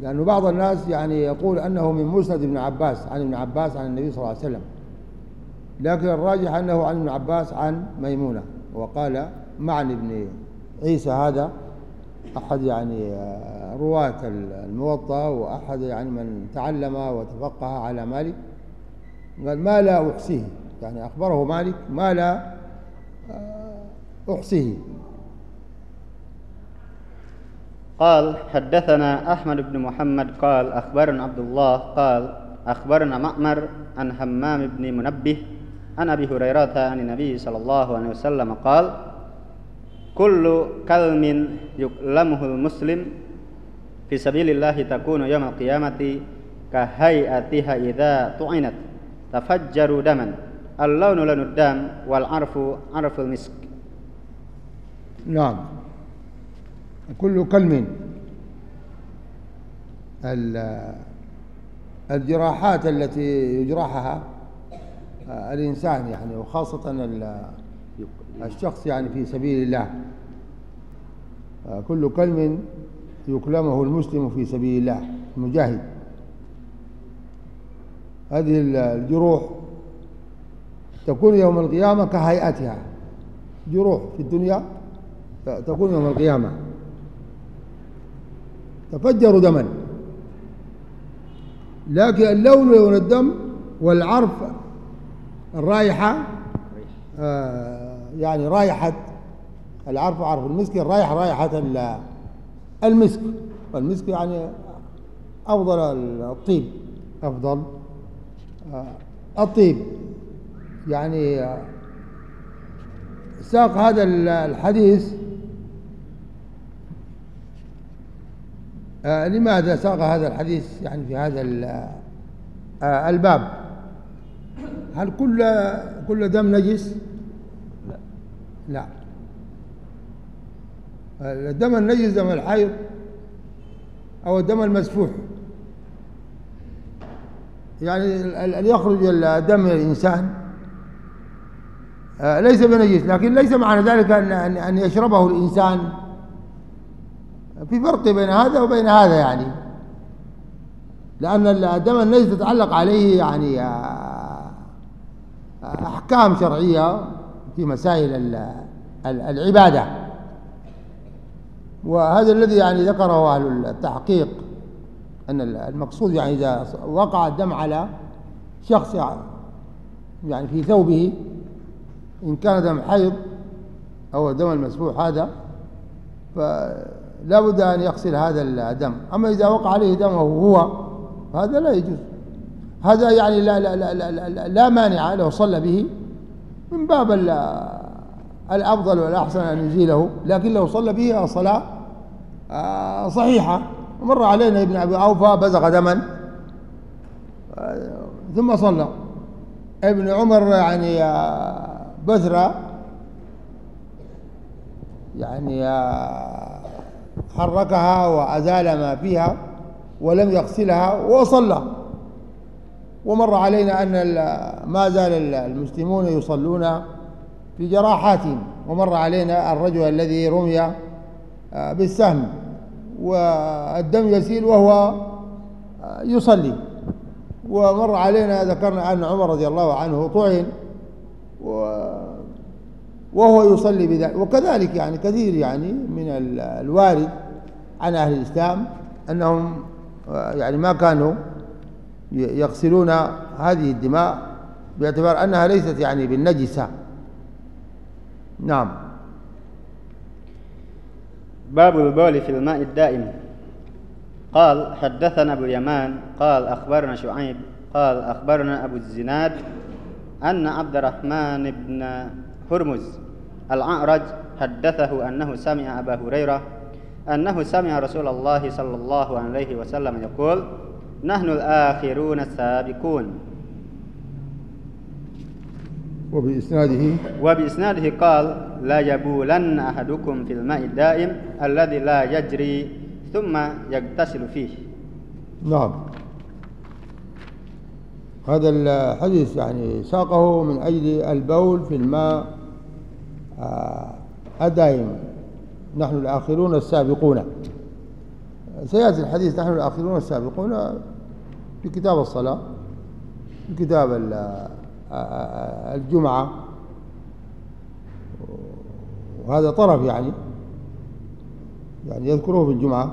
لأنه بعض الناس يعني يقول أنه من مسند ابن عباس عن ابن عباس عن النبي صلى الله عليه وسلم. لكن الراجح أنه عن ابن عباس عن ميمونة. وقال معنى ابن عيسى هذا أحد يعني آه، رواة الموطأ وأحد يعني من تعلم وتفقه على مالك. قال ما لا أحصيه. يعني أخبره مالك ما لا آه، أحصيه. قال حدثنا أحمد بن محمد قال أخبرنا عبد الله قال أخبرنا مأمر عن همام بن منبه عن أبي هريرة عن النبي صلى الله عليه وسلم قال كل كلم يكلمه المسلم في سبيل الله تكون يوم القيامة كهيئتها إذا طعنت تفجر دما اللون لون الدم والعرف عرف المسك. نعم. كل كلم الجراحات التي يجرحها الإنسان يعني وخاصة الشخص يعني في سبيل الله. كل كلم يكلمه المسلم في سبيل الله المجاهد. هذه الجروح تكون يوم القيامة كهيئتها. جروح في الدنيا تكون يوم القيامة. تفجر دما. لكن اللون لون الدم والعرف الرائحة آه يعني رائحة العرف عرف المسك الرائحة رائحة المسك. والمسك يعني أفضل الطيب أفضل آه الطيب. يعني آه ساق هذا الحديث آه لماذا ساق هذا الحديث يعني في هذا الباب؟ هل كل كل دم نجس؟ لا. الدم النجس دم الحيض أو الدم المسفوح. يعني أن يخرج الدم من الإنسان آه، ليس بنجس لكن ليس معنى ذلك أن أن يشربه الإنسان. في فرق بين هذا وبين هذا يعني. لأن الدم النجس تتعلق عليه يعني آه، أحكام شرعية. في مسائل العبادة. وهذا الذي يعني ذكره أهل التحقيق أن المقصود يعني إذا وقع الدم على شخص يعني في ثوبه إن كان دم حيض أو دم المسفوح هذا فلا بد أن يغسل هذا الدم. أما إذا وقع عليه دمه هو هذا لا يجوز. هذا يعني لا, لا, لا, لا, لا مانع لو صلى به. من باب الأفضل والأحسن أن يزيله لكن لو صلى به صلاة آه، صحيحة. مر علينا ابن أبي أوفى بزغ دما آه، ثم صلى. ابن عمر يعني آه، بثرة يعني حركها وأزال ما فيها ولم يغسلها وصلى. ومر علينا أن ما زال المسلمون يصلون في جراحاتهم. ومر علينا الرجل الذي رمي آه، بالسهم والدم يسيل وهو آه، يصلي. ومر علينا ذكرنا أن عمر رضي الله عنه طعن وهو يصلي بذلك. وكذلك يعني كثير يعني من الوارد عن أهل الإسلام أنهم آه، يعني ما كانوا يغسلون هذه الدماء باعتبار أنها ليست يعني بالنجسة. نعم. باب البول في الماء الدائم. قال حدثنا أبو اليمان قال أخبرنا شعيب قال أخبرنا أبو الزناد أن عبد الرحمن بن هرمز الأعرج حدثه أنه سمع أبا هريرة أنه سمع رسول الله صلى الله عليه وسلم يقول نحن الآخرون السابقون. وبإسناده وبإسناده قال لا يبولن أحدكم في الماء الدائم الذي لا يجري ثم يغتسل فيه. نعم. هذا الحديث يعني ساقه من أجل البول في الماء آه، الدائم. نحن الآخرون السابقون. سيأتي الحديث نحن الآخرون السابقون. في كتاب الصلاة في كتاب الجمعة. وهذا طرف يعني يعني يذكره في الجمعة.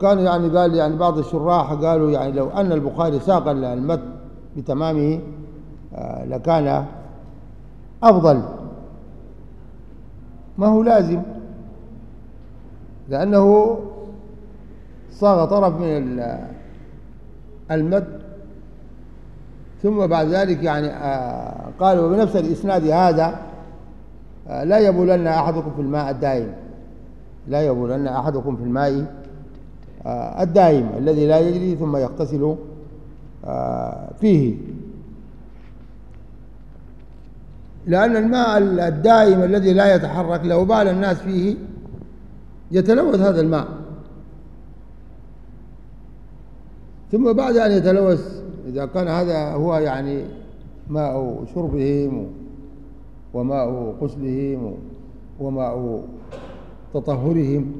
كان يعني قال يعني بعض الشراح قالوا يعني لو أن البخاري ساق المت بتمامه لكان أفضل. ما هو لازم؟ لأنه صاغ طرف من المد ثم بعد ذلك يعني آه، قالوا بنفس الإسناد هذا آه، لا يبولن أحدكم في الماء الدائم. لا يبولن أحدكم في الماء آه، الدائم الذي لا يجري ثم يغتسل فيه. لأن الماء الدائم الذي لا يتحرك لو بال الناس فيه يتلوث هذا الماء. ثم بعد أن يتلوث إذا كان هذا هو يعني ماء شربهم وماء غسلهم وماء تطهرهم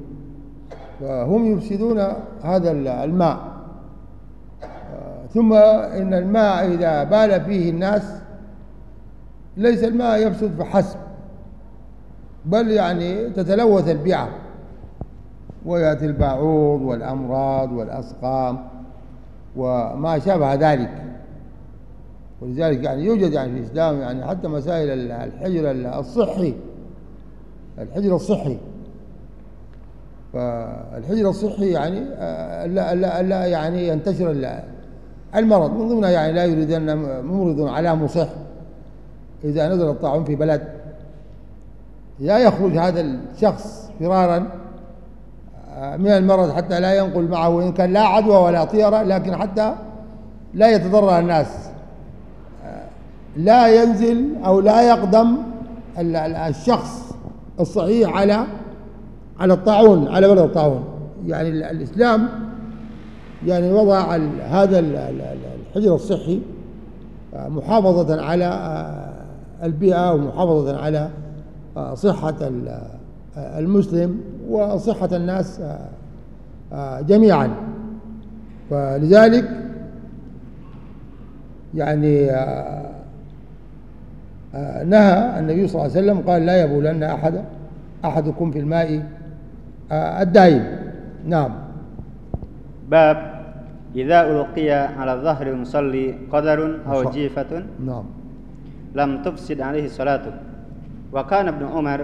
فهم يفسدون هذا الماء. ثم إن الماء إذا بال فيه الناس ليس الماء يفسد فحسب بل يعني تتلوث البيئة. ويأتي البعوض والأمراض والأسقام. وما شابه ذلك. ولذلك يعني يوجد يعني في الإسلام يعني حتى مسائل الحجر الصحي. الحجر الصحي. فالحجر الصحي يعني آه، لا لا لا يعني ينتشر المرض. من ضمنها يعني لا يريد أن ممرض على مصح إذا نزل الطاعون في بلد لا يخرج هذا الشخص فرارا من المرض حتى لا ينقل معه إن كان لا عدوى ولا طيرة لكن حتى لا يتضرر الناس. آه، لا ينزل أو لا يقدم الشخص الصحيح على على الطاعون على بلد الطاعون. يعني الإسلام يعني وضع هذا الحجر الصحي آه، محافظة على البيئة ومحافظة على صحة المسلم. وصحة الناس آه، آه، جميعا. فلذلك يعني آه، نهى النبي صلى الله عليه وسلم قال لا يبولن أحد أحدكم في الماء الدائم. نعم. باب إذا ألقي على ظهر المصلي قدر أو جيفة. نعم. لم تفسد عليه صلاته. وكان ابن عمر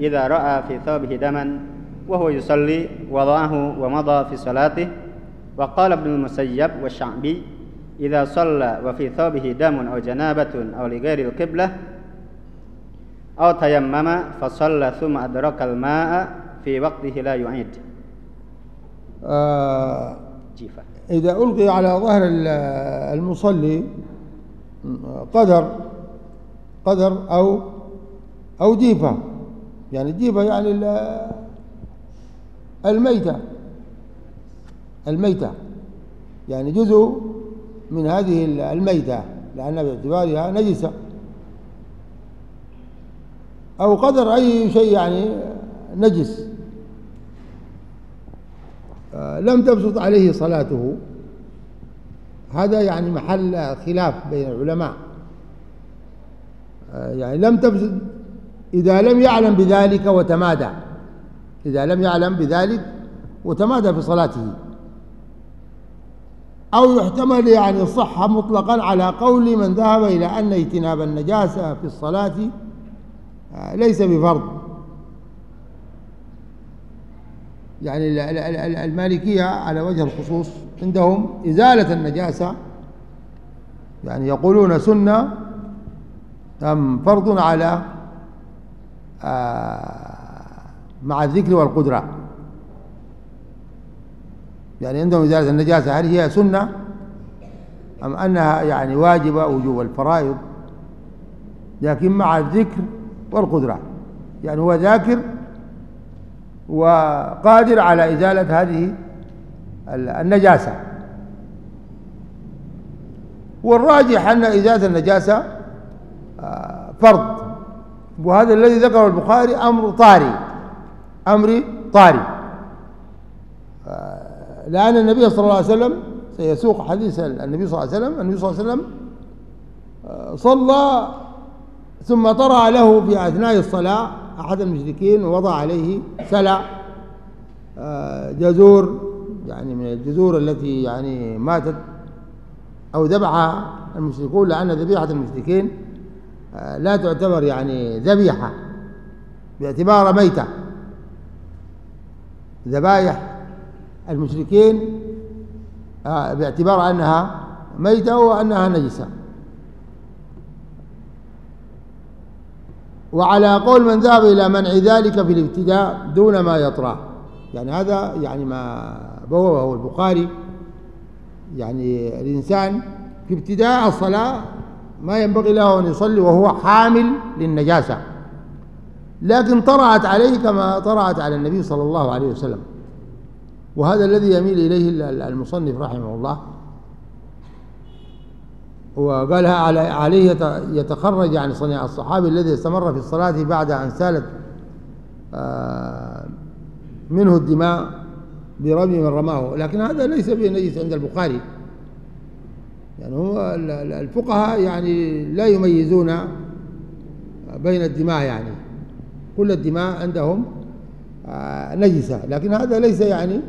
إذا رأى في ثوبه دما وهو يصلي وضعه ومضى في صلاته. وقال ابن المسيب والشعبي إذا صلى وفي ثوبه دم أو جنابة أو لغير القبلة أو تيمم فصلى ثم أدرك الماء في وقته لا يعيد. آه جيفة. إذا ألقي على ظهر المصلي قدر قدر أو أو جيفة. يعني جيفة يعني الميتة. الميتة. يعني جزء من هذه الميتة لأنها باعتبارها نجسة. أو قدر أي شيء يعني نجس. آه، لم تبسط عليه صلاته. هذا يعني محل خلاف بين العلماء. آه، يعني لم تبسط إذا لم يعلم بذلك وتمادى. إذا لم يعلم بذلك وتمادى في صلاته. أو يحتمل يعني الصحة مطلقا على قول من ذهب إلى أن اجتناب النجاسة في الصلاة آه، ليس بفرض. يعني المالكية على وجه الخصوص عندهم إزالة النجاسة. يعني يقولون سنة أم فرض على آه، مع الذكر والقدرة. يعني عندهم إزالة النجاسة هل هي سنة أم أنها يعني واجبة وجوب الفرائض؟ لكن مع الذكر والقدرة. يعني هو ذاكر وقادر على إزالة هذه النجاسة. والراجح أن إزالة النجاسة آه، فرض. وهذا الذي ذكره البخاري أمر طاري أمر طاري آه، لأن النبي صلى الله عليه وسلم سيسوق حديث النبي صلى الله عليه وسلم النبي صلى الله عليه وسلم آه، صلى ثم طرأ له في أثناء الصلاة أحد المشركين ووضع عليه سلع آه، جزور يعني من الجزور التي يعني ماتت أو ذبحها المشركون لأن ذبيحة المشركين لا تعتبر يعني ذبيحة باعتبار ميتة. ذبائح المشركين آه، باعتبار أنها ميتة وأنها نجسة. وعلى قول من ذهب إلى منع ذلك في الابتداء دون ما يطرأ. يعني هذا يعني ما بوابه البخاري. يعني الإنسان في ابتداء الصلاة ما ينبغي له أن يصلي وهو حامل للنجاسة. لكن طرأت عليه كما طرأت على النبي صلى الله عليه وسلم. وهذا الذي يميل إليه المصنف رحمه الله. وقالها عليه يتخرج يعني صنيع الصحابي الذي استمر في الصلاة بعد أن سالت آه، منه الدماء برمي من رماه. لكن هذا ليس به نجس عند البخاري. يعني هو الفقهاء يعني لا يميزون بين الدماء يعني. كل الدماء عندهم آه، نجسة. لكن هذا ليس يعني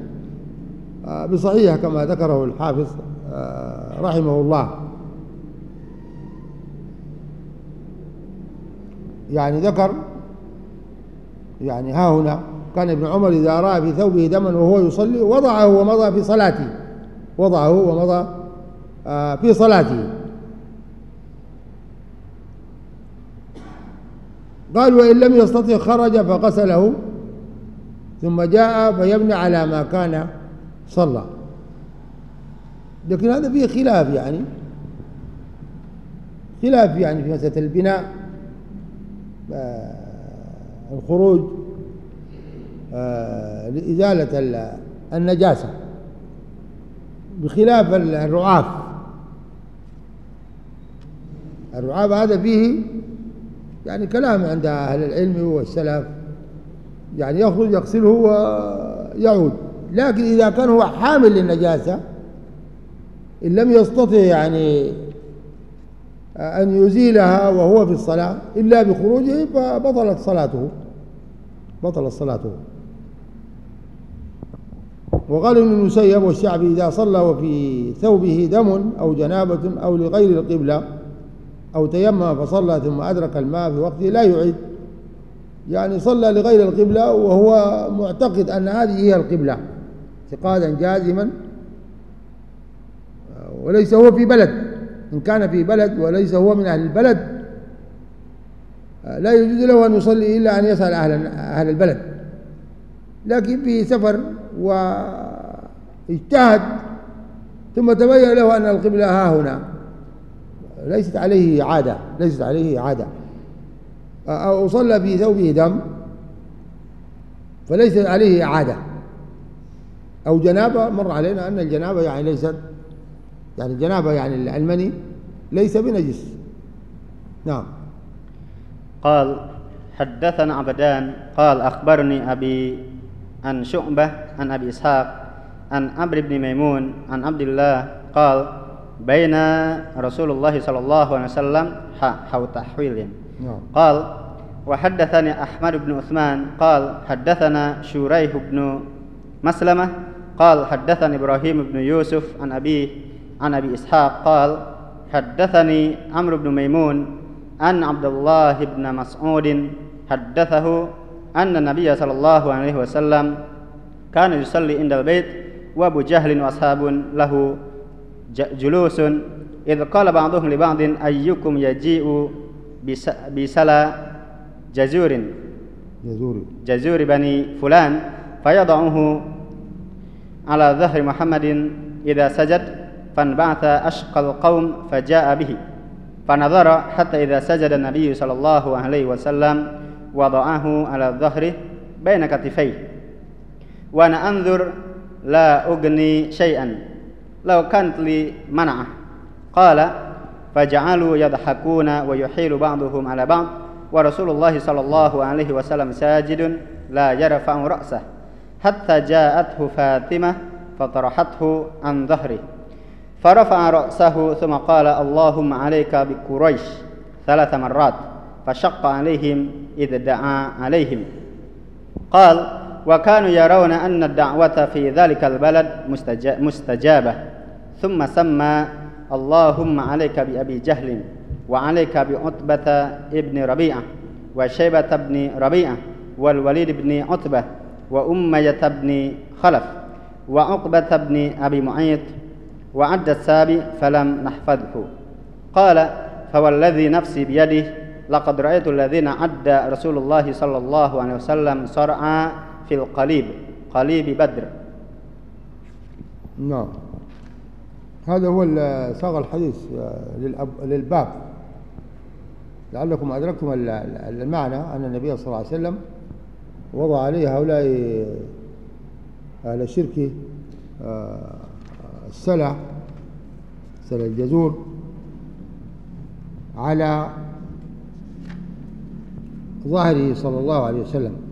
آه، بصحيح كما ذكره الحافظ رحمه الله. يعني ذكر يعني ها هنا كان ابن عمر إذا رأى في ثوبه دما وهو يصلي وضعه ومضى في صلاته. وضعه ومضى آه، في صلاته. قال وإن لم يستطع خرج فغسله ثم جاء فيبني على ما كان صلى. لكن هذا فيه خلاف يعني. خلاف يعني في مسألة البناء آه، الخروج آه، لإزالة النجاسة. بخلاف الرعاف. الرعاف هذا فيه يعني كلام عند أهل العلم والسلف يعني يخرج يغسله ويعود. لكن إذا كان هو حامل للنجاسة إن لم يستطع يعني أن يزيلها وهو في الصلاة إلا بخروجه فبطلت صلاته. بطلت صلاته. وقال ابن المسيب والشعبي إذا صلى وفي ثوبه دم أو جنابة أو لغير القبلة أو تيمم فصلى ثم أدرك الماء في وقته لا يعيد. يعني صلى لغير القبلة وهو معتقد أن هذه هي القبلة اعتقادا جازما وليس هو في بلد. إن كان في بلد وليس هو من أهل البلد لا يجوز له أن يصلي إلا أن يسأل أهل, أهل البلد. لكن في سفر واجتهد ثم تبين له أن القبلة ها هنا. ليست عليه عادة ليست عليه عادة. أو صلى في ثوبه دم فليست عليه عادة. أو جنابة مر علينا أن الجنابة يعني ليست يعني الجنابة يعني المني ليس بنجس. نعم. قال حدثنا عبدان قال أخبرني أبي عن شعبة عن أبي إسحاق عن عمرو بن ميمون عن عبد الله قال بين رسول الله صلى الله عليه وسلم حو تحويل نعم. قال وحدثني أحمد بن عثمان قال حدثنا شوريه بن مسلمة قال حدثني إبراهيم بن يوسف عن أبيه عن أبي إسحاق قال حدثني عمرو بن ميمون أن عبد الله بن مسعود حدثه أن النبي صلى الله عليه وسلم كان يصلي عند البيت وأبو جهل وأصحاب له جلوس إذ قال بعضهم لبعض أيكم يجيء بسلا جزور؟ جزور. جزور بني فلان فيضعه على ظهر محمد إذا سجد فانبعث أشقى القوم فجاء به فنظر حتى إذا سجد النبي صلى الله عليه وسلم وضعه على ظهره بين كتفيه وأنا أنظر لا أغني شيئا. لو كانت لي منعة. قال فجعلوا يضحكون ويحيل بعضهم على بعض ورسول الله صلى الله عليه وسلم ساجد لا يرفع رأسه حتى جاءته فاطمة فطرحته عن ظهره فرفع رأسه ثم قال اللهم عليك بقريش ثلاث مرات فشق عليهم إذ دعا عليهم. قال وكانوا يرون أن الدعوة في ذلك البلد مستجابة. ثم سمى اللهم عليك بأبي جهل وعليك بعتبة ابن ربيعة وشيبة بن ربيعة والوليد بن عتبة وأمية بن خلف وعقبة بن أبي معيط وعد السابع فلم نحفظه. قال فوالذي نفسي بيده لقد رأيت الذين عد رسول الله صلى الله عليه وسلم صرعا في القليب قليب بدر. نعم. هذا هو صاغ الحديث للباب. لعلكم أدركتم المعنى أن النبي صلى الله عليه وسلم وضع عليه هؤلاء أهل الشرك آه، السلع سلع الجزور على ظهره صلى الله عليه وسلم.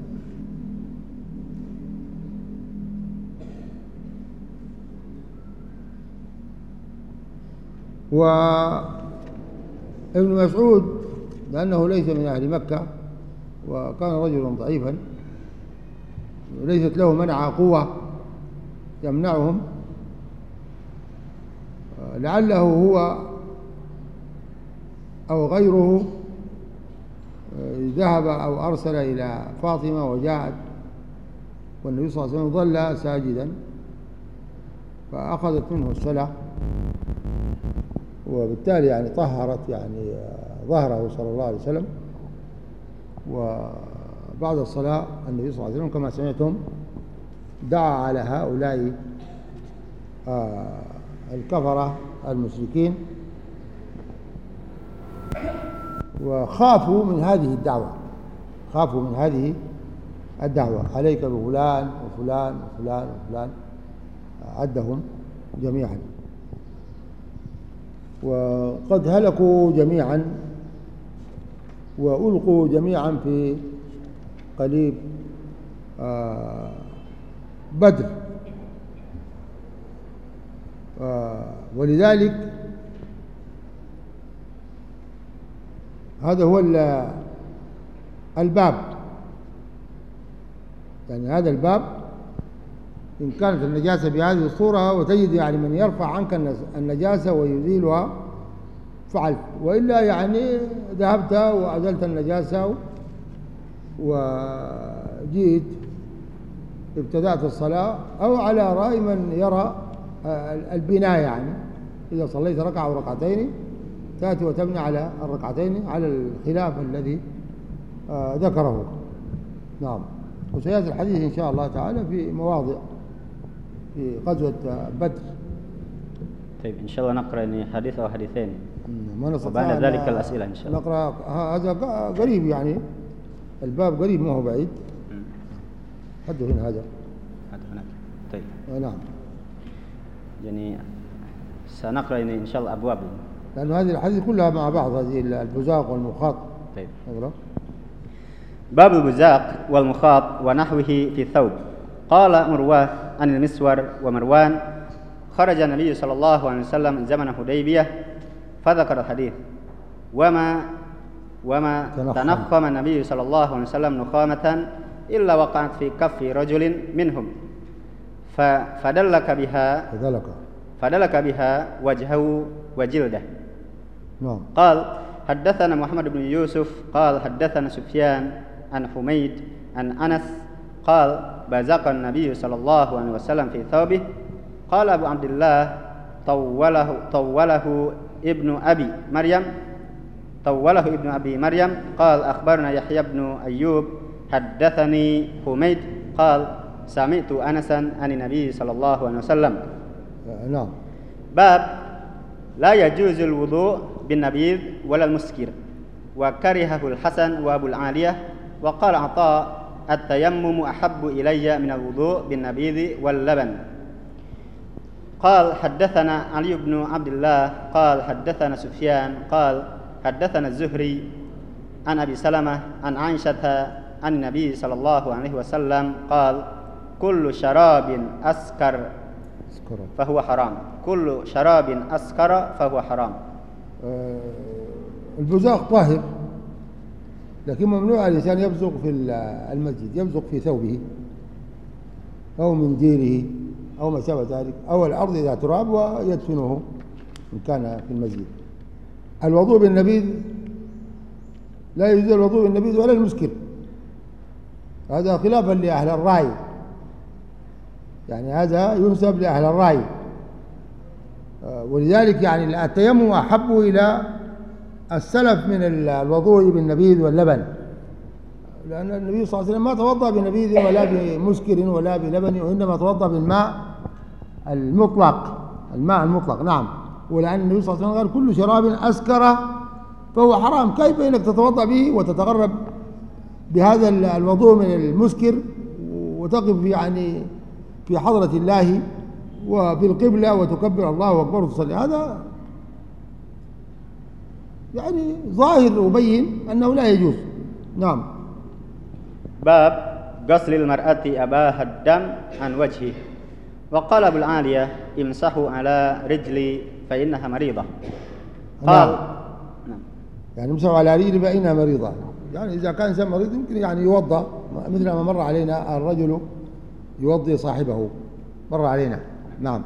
وابن مسعود لأنه ليس من أهل مكة وكان رجلا ضعيفا ليست له منع قوة يمنعهم. لعله هو أو غيره ذهب أو أرسل إلى فاطمة وجاءت والنبي صلى الله عليه وسلم ظل ساجدا فأخذت منه الصلاة. وبالتالي يعني طهرت يعني ظهره صلى الله عليه وسلم. وبعد الصلاة النبي صلى الله عليه وسلم كما سمعتم دعا على هؤلاء آه، الكفرة المشركين. وخافوا من هذه الدعوة خافوا من هذه الدعوة. عليك بفلان وفلان وفلان وفلان عدهم جميعا. وقد هلكوا جميعا وألقوا جميعا في قليب آه، بدر. آه، ولذلك هذا هو الباب. يعني هذا الباب إن كانت النجاسة بهذه الصورة وتجد يعني من يرفع عنك النجاسة ويزيلها فعلت. وإلا يعني ذهبت وأزلت النجاسة وجيت ابتدأت الصلاة أو على رأي من يرى البناء يعني. إذا صليت ركعة أو ركعتين تأتي وتبني على الركعتين على الخلاف الذي آه، ذكره. نعم. وسيأتي الحديث إن شاء الله تعالى في مواضع. في غزوة بدر. طيب إن شاء الله نقرأ يعني حديث أو حديثين. ما نستطيع وبعد ذلك الأسئلة إن شاء الله. نقرأ. هذا قريب يعني. الباب قريب ما هو بعيد. حده هنا هذا؟ حده هناك. طيب. آه نعم. يعني سنقرأ يعني إن شاء الله أبواب. لأن هذه الحديث كلها مع بعض هذه البزاق والمخاط. طيب. أقرأ. باب البزاق والمخاط ونحوه في الثوب. قال مرواه عن المسور ومروان خرج النبي صلى الله عليه وسلم زمن حديبية فذكر الحديث. وما وما تنخم. النبي صلى الله عليه وسلم نخامة إلا وقعت في كف رجل منهم. فدلك بها فدلك. فدلك بها وجهه وجلده. نعم. قال حدثنا محمد بن يوسف قال حدثنا سفيان عن حميد عن أنس قال بزق النبي صلى الله عليه وسلم في ثوبه. قال أبو عبد الله طوله طوله ابن أبي مريم. طوله ابن أبي مريم. قال أخبرنا يحيى بن أيوب حدثني حميد. قال سمعت أنسا عن النبي صلى الله عليه وسلم. نعم. باب لا يجوز الوضوء بالنبيذ ولا المسكر. وكرهه الحسن وأبو العالية. وقال عطاء التيمم أحب إلي من الوضوء بالنبيذ واللبن. قال حدثنا علي بن عبد الله قال حدثنا سفيان قال حدثنا الزهري عن أبي سلمة عن عائشة عن النبي صلى الله عليه وسلم قال كل شراب أسكر فهو حرام. كل شراب أسكر فهو حرام. آه، البزاق طاهر. لكن ممنوع الإنسان يبزق في المسجد يبزق في ثوبه أو من ديره أو ما شابه ذلك أو الأرض إذا تراب ويدفنه إن كان في المسجد. الوضوء بالنبيذ لا يجوز الوضوء بالنبيذ ولا المسكر هذا خلافا لأهل الرأي. يعني هذا ينسب لأهل الرأي. آه، ولذلك يعني التيمم أحب إلى السلف من الوضوء بالنبيذ واللبن. لأن النبي صلى الله عليه وسلم ما توضأ بنبيذ ولا بمسكر ولا بلبن وإنما توضأ بالماء المطلق. الماء المطلق نعم. ولأن النبي صلى الله عليه وسلم قال كل شراب أسكر فهو حرام. كيف إنك تتوضأ به وتتغرب بهذا الوضوء من المسكر وتقف يعني في حضرة الله وفي القبلة وتكبر الله أكبر وتصلي؟ هذا يعني ظاهر وبين أنه لا يجوز. نعم. باب غسل المرأة أباها الدم عن وجهه. وقال أبو العالية امسحوا على رجلي فإنها مريضة. قال نعم. نعم. يعني امسحوا على رجلي فإنها مريضة. يعني إذا كان إنسان مريض يمكن يعني يوضأ مثل ما مر علينا الرجل يوضي صاحبه. مر علينا. نعم.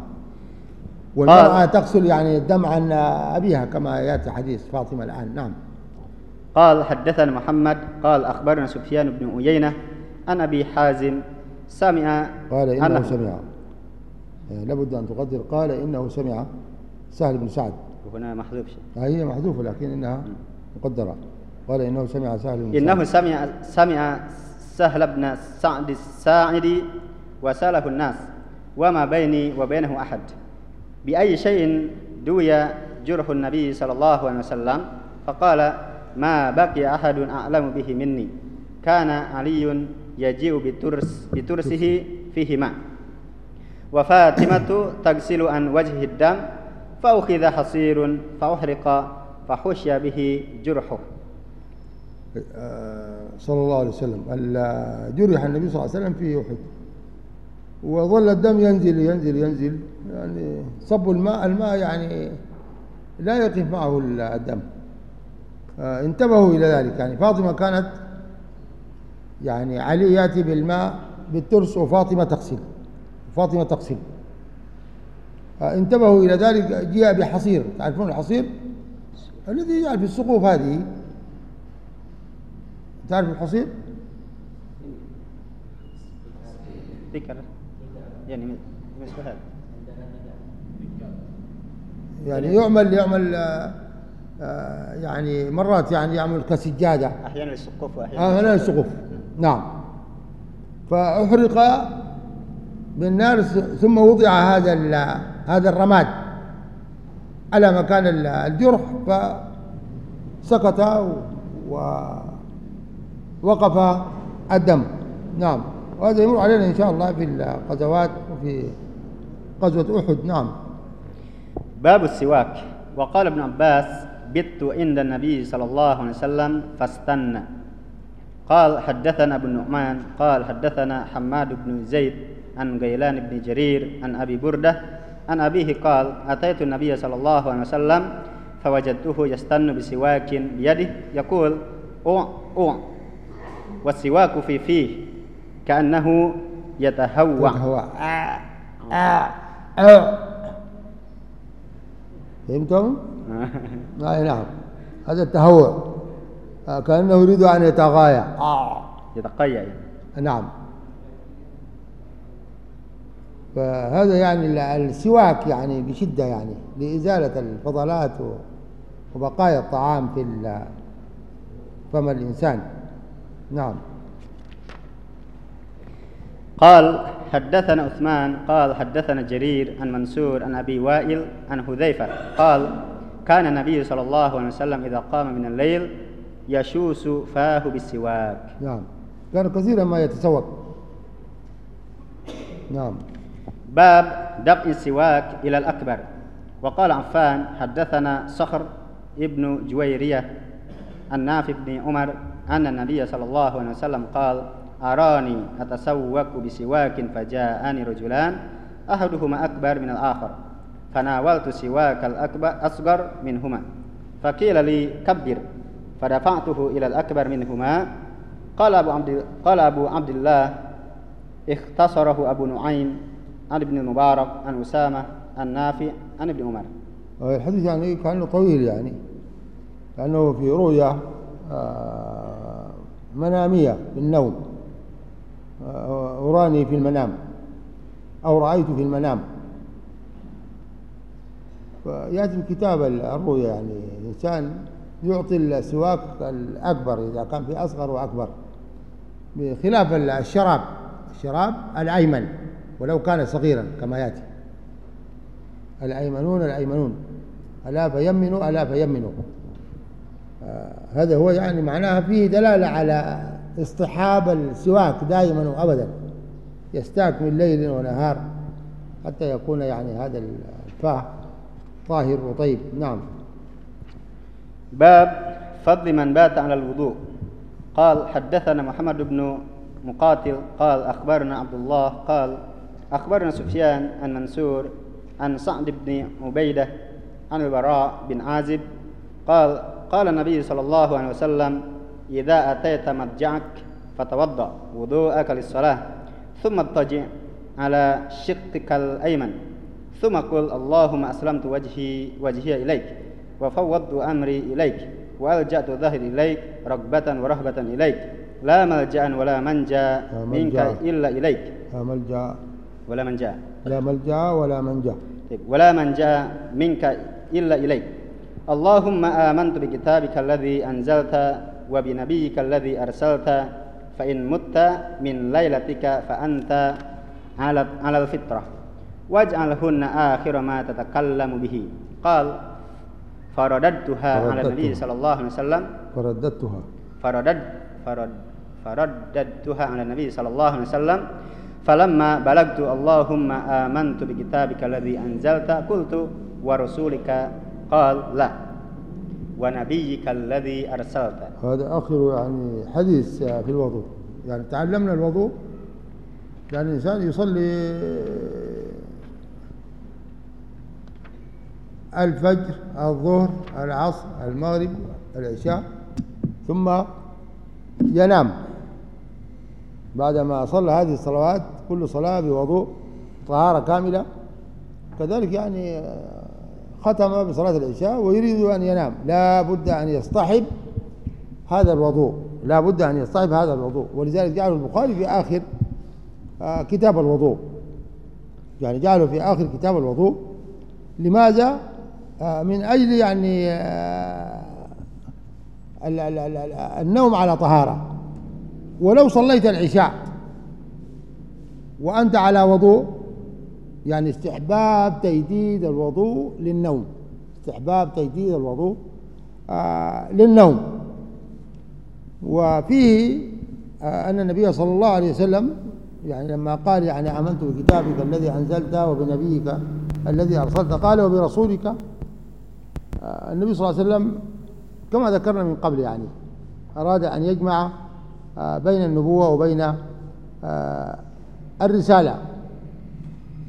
والمرأة تغسل يعني الدم عن أبيها كما يأتي حديث فاطمة الآن. نعم. قال حدثنا محمد قال أخبرنا سفيان بن عيينة عن أبي حازم سمع قال إنه سمع. يعني لابد أن تقدر. قال إنه سمع سهل بن سعد. وهنا محذوف. شيء هي محذوفة لكن إنها مقدرة. قال إنه سمع سهل بن إنه سمع سمع سهل بن سعد الساعدي وسأله الناس وما بيني وبينه أحد. بأي شيء دوي جرح النبي صلى الله عليه وسلم فقال ما بقي أحد أعلم به مني. كان علي يجيء بترس بترسه فيه ماء وفاطمة تغسل عن وجه الدم فأخذ حصير فأحرق فحشي به جرحه. آه، صلى الله عليه وسلم. جرح النبي صلى الله عليه وسلم في أحد وظل الدم ينزل ينزل ينزل. يعني صب الماء الماء يعني لا يقف معه الدم. انتبهوا إلى ذلك. يعني فاطمة كانت يعني علي يأتي بالماء بالترس وفاطمة تغسل. فاطمة تغسل. انتبهوا إلى ذلك جاء بحصير. تعرفون الحصير؟ الذي يجعل في السقوف هذه. تعرف الحصير؟ ذكر. يعني مثل هذا يعني يعمل يعمل آه، آه، يعني مرات يعني يعمل كسجادة أحيانا للسقوف وأحيانا آه للسقوف نعم. فأحرق بالنار ثم وضع هذا هذا الرماد على مكان الجرح فسكت ووقف الدم. نعم. وهذا يمر علينا إن شاء الله في الغزوات وفي غزوة أحد. نعم. باب السواك. وقال ابن عباس بت عند النبي صلى الله عليه وسلم فاستنى قال حدثنا ابن النعمان قال حدثنا حماد بن زيد عن غيلان بن جرير عن أبي بردة عن أبيه قال أتيت النبي صلى الله عليه وسلم فوجدته يستن بسواك بيده. يقول أوع أوع. والسواك في فيه. كأنه يتهوى. آه. آه. آه. فهمتم؟ آه نعم. هذا التهوع آه كأنه يريد أن يتغايى. آه. يتقيأ. نعم. فهذا يعني السواك يعني بشدة يعني لإزالة الفضلات وبقايا الطعام في فم الإنسان. نعم. قال حدثنا عثمان قال حدثنا جرير عن منصور عن أبي وائل عن حذيفة قال كان النبي صلى الله عليه وسلم إذا قام من الليل يشوس فاه بالسواك. نعم. كان كثيرا ما يتسوق. نعم. باب دفع السواك إلى الأكبر. وقال عفان حدثنا صخر ابن جويرية النافع بن عمر أن النبي صلى الله عليه وسلم قال أراني أتسوق بسواك فجاءني رجلان أحدهما أكبر من الآخر. فناولت سواك الأكبر أصغر منهما. فقيل لي كبر. فدفعته إلى الأكبر منهما. قال أبو عبد قال أبو عبد الله اختصره أبو نعيم عن ابن المبارك عن أسامة عن نافع عن ابن عمر. الحديث يعني كأنه طويل يعني. لأنه في رؤيا آه، منامية بالنوم. أراني في المنام أو رأيت في المنام. فيأتي الكتاب الرؤيا يعني الإنسان يعطي السواك الأكبر إذا كان في أصغر وأكبر بخلاف الشراب الشراب الأيمن ولو كان صغيرا كما يأتي. الأيمنون الأيمنون ألا فيمنوا ألا فيمنوا. آه هذا هو يعني معناها فيه دلالة على اصطحاب السواك دائما وأبدا يستاك من ليل ونهار حتى يكون يعني هذا الفاه طاهر وطيب. نعم. باب فضل من بات على الوضوء. قال حدثنا محمد بن مقاتل. قال أخبرنا عبد الله. قال أخبرنا سفيان عن منصور عن سعد بن عبيدة عن البراء بن عازب. قال قال النبي صلى الله عليه وسلم إذا أتيت مضجعك فتوضأ وضوءك للصلاة ثم اضطجع على شقك الأيمن ثم قل اللهم أسلمت وجهي وجهي إليك وفوضت أمري إليك وألجأت ظهري إليك رغبة ورهبة إليك لا ملجأ ولا منجأ منك إلا إليك. لا ملجأ. ولا منجأ. لا ملجأ ولا منجأ. طيب، ولا منجأ منك إلا إليك. اللهم آمنت بكتابك الذي أنزلت وبنبيك الذي أرسلت فإن مت من ليلتك فأنت على على الفطرة واجعلهن آخر ما تتكلم به قال فرددتها على النبي صلى الله عليه وسلم فرددتها فردد فرد فرددتها على النبي صلى الله عليه وسلم فلما بلغت اللهم آمنت بكتابك الذي أنزلت قلت ورسولك قال لا ونبيك الذي أرسلت. هذا آخر يعني حديث في الوضوء. يعني تعلمنا الوضوء. يعني الإنسان يصلي الفجر الظهر العصر المغرب العشاء ثم ينام. بعدما صلى هذه الصلوات كل صلاة بوضوء طهارة كاملة. كذلك يعني ختم بصلاة العشاء ويريد أن ينام. لا بد أن يصطحب هذا الوضوء. لا بد أن يصطحب هذا الوضوء. ولذلك جعله البخاري في آخر آه، كتاب الوضوء. يعني جعله في آخر كتاب الوضوء. لماذا؟ آه، من أجل يعني آه، النوم على طهارة. ولو صليت العشاء وأنت على وضوء يعني استحباب تجديد الوضوء للنوم. استحباب تجديد الوضوء آه للنوم. وفيه آه أن النبي صلى الله عليه وسلم يعني لما قال يعني آمنت بكتابك الذي أنزلت وبنبيك الذي أرسلت قال وبرسولك. آه النبي صلى الله عليه وسلم كما ذكرنا من قبل يعني أراد أن يجمع آه بين النبوة وبين آه الرسالة.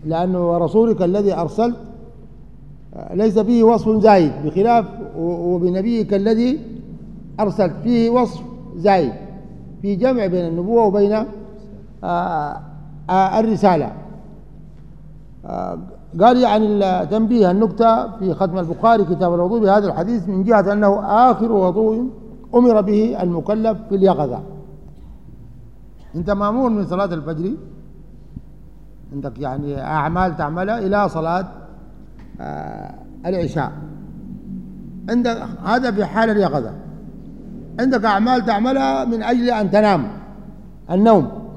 لأنه ورسولك الذي أرسلت ليس فيه وصف زايد بخلاف وبنبيك الذي أرسلت فيه وصف زايد في جمع بين النبوة وبين آه، آه، الرسالة. آه، قال يعني التنبيه النكتة في ختم البخاري كتاب الوضوء بهذا الحديث من جهة أنه آخر وضوء أمر به المكلف في اليقظة. أنت مأمور من صلاة الفجر؟ عندك يعني أعمال تعملها إلى صلاة آه العشاء. عندك هذا في حال اليقظة. عندك أعمال تعملها من أجل أن تنام النوم.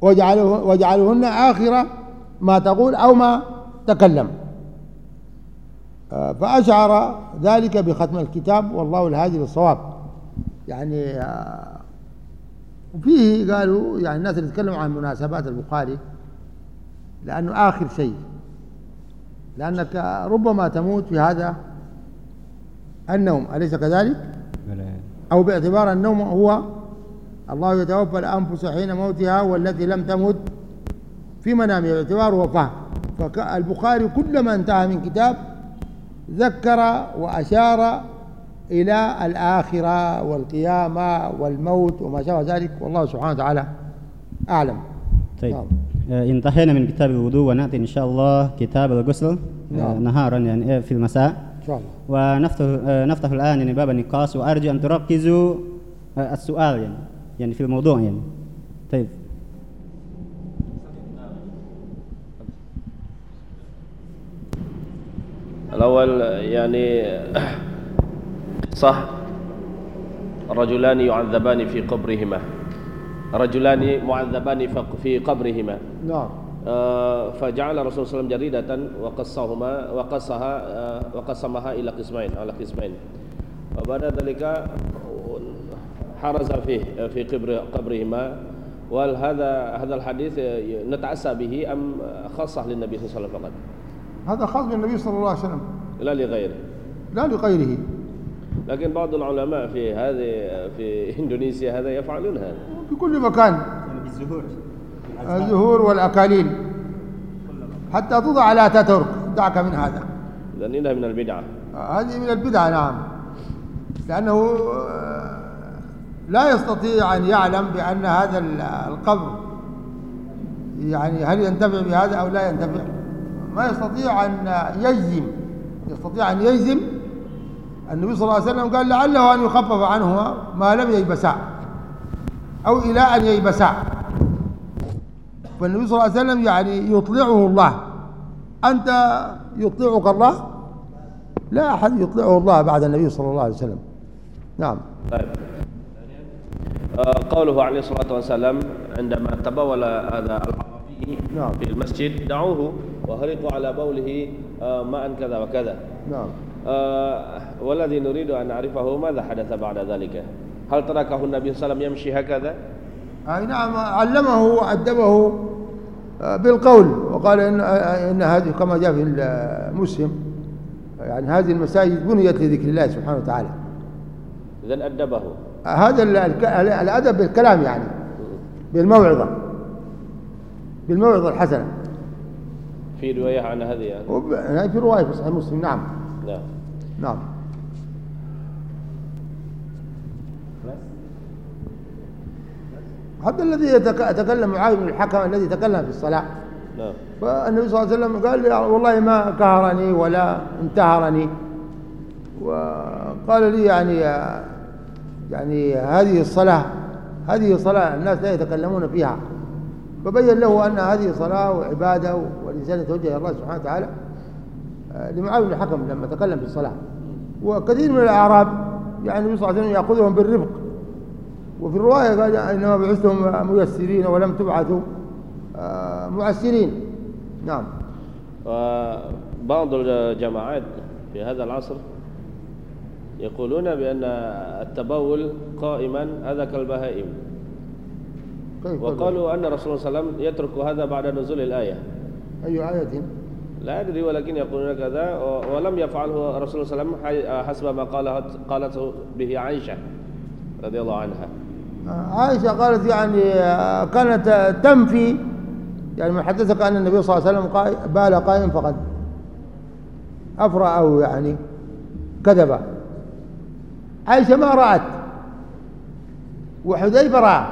واجعله واجعلهن آخر ما تقول أو ما تكلم. آه فأشعر ذلك بختم الكتاب والله الهادي للصواب. يعني آه وفيه قالوا يعني الناس اللي تكلموا عن مناسبات البخاري لأنه آخر شيء. لأنك ربما تموت في هذا النوم أليس كذلك؟ أو باعتبار النوم هو الله يتوفى الأنفس حين موتها والتي لم تمت في منامها باعتبار وفاة. فالبخاري كلما انتهى من كتاب ذكر وأشار إلى الآخرة والقيامة والموت وما شابه ذلك. والله سبحانه وتعالى أعلم. طيب. نعم. آه، انتهينا من كتاب الوضوء ونأتي إن شاء الله كتاب الغسل. آه، نعم. نهارا يعني في المساء. إن شاء الله. ونفتح آه، نفتح الآن يعني باب النقاش وأرجو أن تركزوا السؤال يعني يعني في الموضوع يعني. طيب. الأول يعني صح؟ رجلان يعذبان في قبرهما. رجلان معذبان في قبرهما. نعم. آه، فجعل الرسول صلى الله عليه وسلم جريدة وقصهما وقصها آه، وقسمها إلى قسمين على قسمين. وبعد ذلك حرز فيه في قبر قبرهما. وهل هذا هذا الحديث نتعسى به أم خاصة للنبي صلى الله عليه وسلم فقط؟ هذا خاص بالنبي صلى الله عليه وسلم. لا لغيره. لا لغيره. لكن بعض العلماء في هذه في إندونيسيا هذا يفعلون هذا. في كل مكان. يعني بالزهور. الزهور والأكاليل حتى توضع على تترك. دعك من هذا. لأنها من البدعة. هذه من البدع نعم. لأنه آه، لا يستطيع أن يعلم بأن هذا القبر يعني هل ينتفع بهذا أو لا ينتفع. ما يستطيع أن يجزم. يستطيع أن يجزم النبي صلى الله عليه وسلم قال لعله أن يخفف عنهما ما لم ييبسا أو إلى أن ييبسا. فالنبي صلى الله عليه وسلم يعني يطلعه الله. أنت يطلعك الله؟ لا أحد يطلعه الله بعد النبي صلى الله عليه وسلم. نعم. طيب. آه، قوله عليه الصلاة والسلام عندما تبول هذا العربي نعم. في المسجد دعوه وهرقوا على بوله آه، ماء كذا وكذا. نعم. والذي نريد أن نعرفه ماذا حدث بعد ذلك؟ هل تركه النبي صلى الله عليه وسلم يمشي هكذا؟ أي نعم علمه وأدبه آه، بالقول وقال إن, آه، إن هذه كما جاء في مسلم يعني هذه المساجد بنيت لذكر الله سبحانه وتعالى. إذا أدبه. هذا الأدب بالكلام يعني بالموعظة بالموعظة الحسنة. في رواية عن هذه يعني. يعني في رواية في صحيح مسلم نعم. نعم. نعم. هذا الذي يتك- يتكلم معاذ بن الحكم الذي تكلم في الصلاة. نعم. فالنبي صلى الله عليه وسلم قال لي والله ما كهرني ولا انتهرني. وقال لي يعني يعني هذه الصلاة هذه صلاة الناس لا يتكلمون فيها. فبين له أن هذه صلاة وعبادة والإنسان يتوجه إلى الله سبحانه وتعالى بن الحكم لما تكلم في الصلاة. وكثير من الأعراب يعني النبي صلى الله عليه وسلم يأخذهم بالرفق. وفي الرواية قال إنما بعثتم ميسرين ولم تبعثوا آه، معسرين. نعم. وبعض الجماعات في هذا العصر يقولون بأن التبول قائما هذا كالبهائم وقالوا أن الرسول صلى الله عليه وسلم يترك هذا بعد نزول الآية. أي آية؟ لا أدري ولكن يقولون كذا. ولم يفعله الرسول صلى الله عليه وسلم حسب ما قالت قالته به عائشة رضي الله عنها. آه، عائشة قالت يعني آه، كانت تنفي. يعني من حدثك أن النبي صلى الله عليه وسلم قا- بال قائم فقد أفرى أو يعني كذب. عائشة ما رأت وحذيفة رأى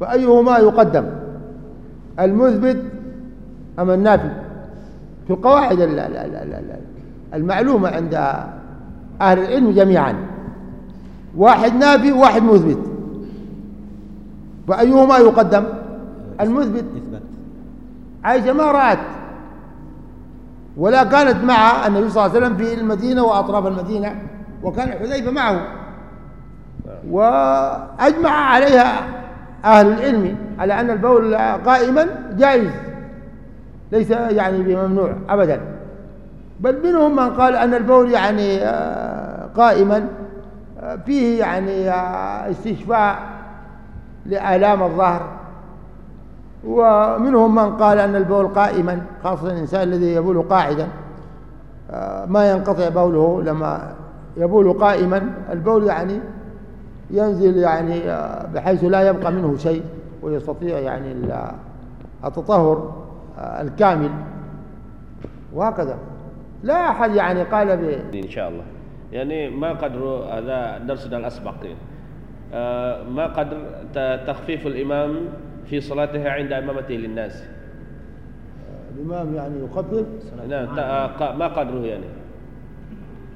فأيهما يقدم؟ المثبت أم النافي؟ في القواعد ال- ال- ال- ال- ال- المعلومة عند أهل العلم جميعا. واحد نافي وواحد مثبت. فأيهما يقدم؟ المثبت. عائشة ما رأت. ولا كانت مع النبي صلى الله عليه وسلم في المدينة وأطراف المدينة وكان حذيفة معه. وأجمع عليها أهل العلم على أن البول قائما جائز. ليس يعني بممنوع أبدا. بل منهم من قال أن البول يعني آه، قائما آه، فيه يعني آه، استشفاء لآلام الظهر ومنهم من قال أن البول قائما خاصة الإنسان الذي يبول قاعدا. ما ينقطع بوله لما يبول قائما. البول يعني ينزل يعني بحيث لا يبقى منه شيء ويستطيع يعني ال- التطهر. الكامل. وهكذا. لا أحد يعني قال ب إن شاء الله. يعني ما قدر هذا درسنا الأسبق. آه، ما قدر تخفيف الإمام في صلاته عند إمامته للناس. الإمام يعني يخفف؟ نعم ما قدره يعني.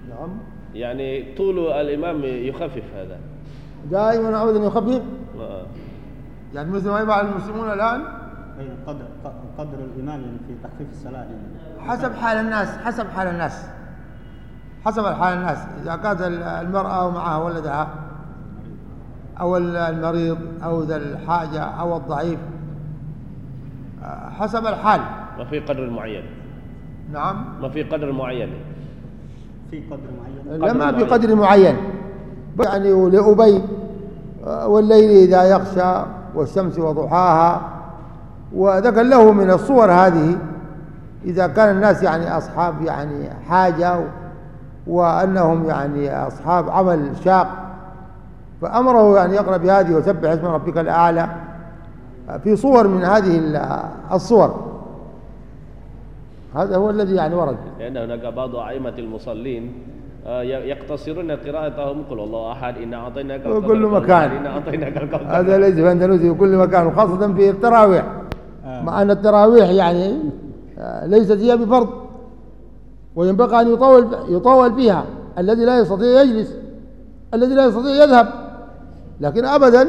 نعم. يعني طول الإمام يخفف هذا. دائما أبدا يخفف؟ آه. يعني مثل ما يفعل المسلمون الآن؟ أي قدر. قدر الإمام يعني في تخفيف الصلاة يعني. حسب حال الناس حسب حال الناس. حسب حال الناس. إذا كانت المرأة ومعها ولدها أو المريض أو ذا الحاجة أو الضعيف آه، حسب الحال. ما في قدر معين. نعم. ما في قدر معين. في قدر معين. قدر لما معين. بقدر معين. يعني لأبي آه، والليل إذا يغشى والشمس وضحاها وذكر له من الصور هذه إذا كان الناس يعني أصحاب يعني حاجة وأنهم يعني أصحاب عمل شاق فأمره أن يقرأ بهذه وسبح اسم ربك الأعلى في صور من هذه الصور. هذا هو الذي يعني ورد. لأن هناك بعض أئمة المصلين آه، يقتصرون قراءتهم قل الله أحد إنا أعطيناك كل مكان. إنا أعطيناك الكوثر هذا ليس في في كل مكان وخاصة في التراويح. مع أن التراويح يعني آه، ليست هي بفرض وينبغي أن يطول يطول فيها. الذي لا يستطيع يجلس الذي لا يستطيع يذهب. لكن أبدا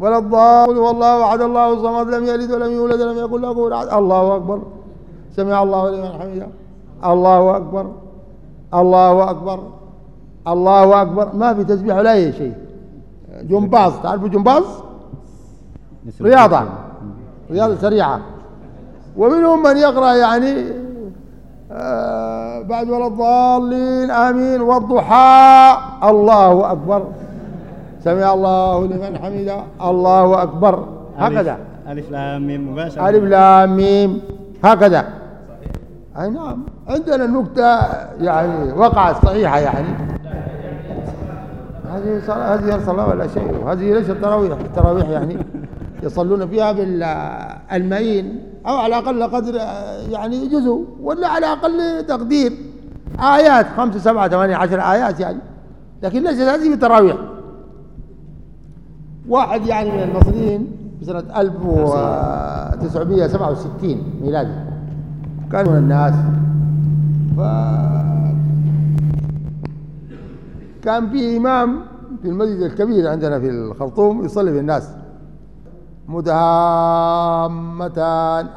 ولا الضال والله أحد الله الصمد لم يلد ولم يولد ولم يكن له كفوا أحد. الله أكبر. سمع الله لمن حمده. الله أكبر. الله أكبر. الله أكبر. ما في تسبيح ولا أي شيء. جمباز. تعرفوا جمباز؟ رياضة. رياضة سريعة. ومنهم من يقرأ يعني آه بعد ولا الضالين آمين والضحى. الله أكبر. سمع الله لمن حمده. الله أكبر. هكذا. ألف لام ميم مباشرة. ألف لام ميم. هكذا. أي نعم. عندنا النكتة يعني وقعت صحيحة يعني. هذه صلاة هذه صلاة ولا شيء؟ وهذه ليست تراويح التراويح يعني. يصلون فيها بالمئين أو على أقل قدر يعني جزء ولا على أقل تقدير. آيات خمسة سبعة ثمانية عشر آيات يعني. لكن ليست هذه بتراويح واحد يعني من المصريين في سنة 1967 ميلادي. كان من الناس. ف كان في إمام في المسجد الكبير عندنا في الخرطوم يصلي بالناس. مدهامتان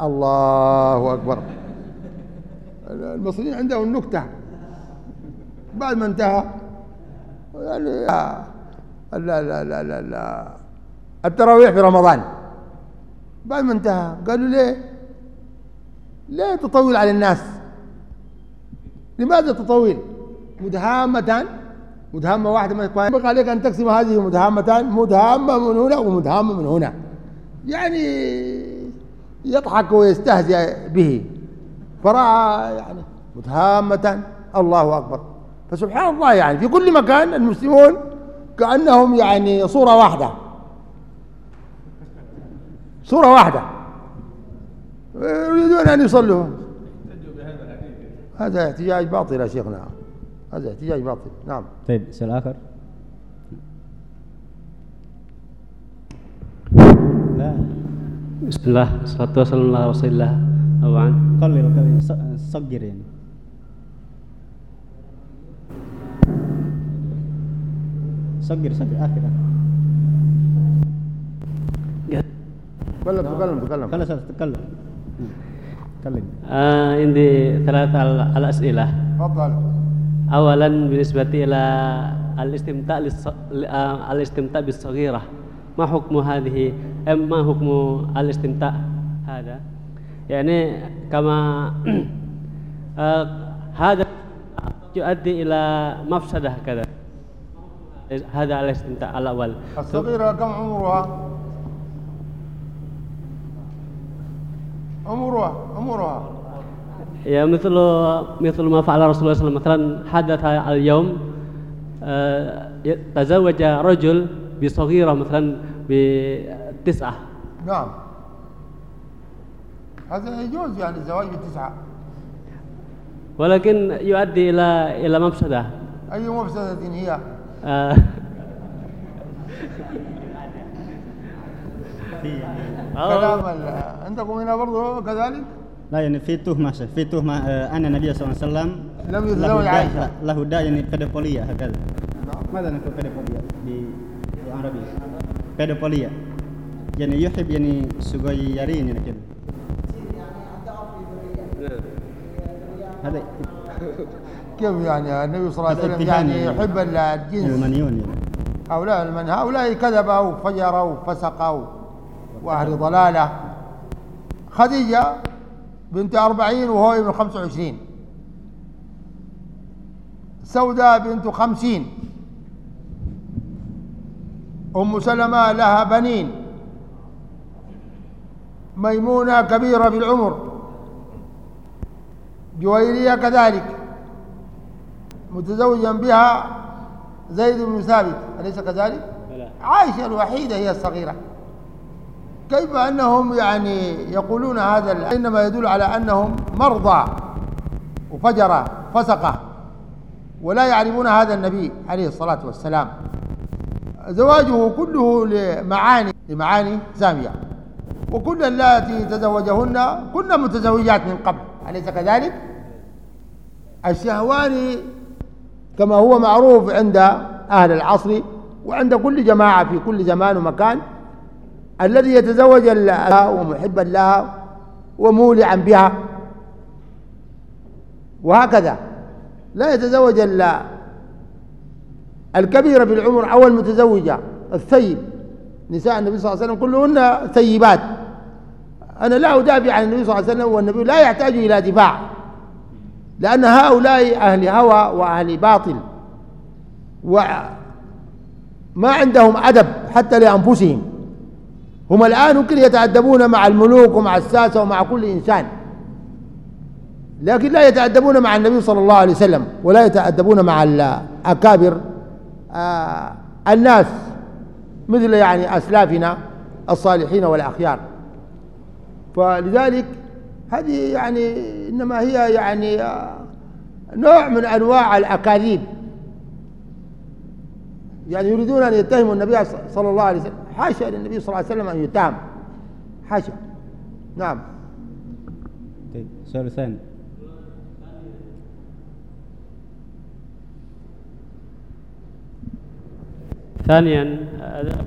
الله أكبر. المصريين عندهم النكتة بعد ما انتهى يعني لا لا لا لا لا التراويح في رمضان. بعد ما انتهى قالوا ليه؟ ليه تطول على الناس. لماذا تطول؟ مدهامتان. مدهامة واحدة ما ينبغي عليك أن تقسم هذه مدهامتان. مدهامة من هنا ومدهامة من هنا. يعني يضحك ويستهزئ به. فرأى يعني مدهامة الله أكبر. فسبحان الله يعني في كل مكان المسلمون كأنهم يعني صورة واحدة. صورة واحدة. يريدون أن يصلوا هذا احتجاج باطل يا شيخنا. هذا احتجاج باطل. نعم. طيب سؤال آخر لا بسم الله والصلاة والسلام على رسول الله طبعا قلل قلل صغر يعني صغر صغر آخر تكلم تكلم تكلم خلاص تكلم تكلم آه عندي ثلاث الأسئلة تفضل أولا بالنسبة إلى الاستمتاع الاستمتاع بالصغيرة ما حكم هذه ما حكم الاستمتاع هذا يعني كما آه هذا يؤدي إلى مفسدة كذا هذا الاستمتاع الأول الصغيرة كم عمرها عمرها عمرها يا مثل مثل ما فعل رسول الله صلى الله عليه وسلم مثلا حدث اليوم آه، تزوج رجل بصغيرة مثلا بتسعة نعم هذا يجوز يعني الزواج بتسعة ولكن يؤدي إلى إلى مفسدة أي مفسدة هي؟ آه. كلام عندكم هنا برضه كذلك؟ لا يعني في تهمة في تهمة آه، أن النبي صلى الله عليه وسلم لم يتزوج عائشة له داء يعني بيدوفيليا هكذا نعم. ماذا نقول بيدوفيليا بالعربي بيدوفيليا يعني يحب يعني صغيرين يعني كده هذا كيف يعني النبي صلى الله عليه وسلم يعني يحب الجنس المنيون يعني هؤلاء المن هؤلاء كذبوا وفجروا وفسقوا وأهل ضلالة خديجة بنت أربعين وهو ابن خمسة وعشرين سوداء بنت خمسين أم سلمة لها بنين. ميمونة كبيرة في العمر. جويرية كذلك. متزوجا بها زيد بن ثابت. أليس كذلك؟ عائشة الوحيدة هي الصغيرة. كيف أنهم يعني يقولون هذا؟ إنما يدل على أنهم مرضى وفجرة فسقة. ولا يعرفون هذا النبي عليه الصلاة والسلام. زواجه كله لمعاني لمعاني سامية وكل اللاتي تزوجهن كن متزوجات من قبل. أليس كذلك؟ الشهواني كما هو معروف عند أهل العصر وعند كل جماعة في كل زمان ومكان الذي يتزوج لها ومحبا لها ومولعا بها. وهكذا. لا يتزوج الا الكبيرة في العمر أو المتزوجة الثيب. نساء النبي صلى الله عليه وسلم كلهن ثيبات. أنا لا أدافع عن النبي صلى الله عليه وسلم والنبي لا يحتاج إلى دفاع لأن هؤلاء أهل هوى وأهل باطل. وما عندهم أدب حتى لأنفسهم. هم الآن يمكن يتأدبون مع الملوك ومع الساسة ومع كل إنسان. لكن لا يتأدبون مع النبي صلى الله عليه وسلم ولا يتأدبون مع الأكابر. الناس مثل يعني أسلافنا الصالحين والأخيار. فلذلك هذه يعني إنما هي يعني آه نوع من أنواع الأكاذيب. يعني يريدون أن يتهموا النبي صلى الله عليه وسلم. حاشا للنبي صلى الله عليه وسلم أن يتهم. حاشا. نعم. طيب السؤال الثاني ثانيا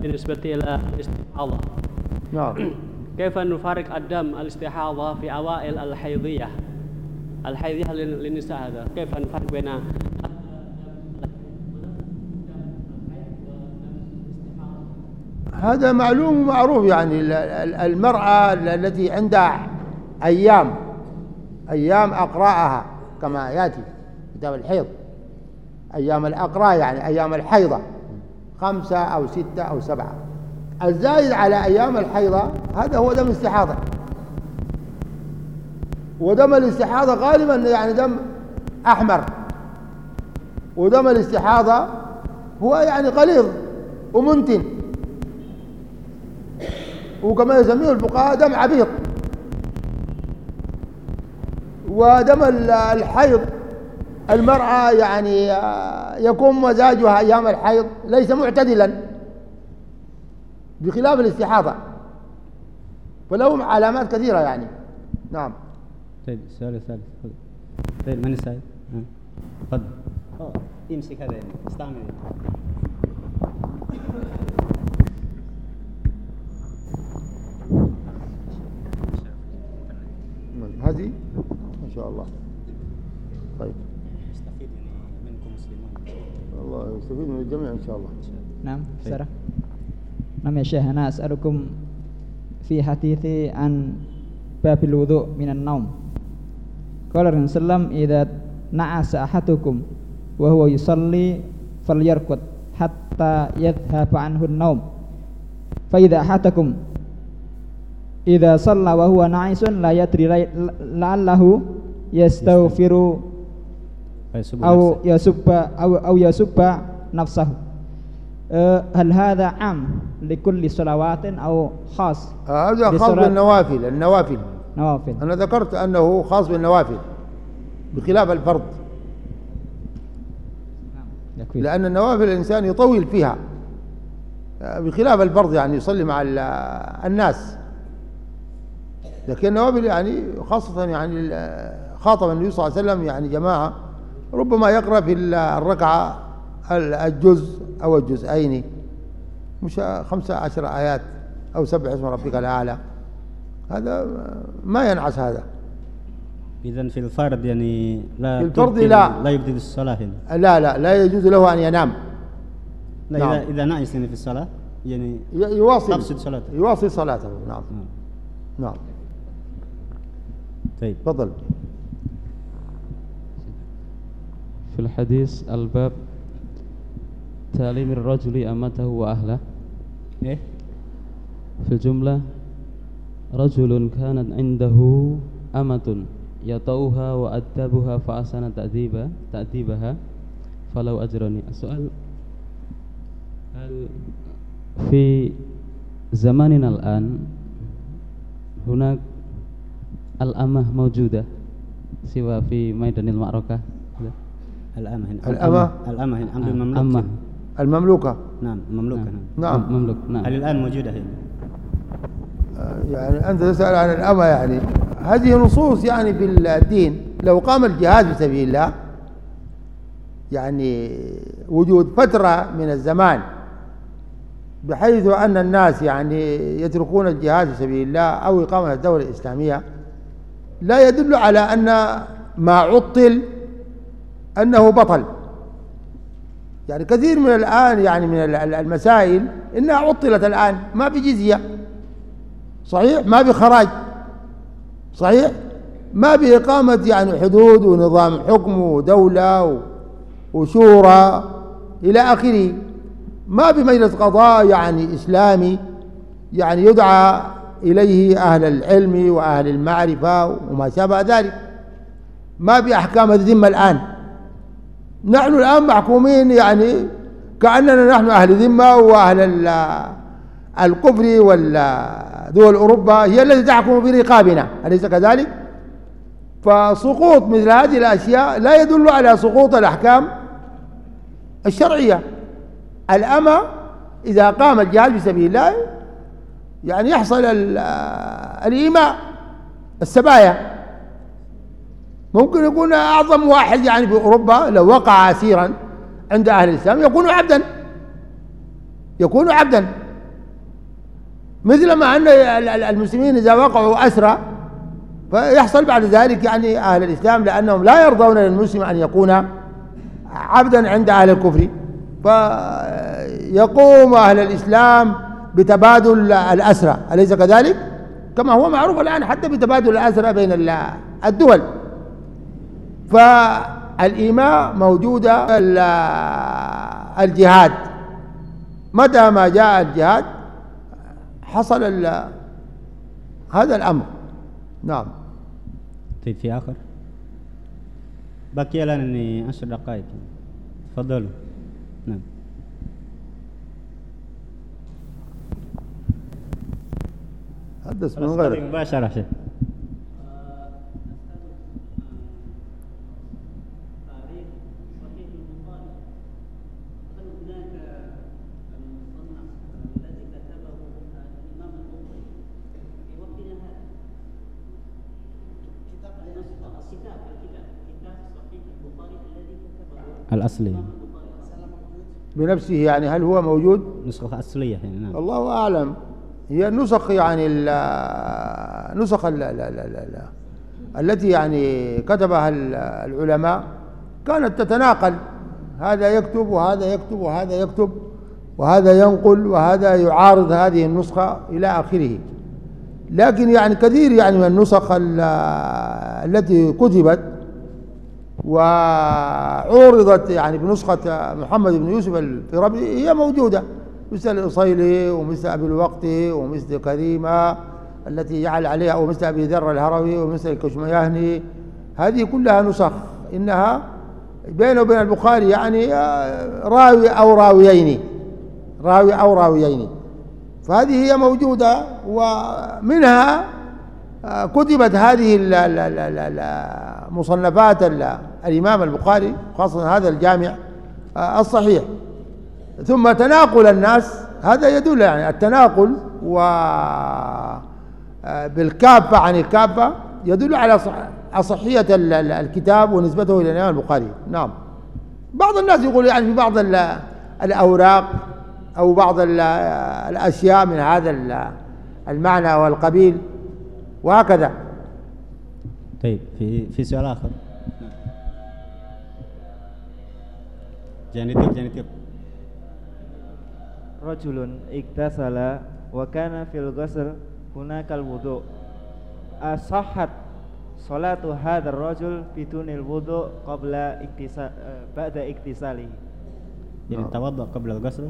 بالنسبة إلى الاستحاضة. نعم. كيف نفرق الدم الاستحاضة في أوائل الحيضية؟ الحيضية للنساء هذا. كيف نفرق بين هذا معلوم ومعروف يعني. المرأة التي عندها أيام أيام أقراءها كما يأتي كتاب الحيض. أيام الأقراء يعني أيام الحيضة. خمسة أو ستة أو سبعة. الزايد على أيام الحيضة هذا هو دم استحاضة ودم الاستحاضة غالبا يعني دم أحمر. ودم الاستحاضة هو يعني غليظ ومنتن. وكما يسميه الفقهاء دم عبيط. ودم الحيض المرأة يعني آه، يكون مزاجها أيام الحيض ليس معتدلا بخلاف الاستحاضة فلهم علامات كثيرة يعني. نعم. طيب السؤال الثالث طيب من السائل؟ تفضل. امسك هذا يعني استعمل. هذه؟ ما شاء الله. طيب يستفيد يعني منكم مسلمون الله يستفيد من الجميع إن شاء الله. نعم سرة نعم يا شيخ أنا أسألكم في حديث عن باب الوضوء من النوم. قال الرسول صلى الله عليه وسلم إذا نعس أحدكم وهو يصلي فليركض حتى يذهب عنه النوم. فإذا أحدكم إذا صلى وهو ناعس لا يدري لعله يستغفر أو يسب أو أو يسب نفسه هل هذا عام لكل صلوات أو خاص هذا خاص بالنوافل النوافل نوافل أنا ذكرت أنه خاص بالنوافل بخلاف الفرض نعم. لأن النوافل الإنسان يطول فيها بخلاف الفرض يعني يصلي مع الناس لكن النوافل يعني خاصة يعني خاطب النبي صلى الله عليه وسلم يعني جماعة ربما يقرأ في الركعة الجزء أو الجزئين مش خمسة عشر آيات أو سبح اسم ربك الأعلى. هذا ما ينعس هذا. إذا في الفرض يعني لا في الفرض لا. لا يبدل الصلاة هنا. لا لا لا يجوز له أن ينام. لا نعم. إذا إذا نعس يعني في الصلاة يعني يواصل. تفسد صلاته. يواصل صلاته. نعم. نعم, نعم. طيب. تفضل. في الحديث الباب تعليم الرجل أمته وأهله. إيه؟ في الجملة رجل كانت عنده أمة يطؤها وأدبها فأحسن تأديبها تأديبها. فلو أجرني. السؤال هل في زماننا الآن هناك الأمة موجودة سوى في ميدان المعركة؟ الأمة الأمة؟ الأمة. آه، المملوك أمة. المملوكة؟ نعم المملوكة نعم. نعم. مملوك نعم. هل الآن موجودة هنا؟ آه، يعني أنت تسأل عن الأمة يعني. هذه نصوص يعني في الدين. لو قام الجهاد في سبيل الله يعني وجود فترة من الزمان بحيث أن الناس يعني يتركون الجهاد في سبيل الله أو إقامة الدولة الإسلامية لا يدل على أن ما عطل أنه بطل. يعني كثير من الآن يعني من المسائل إنها عطلت الآن ما في جزية. صحيح؟ ما في خراج. صحيح؟ ما بإقامة يعني حدود ونظام حكم ودولة وشورى إلى آخره. ما بمجلس قضاء يعني إسلامي يعني يدعى إليه أهل العلم وأهل المعرفة وما شابه ذلك. ما بأحكام الذمة الآن. نحن الآن محكومين يعني كأننا نحن أهل ذمة وأهل الكفر والدول أوروبا هي التي تحكم برقابنا أليس كذلك؟ فسقوط مثل هذه الأشياء لا يدل على سقوط الأحكام الشرعية الأمة إذا قام الجهاد في سبيل الله يعني يحصل الإيماء السبايا ممكن يكون أعظم واحد يعني في أوروبا لو وقع أسيرا عند أهل الإسلام يكون عبدا. يكون عبدا. مثل ما أن المسلمين إذا وقعوا أسرى فيحصل بعد ذلك يعني أهل الإسلام لأنهم لا يرضون للمسلم أن يكون عبدا عند أهل الكفر. فيقوم أهل الإسلام بتبادل الأسرى أليس كذلك؟ كما هو معروف الآن حتى بتبادل الأسرى بين الدول. فالإيماء موجودة الجهاد. متى ما جاء الجهاد حصل هذا الأمر. نعم. طيب في آخر. بقي لنا عشر دقائق. تفضلوا. نعم. حدث من غيرك. مباشرة شيخ. الأصلي بنفسه يعني هل هو موجود؟ نسخة أصلية يعني نعم. الله أعلم. هي نسخ يعني نسخ ال ال ال ال التي يعني كتبها العلماء. كانت تتناقل. هذا يكتب وهذا يكتب وهذا يكتب وهذا ينقل وهذا يعارض هذه النسخة إلى آخره. لكن يعني كثير يعني من النسخ التي كتبت وعورضت يعني بنسخة محمد بن يوسف الفرابري هي موجودة مثل الأصيلي ومثل أبي الوقت ومثل كريمة التي يعل عليها أو مثل أبي ذر الهروي ومثل الكشميهني هذه كلها نسخ إنها بينه وبين البخاري يعني آه، راوي أو راويين راوي أو راويين. فهذه هي موجودة ومنها كتبت هذه مصنفات الإمام البخاري خاصة هذا الجامع آه، الصحيح. ثم تناقل الناس هذا يدل يعني التناقل و آه، بالكافة عن الكافة يدل على أصحية الكتاب ونسبته إلى الإمام البخاري. نعم. بعض الناس يقول يعني في بعض الأوراق أو بعض الأشياء من هذا المعنى والقبيل وهكذا. طيب في في سؤال آخر. جانيتير جانيتير. رجل اغتسل وكان في الغسل هناك الوضوء. أصحت صلاة هذا الرجل بدون الوضوء قبل اغتسال بعد اغتساله. يعني توضأ قبل الغسل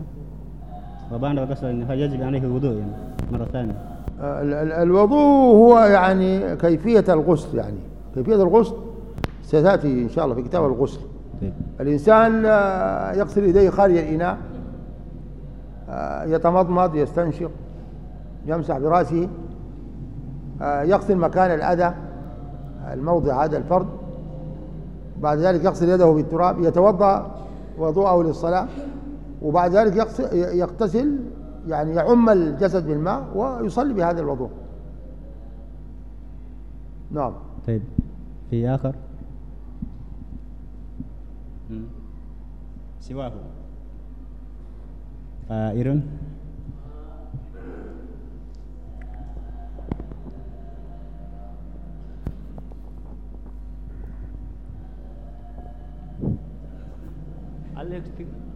وبعد الغسل يجب عليه الوضوء يعني مرة ثانية. الوضوء هو يعني كيفية الغسل يعني. كيفية الغسل ستأتي إن شاء الله في كتاب الغسل. طيب. الإنسان آه، يغسل يديه خارج الإناء آه، يتمضمض يستنشق يمسح برأسه آه، يغسل مكان الأذى الموضع هذا الفرد. بعد ذلك يغسل يده بالتراب يتوضأ وضوءه للصلاة وبعد ذلك يغسل- يغتسل يعني يعم الجسد بالماء ويصلي بهذا الوضوء. نعم. طيب في آخر. سواه.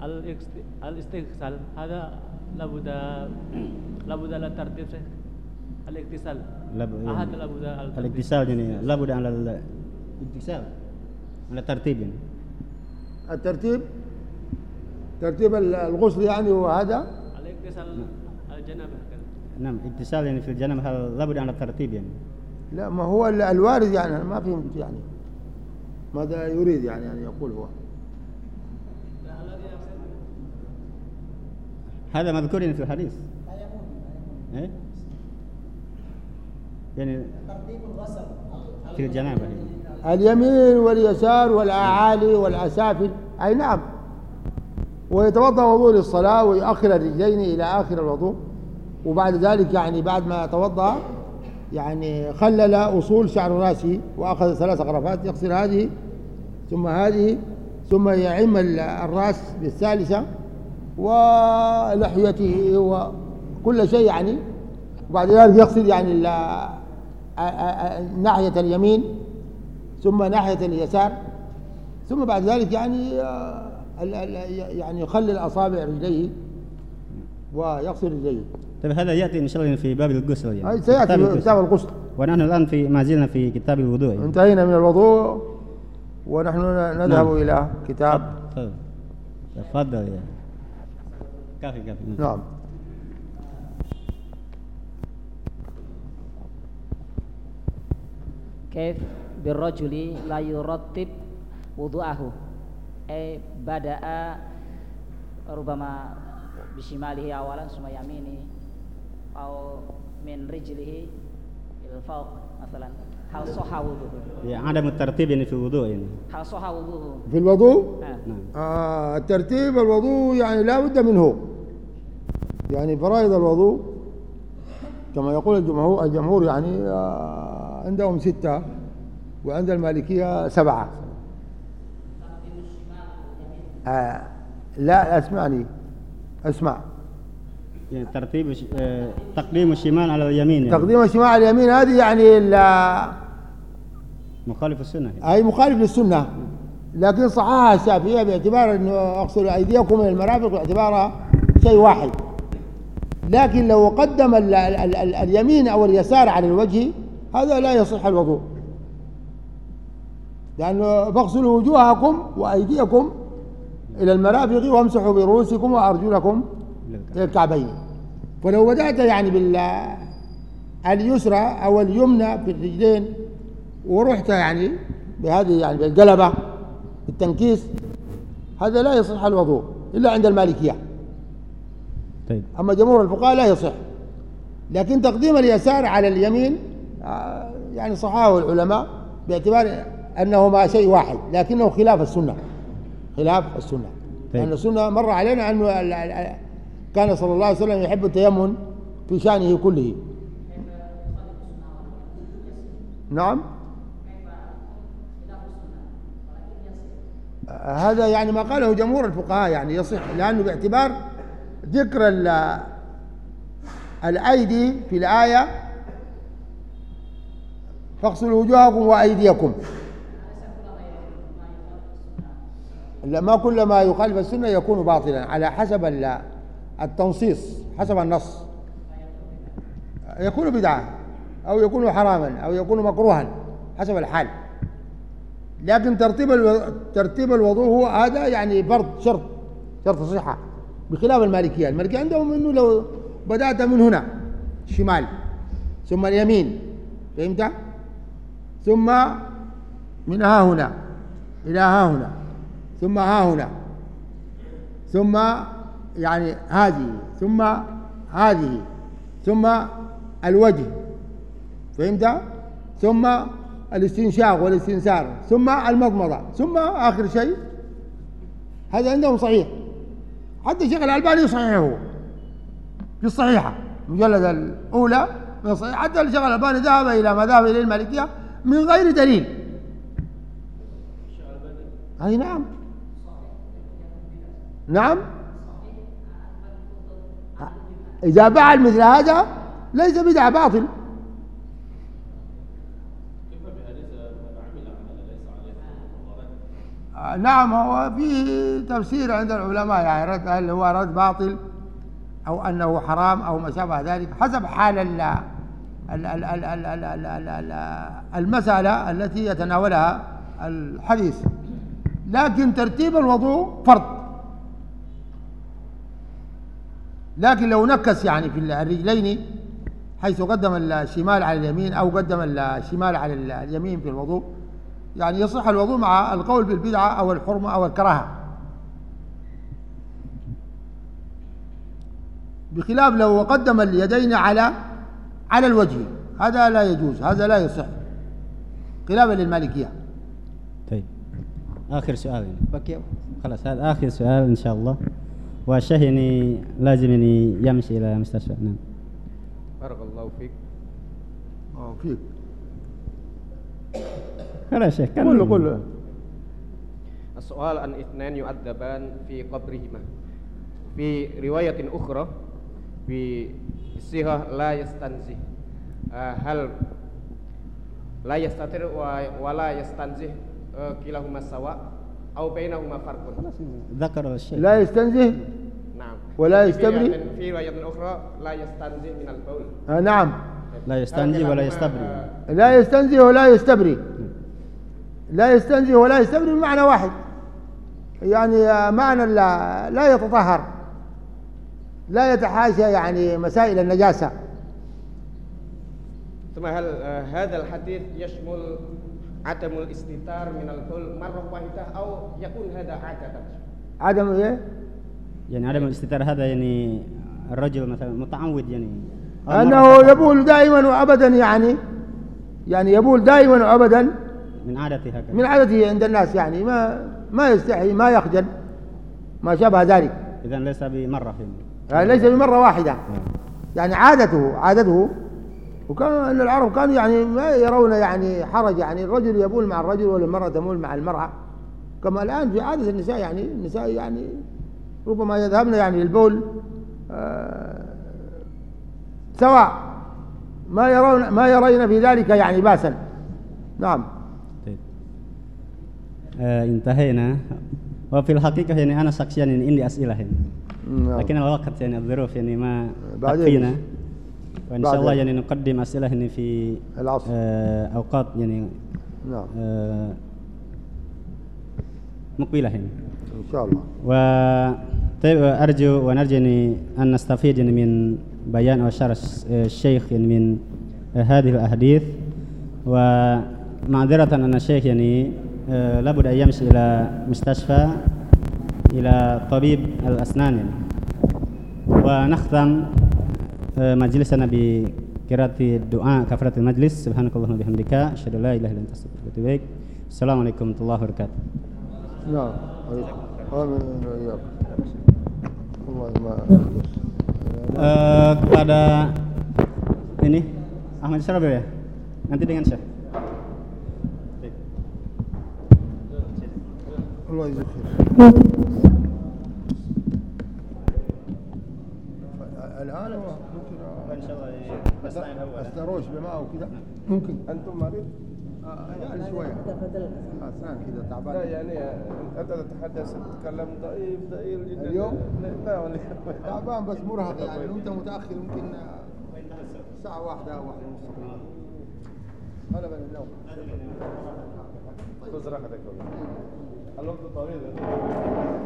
الاكست- الاستغسال هذا لابد لابد لا ترتيب شيخ الاغتسال لاب- هذا لابد على الترتيب. الاغتسال يعني لابد على الاغتسال على ترتيب يعني الترتيب ترتيب الغسل يعني وهذا الاغتسال الجنابه هكذا نعم اغتسال يعني في الجنب هل لابد على ترتيب يعني لا ما هو ال- الوارد يعني ما فهمت يعني ماذا يريد يعني أن يقول هو هذا مذكور يعني في الحديث. إيه؟ يعني في الجنابة يعني. اليمين واليسار والأعالي والأسافل. أي نعم. ويتوضأ وضوء للصلاة ويؤخر الرجلين إلى آخر الوضوء. وبعد ذلك يعني بعد ما توضأ يعني خلل أصول شعر رأسه وأخذ ثلاث غرفات يغسل هذه ثم هذه ثم يعم ال- الرأس بالثالثة. ولحيته وكل شيء يعني وبعد ذلك يغسل يعني ناحية اليمين ثم ناحية اليسار ثم بعد ذلك يعني آه، يعني يخلل أصابع رجليه ويغسل رجليه طيب هذا يأتي إن شاء الله في باب الغسل يعني سيأتي في. كتاب الغسل ونحن الآن في ما زلنا في كتاب الوضوء يعني. انتهينا من الوضوء ونحن نذهب نعم. إلى كتاب تفضل تفضل يا كافي كافي. نعم. كيف بالرجل لا يرتب وضوءه؟ أي بدأ ربما بشماله أولا ثم يمينه أو من رجله إلى الفوق مثلا. هل صح وضوءه؟ يعني عدم الترتيب يعني في الوضوء يعني. هل صح وضوءه؟ في الوضوء؟ آه. نعم. آه الترتيب الوضوء يعني لا بد منه. يعني فرائض الوضوء كما يقول الجمهور الجمهور يعني آه عندهم ستة وعند المالكية سبعة. آه لا اسمعني. اسمع. يعني ترتيب آه، تقديم الشمال على اليمين يعني. تقديم الشمال على اليمين هذه يعني ال- مخالف السنة يعني. أي مخالف للسنة. لكن صححها الشافعية باعتبار أنه أغسلوا أيديكم من المرافق باعتبارها شيء واحد. لكن لو قدم ال ال ال اليمين أو اليسار على الوجه هذا لا يصح الوضوء. لأنه فاغسلوا وجوهكم وأيديكم إلى المرافق وامسحوا برؤوسكم وأرجلكم إلى الكعبين. ولو بدأت يعني بال اليسرى أو اليمنى في الرجلين ورحت يعني بهذه يعني بالقلبة بالتنكيس هذا لا يصح الوضوء إلا عند المالكية. طيب. أما جمهور الفقهاء لا يصح. لكن تقديم اليسار على اليمين آه، يعني صححه العلماء باعتبار أنهما شيء واحد لكنه خلاف السنة. خلاف السنة. طيب. لأن السنة مر علينا أنه كان صلى الله عليه وسلم يحب التيمم في شأنه كله. نعم. هذا يعني ما قاله جمهور الفقهاء يعني يصح لأنه باعتبار ذكر ال- الأيدي في الآية. فاغسلوا وجوهكم وأيديكم. ما كل ما يخالف السنة يكون باطلا على حسب ال- التنصيص حسب النص. يكون بدعة أو يكون حراما أو يكون مكروها حسب الحال. لكن ترتيب ألو... ترتيب الوضوء هذا يعني فرض شرط شرط صحة. بخلاف المالكية. المالكية عندهم إنه لو بدأت من هنا الشمال ثم اليمين فهمت؟ ثم من ها هنا إلى ها هنا ثم ها هنا ثم يعني هذه ثم هذه ثم الوجه فهمت؟ ثم الاستنشاق والاستنسار ثم المضمضة ثم آخر شيء. هذا عندهم صحيح. حتى الشيخ الألباني صحيحه في الصحيحة المجلد الأولى من الصحيح حتى الشيخ الألباني ذهب إلى ما ذهب إليه المالكية من غير دليل. أي نعم. نعم. إذا فعل مثل هذا ليس بدعة باطل. نعم هو فيه تفسير عند العلماء يعني رد هل هو رد باطل أو أنه حرام أو ما شابه ذلك حسب حال المسألة التي يتناولها الحديث. لكن ترتيب الوضوء فرض. لكن لو نكس يعني في الرجلين حيث قدم الشمال على اليمين أو قدم الشمال على اليمين في الوضوء يعني يصح الوضوء مع القول بالبدعة أو الحرمة أو الكراهة. بخلاف لو قدم اليدين على على الوجه. هذا لا يجوز. هذا لا يصح. خلافا للمالكية. طيب. آخر سؤال. بقي خلاص هذا آخر سؤال إن شاء الله. والشيخ يعني لازم يعني يمشي إلى مستشفى. نعم. بارك الله فيك. آه، فيك. خلاص. قل قل السؤال عن اثنان يؤدبان في قبرهما. في رواية أخرى بصيغة لا يستنزه. آه، هل لا يستتر ولا يستنزه آه، كلاهما سواء أو بينهما فرق؟ ذكر الشيخ لا يستنزه؟ نعم. ولا في يستبري في رواية أخرى لا يستنزه من البول. آه نعم. لا يستنجي ولا يستبري. لا يستنزه ولا يستبري. لا يستنزه ولا يستبري بمعنى واحد. يعني معنى لا, لا يتطهر. لا يتحاشى يعني مسائل النجاسة. ثم هل آه، هذا الحديث يشمل عدم الاستتار من البول مرة واحدة أو يكون هذا عادة؟ عدم إيه؟ يعني عدم الاستتار هذا يعني الرجل مثلا متعود يعني أنه يبول دائما وأبدا يعني يعني يبول دائما وأبدا من عادته هكذا. من عادته عند الناس يعني ما ما يستحي ما يخجل ما شابه ذلك. إذا ليس بمرة يعني. يعني ليس بمرة واحدة. يعني عادته عادته. وكان أن العرب كانوا يعني ما يرون يعني حرج يعني الرجل يبول مع الرجل والمرأة تبول مع المرأة. كما الآن في عادة النساء يعني النساء يعني ربما يذهبن يعني للبول آه، سواء ما يرون ما يرين في ذلك يعني باسا. نعم. آه انتهينا وفي الحقيقة يعني أنا شخصيا يعني عندي أسئلة يعني نعم. لكن الوقت يعني الظروف يعني ما بعدين. تكفينا وإن شاء الله. يعني نقدم أسئلة يعني في العصر. آه أوقات يعني نعم آه مقبلة يعني إن شاء الله و طيب أرجو ونرجو يعني أن نستفيد يعني من بيان أو شرح الشيخ يعني من هذه الأحاديث ومعذرة أن الشيخ يعني آه، لابد أن يمشي إلى مستشفى إلى طبيب الأسنان يعني. ونختم آه، مجلسنا بقراءة الدعاء كفارة المجلس سبحانك اللهم وبحمدك أشهد أن لا إله إلا أنت أستغفرك وأتوب إليك السلام عليكم ورحمة الله وبركاته نعم آمين وإياكم الله ما Eh, kepada ini Ahmad Syarab ya? Nanti dengan Syekh. الله يجزيك الآن هو ممكن إن شاء الله أستروش بماء وكذا. ممكن. أنتم مريض؟ يعني شوية. أسنان كذا تعبان. لا يعني أنت تتحدث تتكلم ضعيف ضعيف جدا. اليوم؟ لا تعبان بس مرهق يعني. لو أنت متأخر يمكن ساعة واحدة أو واحدة ونص تقريبا غلبا النوم Está loco todavía, ¿verdad?